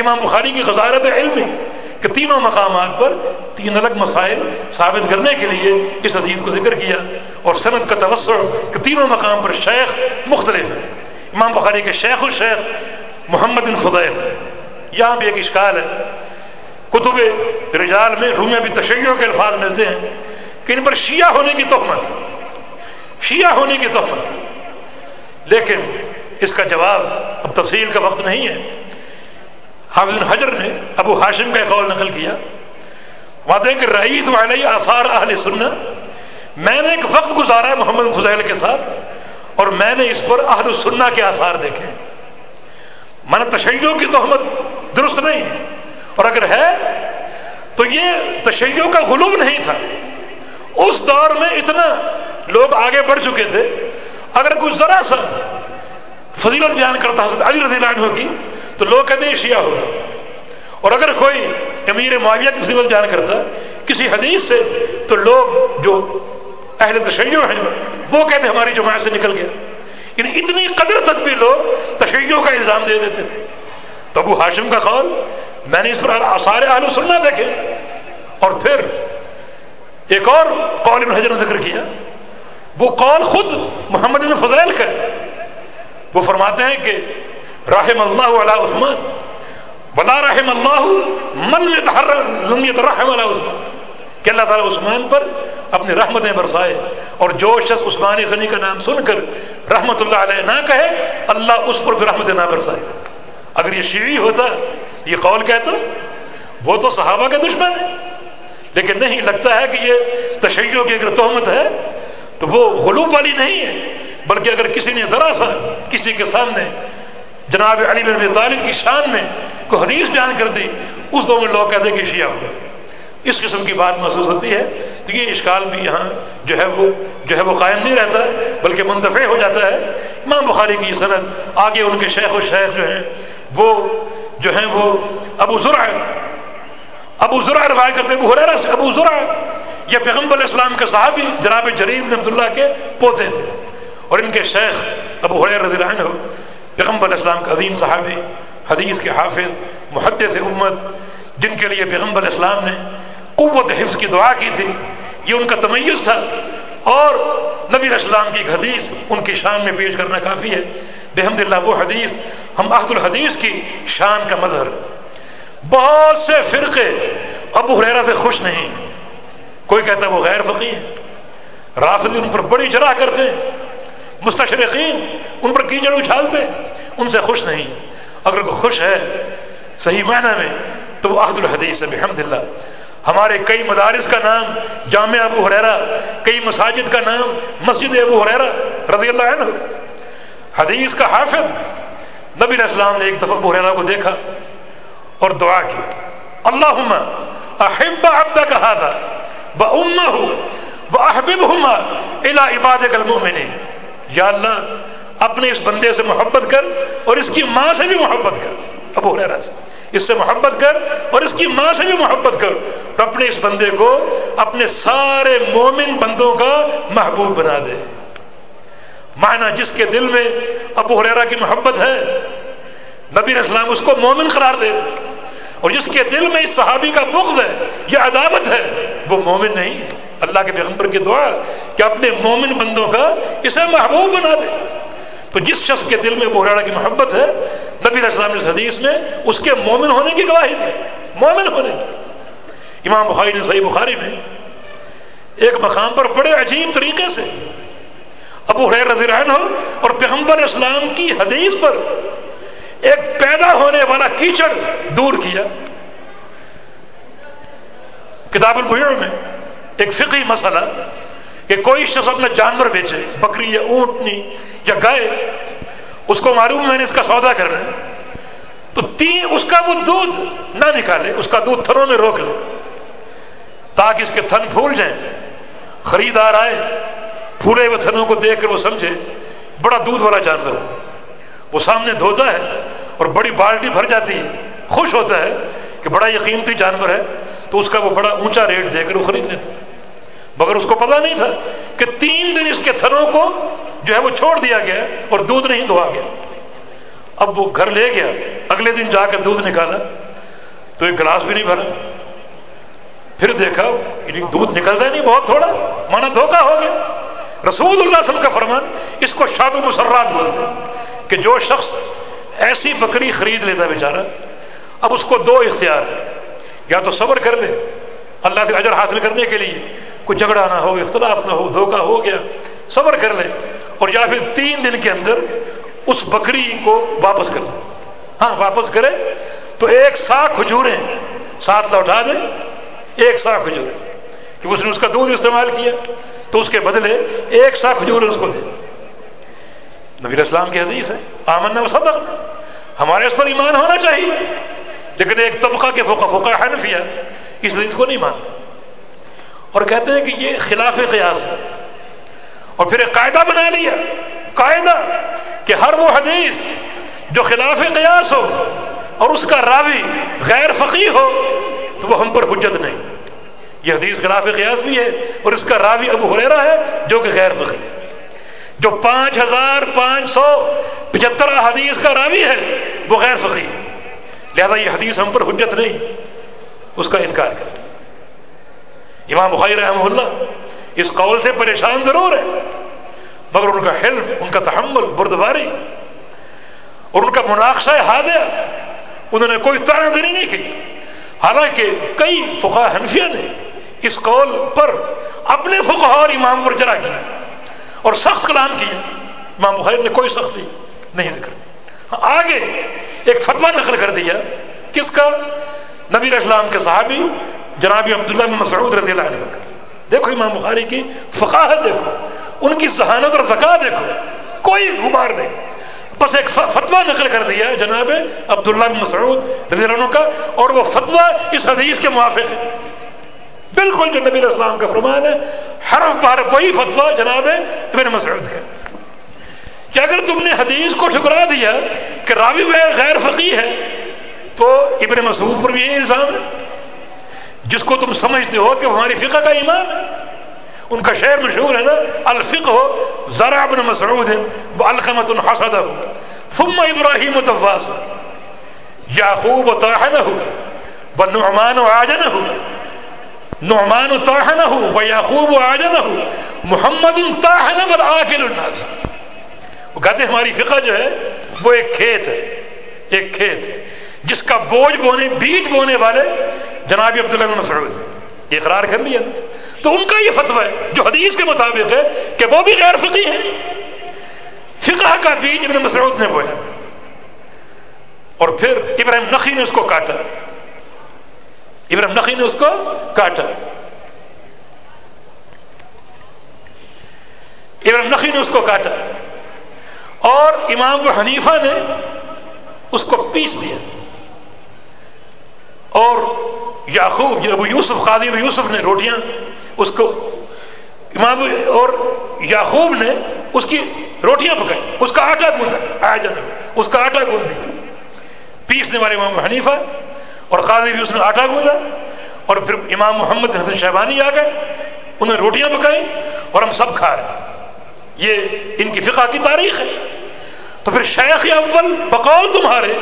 امام بخاری کی غزارت علم کہ تینوں مقامات پر تین الگ مسائل ثابت کرنے کے لیے اس حدیث کو ذکر کیا اور صنعت کا توسع کہ تینوں مقام پر شیخ مختلف ہے امام بخاری کے شیخ الشیخ محمد بن فضیل، یہاں بھی ایک اشکال ہے۔ کتب رجال میں رومے بھی تشیعوں کے الفاظ ملتے ہیں کہ ان پر شیعہ ہونے کی تہمت، شیعہ ہونے کی تہمت۔ لیکن اس کا جواب اب تفصیل کا وقت نہیں ہے۔ حافظ حجر نے ابو ہاشم کا قول نقل کیا۔ وعدے کہ رعید علیہ آثار اہل سننا میں نے ایک وقت گزارا محمد فضیل کے ساتھ، اور میں نے اس پر اہل السنہ کے آثار دیکھے من تشیعوں کی تہمت درست نہیں ہے۔ اور اگر ہے، تو یہ تشیعوں کا غلوب نہیں تھا۔ اس دور میں اتنا لوگ آگے بڑھ چکے تھے۔ اگر کوئی ذرا سا فضیلت بیان کرتا، حضرت علی رضی اللہ عنہ کی تو لوگ کہتے ہیں شیعہ ہوگا اور اگر کوئی امیر معاویہ کی فضیلت بیان کرتا کسی حدیث سے، تو لوگ جو اہل تشیع ہیں، وہ کہتے ہیں ہماری جماعت سے نکل گیا۔ یعنی اتنی قدر تک بھی لوگ تشیعوں کا الزام دے دیتے تھے۔ تو ابو ہاشم کا قول، میں نے اس پر آثار اہل سننا دیکھے۔ اور پھر ایک اور قول ابن حجر نے ذکر کیا۔ وہ قول خود محمد بن فضائل کا وہ فرماتے ہیں کہ رحم اللہ علی عثمان. ولا رحم اللہ من لم يترحم علی عثمان. کہ اللہ تعالیٰ عثمان پر اپنی رحمتیں برسائے اور جو شخص عثمان غنی کا نام سن کر رحمت اللہ علیہ نہ کہے، اللہ اس پر بھی رحمتیں نہ برسائے۔ اگر یہ شیعی ہوتا، یہ قول کہتا، وہ تو صحابہ کے دشمن ہے لیکن نہیں، لگتا ہے کہ یہ تشیعوں کی اگر تہمت ہے، تو وہ غلوب والی نہیں ہے، بلکہ اگر کسی نے ذرا سا کسی کے سامنے جناب علی بن ابی طالب کی شان میں کوئی حدیث بیان کر دی، اس دور میں لوگ کہتے ہیں کہ شیعہ ہو اس قسم کی بات محسوس ہوتی ہے۔ تو یہ اشکال بھی یہاں جو ہے وہ جو ہے وہ قائم نہیں رہتا، بلکہ منتفع ہو جاتا ہے۔ امام بخاری کی صنعت آگے ان کے شیخ و شیخ جو ہیں، وہ جو ہیں وہ ابو ذرا ابو ذرا روایت کرتے ابو حریرہ سے ابو ذرا یہ پیغمبر اسلام کے صحابی جناب جریم رحمۃ اللہ کے پوتے تھے۔ اور ان کے شیخ ابو حریر رضی اللہ عنہ پیغمبر اسلام کا عظیم صحابی، حدیث کے حافظ، محدث امت، جن کے لیے پیغمبر اسلام نے قوت حفظ کی دعا کی تھی، یہ ان کا تمیز تھا۔ اور نبی اسلام کی ایک حدیث ان کی شان میں پیش کرنا کافی ہے۔ بحمد اللہ وہ حدیث ہم عہد الحدیث کی شان کا مظہر۔ بہت سے فرقے ابو حریرہ سے خوش نہیں۔ کوئی کہتا ہے وہ غیر فقی ہے۔ رافضی ان پر بڑی جرا کرتے ہیں۔ مستشرقین، ان پر کیچڑ اچھالتے ان سے خوش نہیں۔ اگر کوئی خوش ہے صحیح معنی میں، تو وہ عہد الحدیث ہے بحمد اللہ ہمارے کئی مدارس کا نام، جامع ابو حریرا کئی مساجد کا نام، مسجد ابو حریرا رضی اللہ عنہ۔ حدیث کا حافظ، نبی السلام نے ایک دفعہ ابو حریرا کو دیکھا اور دعا کی۔ اللہ احب عبدہ کہا تھا وہ اما ہو وہ احبب ہما الا عباد المؤمنین۔ یا اللہ اپنے اس بندے سے محبت کر اور اس کی ماں سے بھی محبت کر۔ ابو حریرا سے اس سے محبت کر اور اس کی ماں سے بھی محبت کر۔ اور اپنے اس بندے کو اپنے سارے مومن بندوں کا محبوب بنا دے۔ معنی جس کے دل میں ابو حریرا کی محبت ہے۔ نبی اسلام اس کو مومن قرار دے۔ اور جس کے دل میں اس صحابی کا بغض ہے یا عداوت ہے، وہ مومن نہیں ہے۔ اللہ کے پیغمبر کی دعا کہ اپنے مومن بندوں کا اسے محبوب بنا دے۔ تو جس شخص کے دل میں بحراڑا کی محبت ہے، نبی اسلام اس حدیث میں اس کے مومن ہونے کی گواہی دی مومن ہونے کی۔ امام بخاری نے صحیح بخاری میں ایک مقام پر بڑے عجیب طریقے سے ابو حیر رضی عنہ اور پیغمبر اسلام کی حدیث پر ایک پیدا ہونے والا کیچڑ دور کیا۔ کتاب البیع میں ایک فقی مسئلہ کہ کوئی شخص اپنا جانور بیچے، بکری یا اونٹنی یا گائے، اس کو معلوم میں نے اس کا سودا کرنا ہے، تو تین، اس کا وہ دودھ نہ نکالے، اس کا دودھ تھنوں میں روک لے، تاکہ اس کے تھن پھول جائیں، خریدار آئے، پھولے ہوئے تھنوں کو دیکھ کر وہ سمجھے، بڑا دودھ والا جانور ہے۔ وہ سامنے دھوتا ہے اور بڑی بالٹی بھر جاتی ہے، خوش ہوتا ہے کہ بڑا یہ قیمتی جانور ہے، تو اس کا وہ بڑا اونچا ریٹ دے کر وہ خرید لیتا ہے۔ مگر اس کو پتا نہیں تھا کہ تین دن اس کے تھنوں کو جو ہے وہ چھوڑ دیا گیا اور دودھ نہیں دھوا گیا۔ اب وہ گھر لے گیا، اگلے دن جا کر دودھ نکالا تو ایک گلاس بھی نہیں بھرا۔ پھر دیکھا یعنی دودھ نکلتا نہیں، بہت تھوڑا، مانا دھوکا ہو گیا۔ رسول اللہ صلی اللہ علیہ وسلم کا فرمان اس کو شاد المسرات بولتے ہیں کہ جو شخص ایسی بکری خرید لیتا ہے بیچارہ، اب اس کو دو اختیار ہے یا تو صبر کر لے، اللہ سے اجر حاصل کرنے کے لیے کوئی جھگڑا نہ ہو، اختلاف نہ ہو دھوکا ہو گیا، صبر کر لے اور یا پھر تین دن کے اندر اس بکری کو واپس کر دے۔ ہاں واپس کرے تو ایک سا کھجوریں ساتھ لوٹا دے، ایک سا کھجوریں کہ اس نے اس کا دودھ استعمال کیا، تو اس کے بدلے ایک سا کھجور اس کو دے۔ دیں نبی اسلام کی حدیث ہے آمن صدق ہمارے اس پر ایمان ہونا چاہیے، لیکن ایک طبقہ کے فوقہ فوقہ حنفیہ اس حدیث کو نہیں مانتے۔ اور کہتے ہیں کہ یہ خلاف قیاس ہے۔ اور پھر ایک قاعدہ بنا لیا۔ قاعدہ کہ ہر وہ حدیث جو خلاف قیاس ہو اور اس کا راوی غیر فقی ہو، تو وہ ہم پر حجت نہیں۔ یہ حدیث خلاف قیاس بھی ہے اور اس کا راوی ابو حریرا ہے جو کہ غیر فقی جو پانچ ہزار پانچ سو پچہتر حدیث کا راوی ہے، وہ غیر فقی لہذا یہ حدیث ہم پر حجت نہیں، اس کا انکار کر دیا۔ امام بخاری رحمہ اللہ اس قول سے پریشان ضرور ہے مگر ان کا حلم ان کا تحمل بردباری اور ان کا مناقشہ ہادیا انہوں نے کوئی تارہ دری نہیں کی۔ حالانکہ کئی فقہ حنفیہ نے اس قول پر اپنے فقہ اور امام پر جرا کیا اور سخت کلام کیا۔ امام بخاری نے کوئی سختی نہیں ذکر ہاں، آگے ایک فتویٰ نقل کر دیا کس کا؟ نبی اسلام کے صحابی جناب عبداللہ بن مسعود رضی اللہ عنہ کا۔ دیکھو امام بخاری کی فقاہت دیکھو، ان کی ذہانت اور ذکا دیکھو، کوئی غبار نہیں۔ بس ایک فتویٰ نقل کر دیا جناب عبداللہ بن مسعود رضی اللہ عنہ کا، اور وہ فتویٰ اس حدیث کے موافق ہے۔ بالکل جو نبی اسلام کا فرمان ہے، حرف بار وہی فتویٰ جناب ابن مسعود کا۔ کہ اگر تم نے حدیث کو ٹھکرا دیا کہ راوی غیر فقی ہے، تو ابن مسعود پر بھی یہ الزام ہے۔ جس کو تم سمجھتے ہو کہ ہماری فقہ کا امام ہے، ان کا شعر مشہور ہے نا الفق ہو ذرا ابن مسعود الخمت الحسد ہو ثم ابراہیم تواس یاقوب و طاہن ہو و نعمان و آجن ہو نعمان و طاہن ہو و یاقوب و آجن ہو محمد طاہن بل آکل الناس. وہ کہتے ہیں ہماری فقہ جو ہے، وہ ایک کھیت ہے، ایک کھیت جس کا بوجھ بونے، بیج بونے والے جناب عبداللہ بن مسعود، یہ اقرار کر لیا۔ تو ان کا یہ فتویٰ ہے جو حدیث کے مطابق ہے کہ وہ بھی غیر فقی ہیں۔ فقہ کا بیج ابن مسعود نے بویا۔ اور پھر ابراہیم نقی نے اس کو کاٹا۔ ابراہیم نقی نے اس کو کاٹا۔ ابراہیم نقی نے اس کو کاٹا۔ اور امام حنیفہ نے اس کو پیس دیا۔ اور یعقوب ابو یوسف قادی ابو یوسف نے روٹیاں اس کو، امام اور یعقوب نے اس کی روٹیاں پکائی، اس کا آٹا گوندا آیا جانا اس کا آٹا گوند دیا پیسنے والے امام حنیفہ اور قاضی بھی اس نے آٹا گوندا اور پھر امام محمد حسن شہبانی آ گئے، انہوں نے روٹیاں پکائی اور ہم سب کھا رہے ہیں۔ یہ ان کی فقہ کی تاریخ ہے۔ تو پھر شیخ اول بقول تمہارے،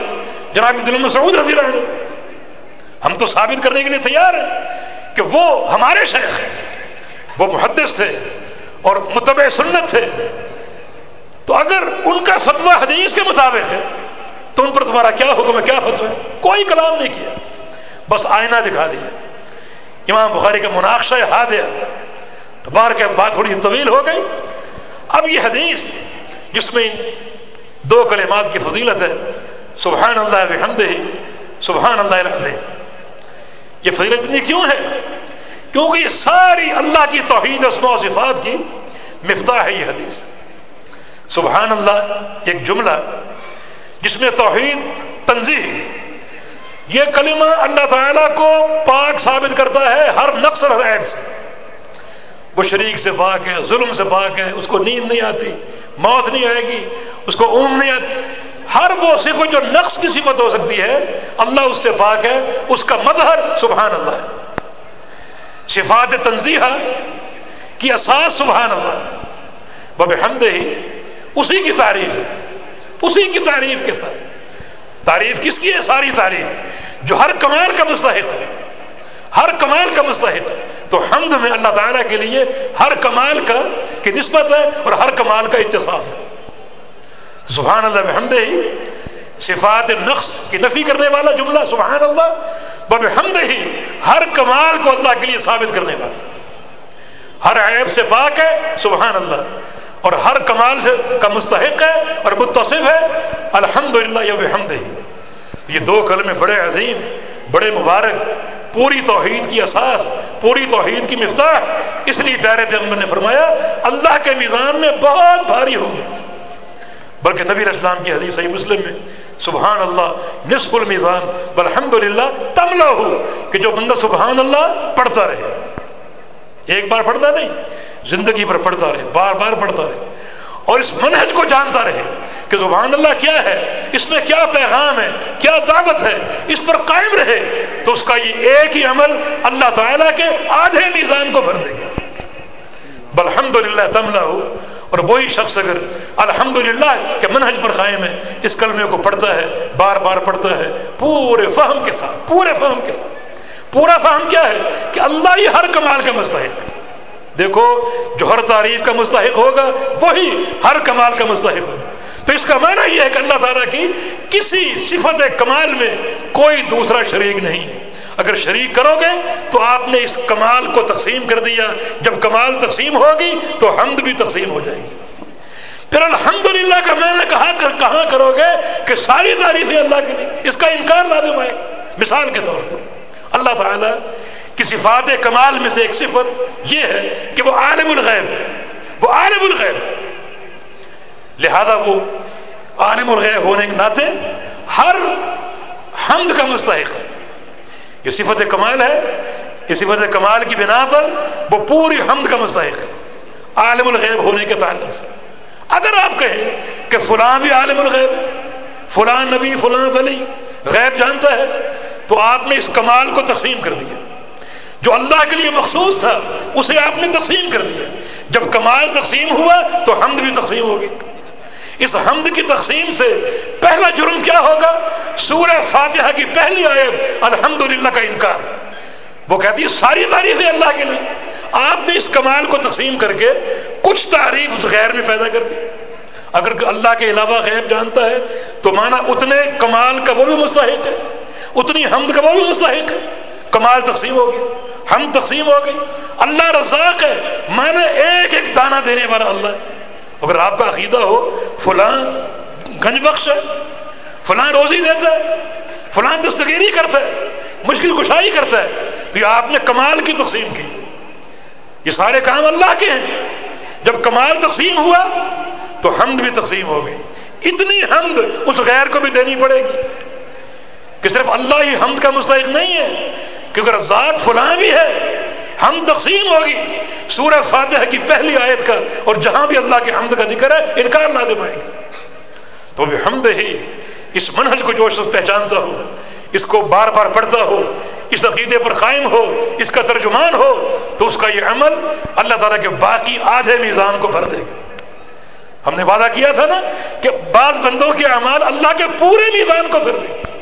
جناب دل مسعود رضی اللہ عنہ ہم تو ثابت کرنے کے لیے تیار ہیں کہ وہ ہمارے شیخ ہیں، وہ محدث تھے اور متبع سنت تھے۔ تو اگر ان کا فتویٰ حدیث کے مطابق ہے، تو ان پر تمہارا کیا حکم ہے، کیا فتویٰ ہے؟ کوئی کلام نہیں کیا۔ بس آئینہ دکھا دیا۔ امام بخاری کا مناقشہ ہاتھ دیا۔ تو بار کے بات تھوڑی طویل ہو گئی۔ اب یہ حدیث، جس میں دو کلمات کی فضیلت ہے، سبحان اللہ بحمدہ، سبحان اللہ العظیم۔ یہ فضیلت اتنی کیوں ہے؟ کیونکہ یہ ساری اللہ کی توحید اسماء و صفات کی مفتاح ہے یہ حدیث۔ سبحان اللہ، ایک جملہ جس میں توحید تنظیم یہ کلمہ اللہ تعالیٰ کو پاک ثابت کرتا ہے ہر نقص اور عیب سے۔ وہ شریک سے پاک ہے، ظلم سے پاک ہے، اس کو نیند نہیں آتی، موت نہیں آئے گی، اس کو اونگ نہیں آتی۔ ہر وہ صفت جو نقص کی صفت ہو سکتی ہے، اللہ اس سے پاک ہے، اس کا مظہر سبحان اللہ ہے۔ صفات تنظیحہ کی اساس سبحان اللہ بب حمد ہی اسی کی تعریف ہے۔ اسی کی تعریف کے ساتھ۔ تعریف کس کی ہے؟ ساری تعریف۔ جو ہر کمال کا مستحق ہے۔ ہر کمال کا مستحق تو حمد میں اللہ تعالیٰ کے لیے ہر کمال کا کی نسبت ہے اور ہر کمال کا اتصاف ہے۔ سبحان اللہ بحمد ہی صفات نقص کی نفی کرنے والا جملہ، سبحان اللہ بب حمد ہی ہر کمال کو اللہ کے لیے ثابت کرنے والا۔ ہر عیب سے پاک ہے، سبحان اللہ، اور ہر کمال سے کا مستحق ہے اور متصف ہے الحمد للہ یہ بحمد ہی۔ یہ دو کلمے بڑے عظیم، بڑے مبارک، پوری توحید کی اساس، پوری توحید کی مفتاح۔ اس لیے پیارے پیغمبر نے فرمایا، اللہ کے میزان میں بہت بھاری ہوں گے۔ بلکہ نبی اسلام کی حدیث صحیح مسلم میں سبحان اللہ نصف المیزان۔ بالحمد للہ تملا ہو کہ جو بندہ سبحان اللہ پڑھتا رہے۔ ایک بار پڑھتا نہیں، زندگی پر پڑھتا رہے، بار بار پڑھتا رہے۔ اور اس منہج کو جانتا رہے کہ سبحان اللہ کیا ہے، اس میں کیا پیغام ہے، کیا دعوت ہے، اس پر قائم رہے، تو اس کا یہ ایک ہی عمل اللہ تعالیٰ کے آدھے میزان کو بھر دے گا۔ بلحمد للہ تملا ہو اور وہی شخص اگر الحمد للہ کے منہج پر قائم ہے، اس کلمے کو پڑھتا ہے، بار بار پڑھتا ہے، پورے فہم کے ساتھ، پورے فہم کے ساتھ۔ پورا فہم کیا ہے؟ کہ اللہ ہی ہر کمال کا مستحق دیکھو، جو ہر تعریف کا مستحق ہوگا، وہی ہر کمال کا مستحق ہوگا۔ تو اس کا معنی یہ ہے کہ اللہ تعالیٰ کی کسی صفت کمال میں کوئی دوسرا شریک نہیں ہے۔ اگر شریک کرو گے تو آپ نے اس کمال کو تقسیم کر دیا۔ جب کمال تقسیم ہوگی تو حمد بھی تقسیم ہو جائے گی۔ پھر الحمدللہ کا میں نے کہا، کر کہاں کرو گے کہ ساری تعریفیں اللہ کے لیے اس کا انکار لازم آئے مثال کے طور پر اللہ تعالیٰ کی صفات کمال میں سے ایک صفت یہ ہے کہ وہ عالم الغیب ہے۔ وہ عالم الغیب لہذا وہ عالم الغیب ہونے کے ناطے ہر حمد کا مستحق ہے۔ یہ صفت کمال ہے یہ صفت کمال کی بنا پر وہ پوری حمد کا مستحق ہے، عالم الغیب ہونے کے تعلق سے۔ اگر آپ کہیں کہ فلاں بھی عالم الغیب فلاں نبی، فلاں ولی، غیب جانتا ہے، تو آپ نے اس کمال کو تقسیم کر دیا۔ جو اللہ کے لیے مخصوص تھا، اسے آپ نے تقسیم کر دیا۔ جب کمال تقسیم ہوا، تو حمد بھی تقسیم ہوگی اس حمد کی تقسیم سے پہلا جرم کیا ہوگا؟ سورہ فاتحہ کی پہلی آیت الحمد کا انکار۔ وہ کہتی ہے، ساری تعریف ہے اللہ کے لیے۔ آپ نے اس کمال کو تقسیم کر کے کچھ تعریف اس غیر میں پیدا کر دی۔ اگر اللہ کے علاوہ غیر جانتا ہے، تو مانا اتنے کمال کا وہ بھی مستحق ہے۔ اتنی حمد کا وہ بھی مستحق ہے۔ کمال تقسیم ہو گئی۔ ہم تقسیم ہو گئی۔ اللہ رزاق ہے۔ مانا ایک ایک دانہ دینے والا اللہ ہے۔ اگر آپ کا عقیدہ ہو، فلاں گنج بخش ہے، فلاں روزی دیتا ہے، فلاں دستگیری کرتا ہے، مشکل کشائی کرتا ہے، تو یہ آپ نے کمال کی تقسیم کی۔ یہ سارے کام اللہ کے ہیں۔ جب کمال تقسیم ہوا، تو حمد بھی تقسیم ہو گئی۔ اتنی حمد اس غیر کو بھی دینی پڑے گی۔ کہ صرف اللہ ہی حمد کا مستحق نہیں ہے، کیونکہ رزاق فلاں بھی ہے ہم تقسیم ہوگی۔ سورہ فاتحہ کی پہلی آیت کا، اور جہاں بھی اللہ کے حمد کا ذکر ہے، انکار نہ دے پائے گا تو بھی حمد ہی اس منہج کو جو شخص پہچانتا ہو اس کو بار بار پڑھتا ہو اس عقیدے پر قائم ہو اس کا ترجمان ہو تو اس کا یہ عمل اللہ تعالیٰ کے باقی آدھے میزان کو بھر دے گا۔ ہم نے وعدہ کیا تھا نا کہ بعض بندوں کے اعمال اللہ کے پورے میزان کو بھر دے۔ گا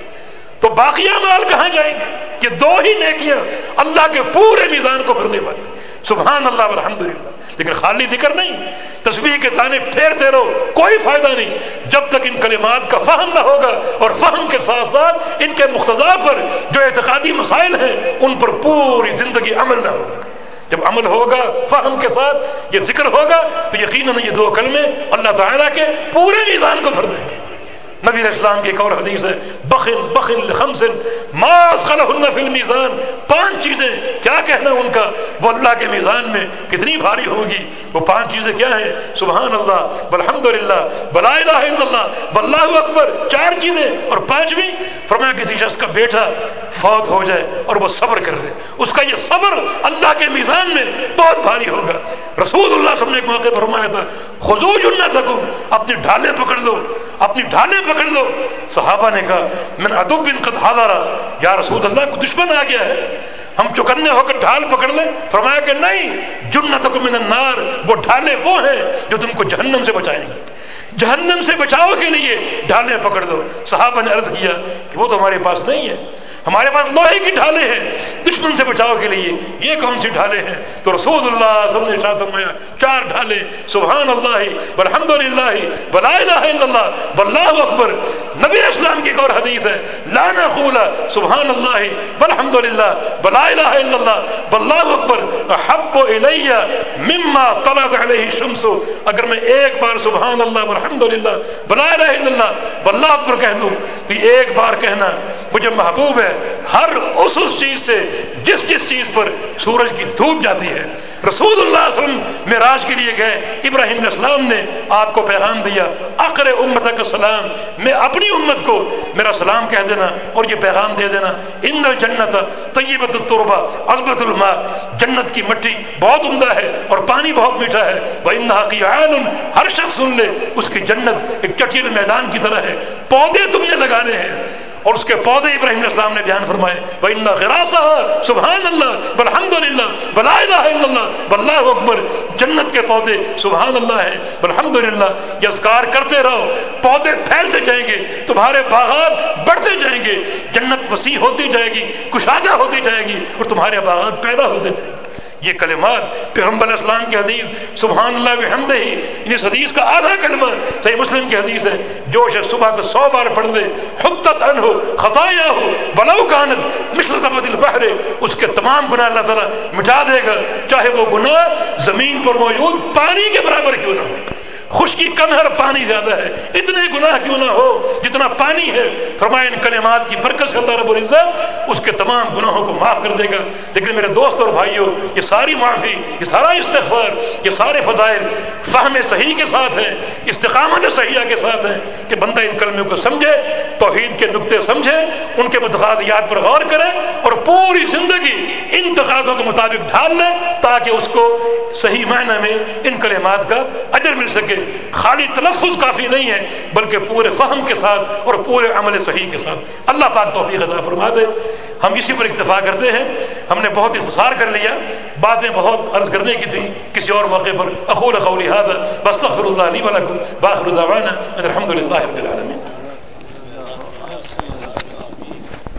تو باقی اعمال کہاں جائیں گے؟ یہ دو ہی نیکیاں اللہ کے پورے میزان کو بھرنے والی سبحان اللہ الحمد للہ لیکن خالی ذکر نہیں تصویر کے تانے پھیرتے رہو، کوئی فائدہ نہیں۔ جب تک ان کلمات کا فہم نہ ہوگا اور فہم کے ساتھ ساتھ ان کے مقتضا پر جو اعتقادی مسائل ہیں، ان پر پوری زندگی عمل نہ ہوگا۔ جب عمل ہوگا فہم کے ساتھ، یہ ذکر ہوگا، تو یقیناً یہ دو کلمے اللہ تعالیٰ کے پورے میدان کو بھر دیں گے۔ نبی اسلام کی ایک اور حدیث ہے بخن بخن خمسن ماس خلہن فی المیزان، پانچ چیزیں، کیا کہنا ان کا؟ وہ اللہ کے میزان میں کتنی بھاری ہوگی، وہ پانچ چیزیں کیا ہیں؟ سبحان اللہ بالحمد للہ بلا الہ الا اللہ باللہ اکبر، چار چیزیں اور پانچویں، فرمایا کسی شخص کا بیٹا فوت ہو جائے اور وہ صبر کر لے، اس کا یہ صبر اللہ کے میزان میں بہت بھاری ہوگا۔ رسول اللہ صلی اللہ علیہ وسلم نے ایک موقع فرمایا تھا خضوج اللہ تکم اپنی ڈھالیں پکڑ لو، اپنی ڈھالیں پکڑ پکڑ لو صحابہ نے کہا میں ادب بن قد حاضر یا رسول اللہ کو دشمن آ گیا ہے۔ ہم چکنے ہو کر ڈھال پکڑ لیں۔ فرمایا کہ نہیں جنت من النار، وہ ڈھالے وہ ہیں جو تم کو جہنم سے بچائیں گے۔ جہنم سے بچاؤ کے لیے ڈھالیں پکڑ دو۔ صحابہ نے عرض کیا کہ وہ تو ہمارے پاس نہیں ہے۔ ہمارے پاس لوہے کی ڈھالے ہیں۔ دشمن سے بچاؤ کے لیے یہ کون سی ڈھالے ہیں؟ تو رسول اللہ صلی اللہ علیہ وسلم چار ڈھالے سبحان اللہ الحمد للہ بلا الہ الا اللہ، واللہ اکبر۔ نبی اسلام کی ایک اور حدیث ہے، لا نقول سبحان اللہ والحمد للہ بلا الہ الا اللہ، واللہ اکبر، احب الی مما طلعت علیہ الشمس۔ اگر میں ایک بار سبحان اللہ والحمد للہ بلا الہ الا اللہ، واللہ اکبر کہہ دوں، تو ایک بار کہنا مجھے محبوب ہے۔ ہر اس اس چیز سے جس جس چیز پر سورج کی دھوپ جاتی ہے۔ رسول اللہ صلی اللہ علیہ وسلم معراج کے لیے گئے۔ ابراہیم علیہ السلام نے آپ کو پیغام دیا۔ اقر امت کا سلام میں اپنی امت کو میرا سلام کہہ دینا اور یہ پیغام دے دینا۔ ان الجنت طیبت التربہ عزبت الماء۔ جنت کی مٹی بہت عمدہ ہے اور پانی بہت میٹھا ہے۔ وہ ان ہر شخص سن لے، اس کی جنت ایک چٹیل میدان کی طرح ہے۔ پودے تم نے لگانے ہیں۔ اور اس کے پودے ابراہیم علیہ السلام نے بیان فرمائے بنا سبحان اللہ بلحمد للہ بلا الہ الا اللہ بلّہ اکبر جنت کے پودے سبحان اللہ ہے بلحمد للہ یزکار کرتے رہو، پودے پھیلتے جائیں گے، تمہارے باغات بڑھتے جائیں گے، جنت وسیع ہوتی جائے گی، کشادہ ہوتی جائے گی اور تمہارے باغات پیدا ہوتے جائیں گے۔ یہ کلمات پیغمبر اسلام کی حدیث، سبحان اللہ بحمد ہی، ان اس حدیث کا آدھا کلمہ صحیح مسلم کی حدیث ہے۔ جو شخص صبح کو سو بار پڑھ دے حدت ان ہو خطایا ہو بلو کانت، مثل زبد البحر، اس کے تمام گناہ اللہ تعالیٰ مٹا دے گا۔ چاہے وہ گناہ زمین پر موجود، پانی کے برابر کیوں نہ ہو۔ خشکی کم ہے اور پانی زیادہ ہے۔ اتنے گناہ کیوں نہ ہو؟ جتنا پانی ہے فرمائے ان کلمات کی برکت سے اللہ رب العزت اس کے تمام گناہوں کو معاف کر دے گا۔ لیکن میرے دوست اور بھائیوں یہ ساری معافی، یہ سارا استغفار، یہ سارے فضائل فہم صحیح کے ساتھ ہیں، استقامت صحیحہ کے ساتھ ہیں کہ بندہ ان کلموں کو سمجھے، توحید کے نقطے سمجھے، ان کے متقاضیات پر غور کرے اور پوری زندگی ان تقاضوں کے مطابق ڈھال لے تاکہ اس کو صحیح معنی میں ان کلمات کا اجر مل سکے۔ خالی تلفظ کافی نہیں ہے، بلکہ پورے فہم کے ساتھ اور پورے عمل صحیح کے ساتھ۔ اللہ پاک توفیق عطا فرما دے۔ ہم اسی پر اکتفا کرتے ہیں۔ ہم نے بہت اختصار کر لیا۔ باتیں بہت عرض کرنے کی تھیں۔ کسی اور موقع پر اقول قولی هذا بستغفر اللہ لی ولکم باخر دعوانا الحمد للہ رب العالمین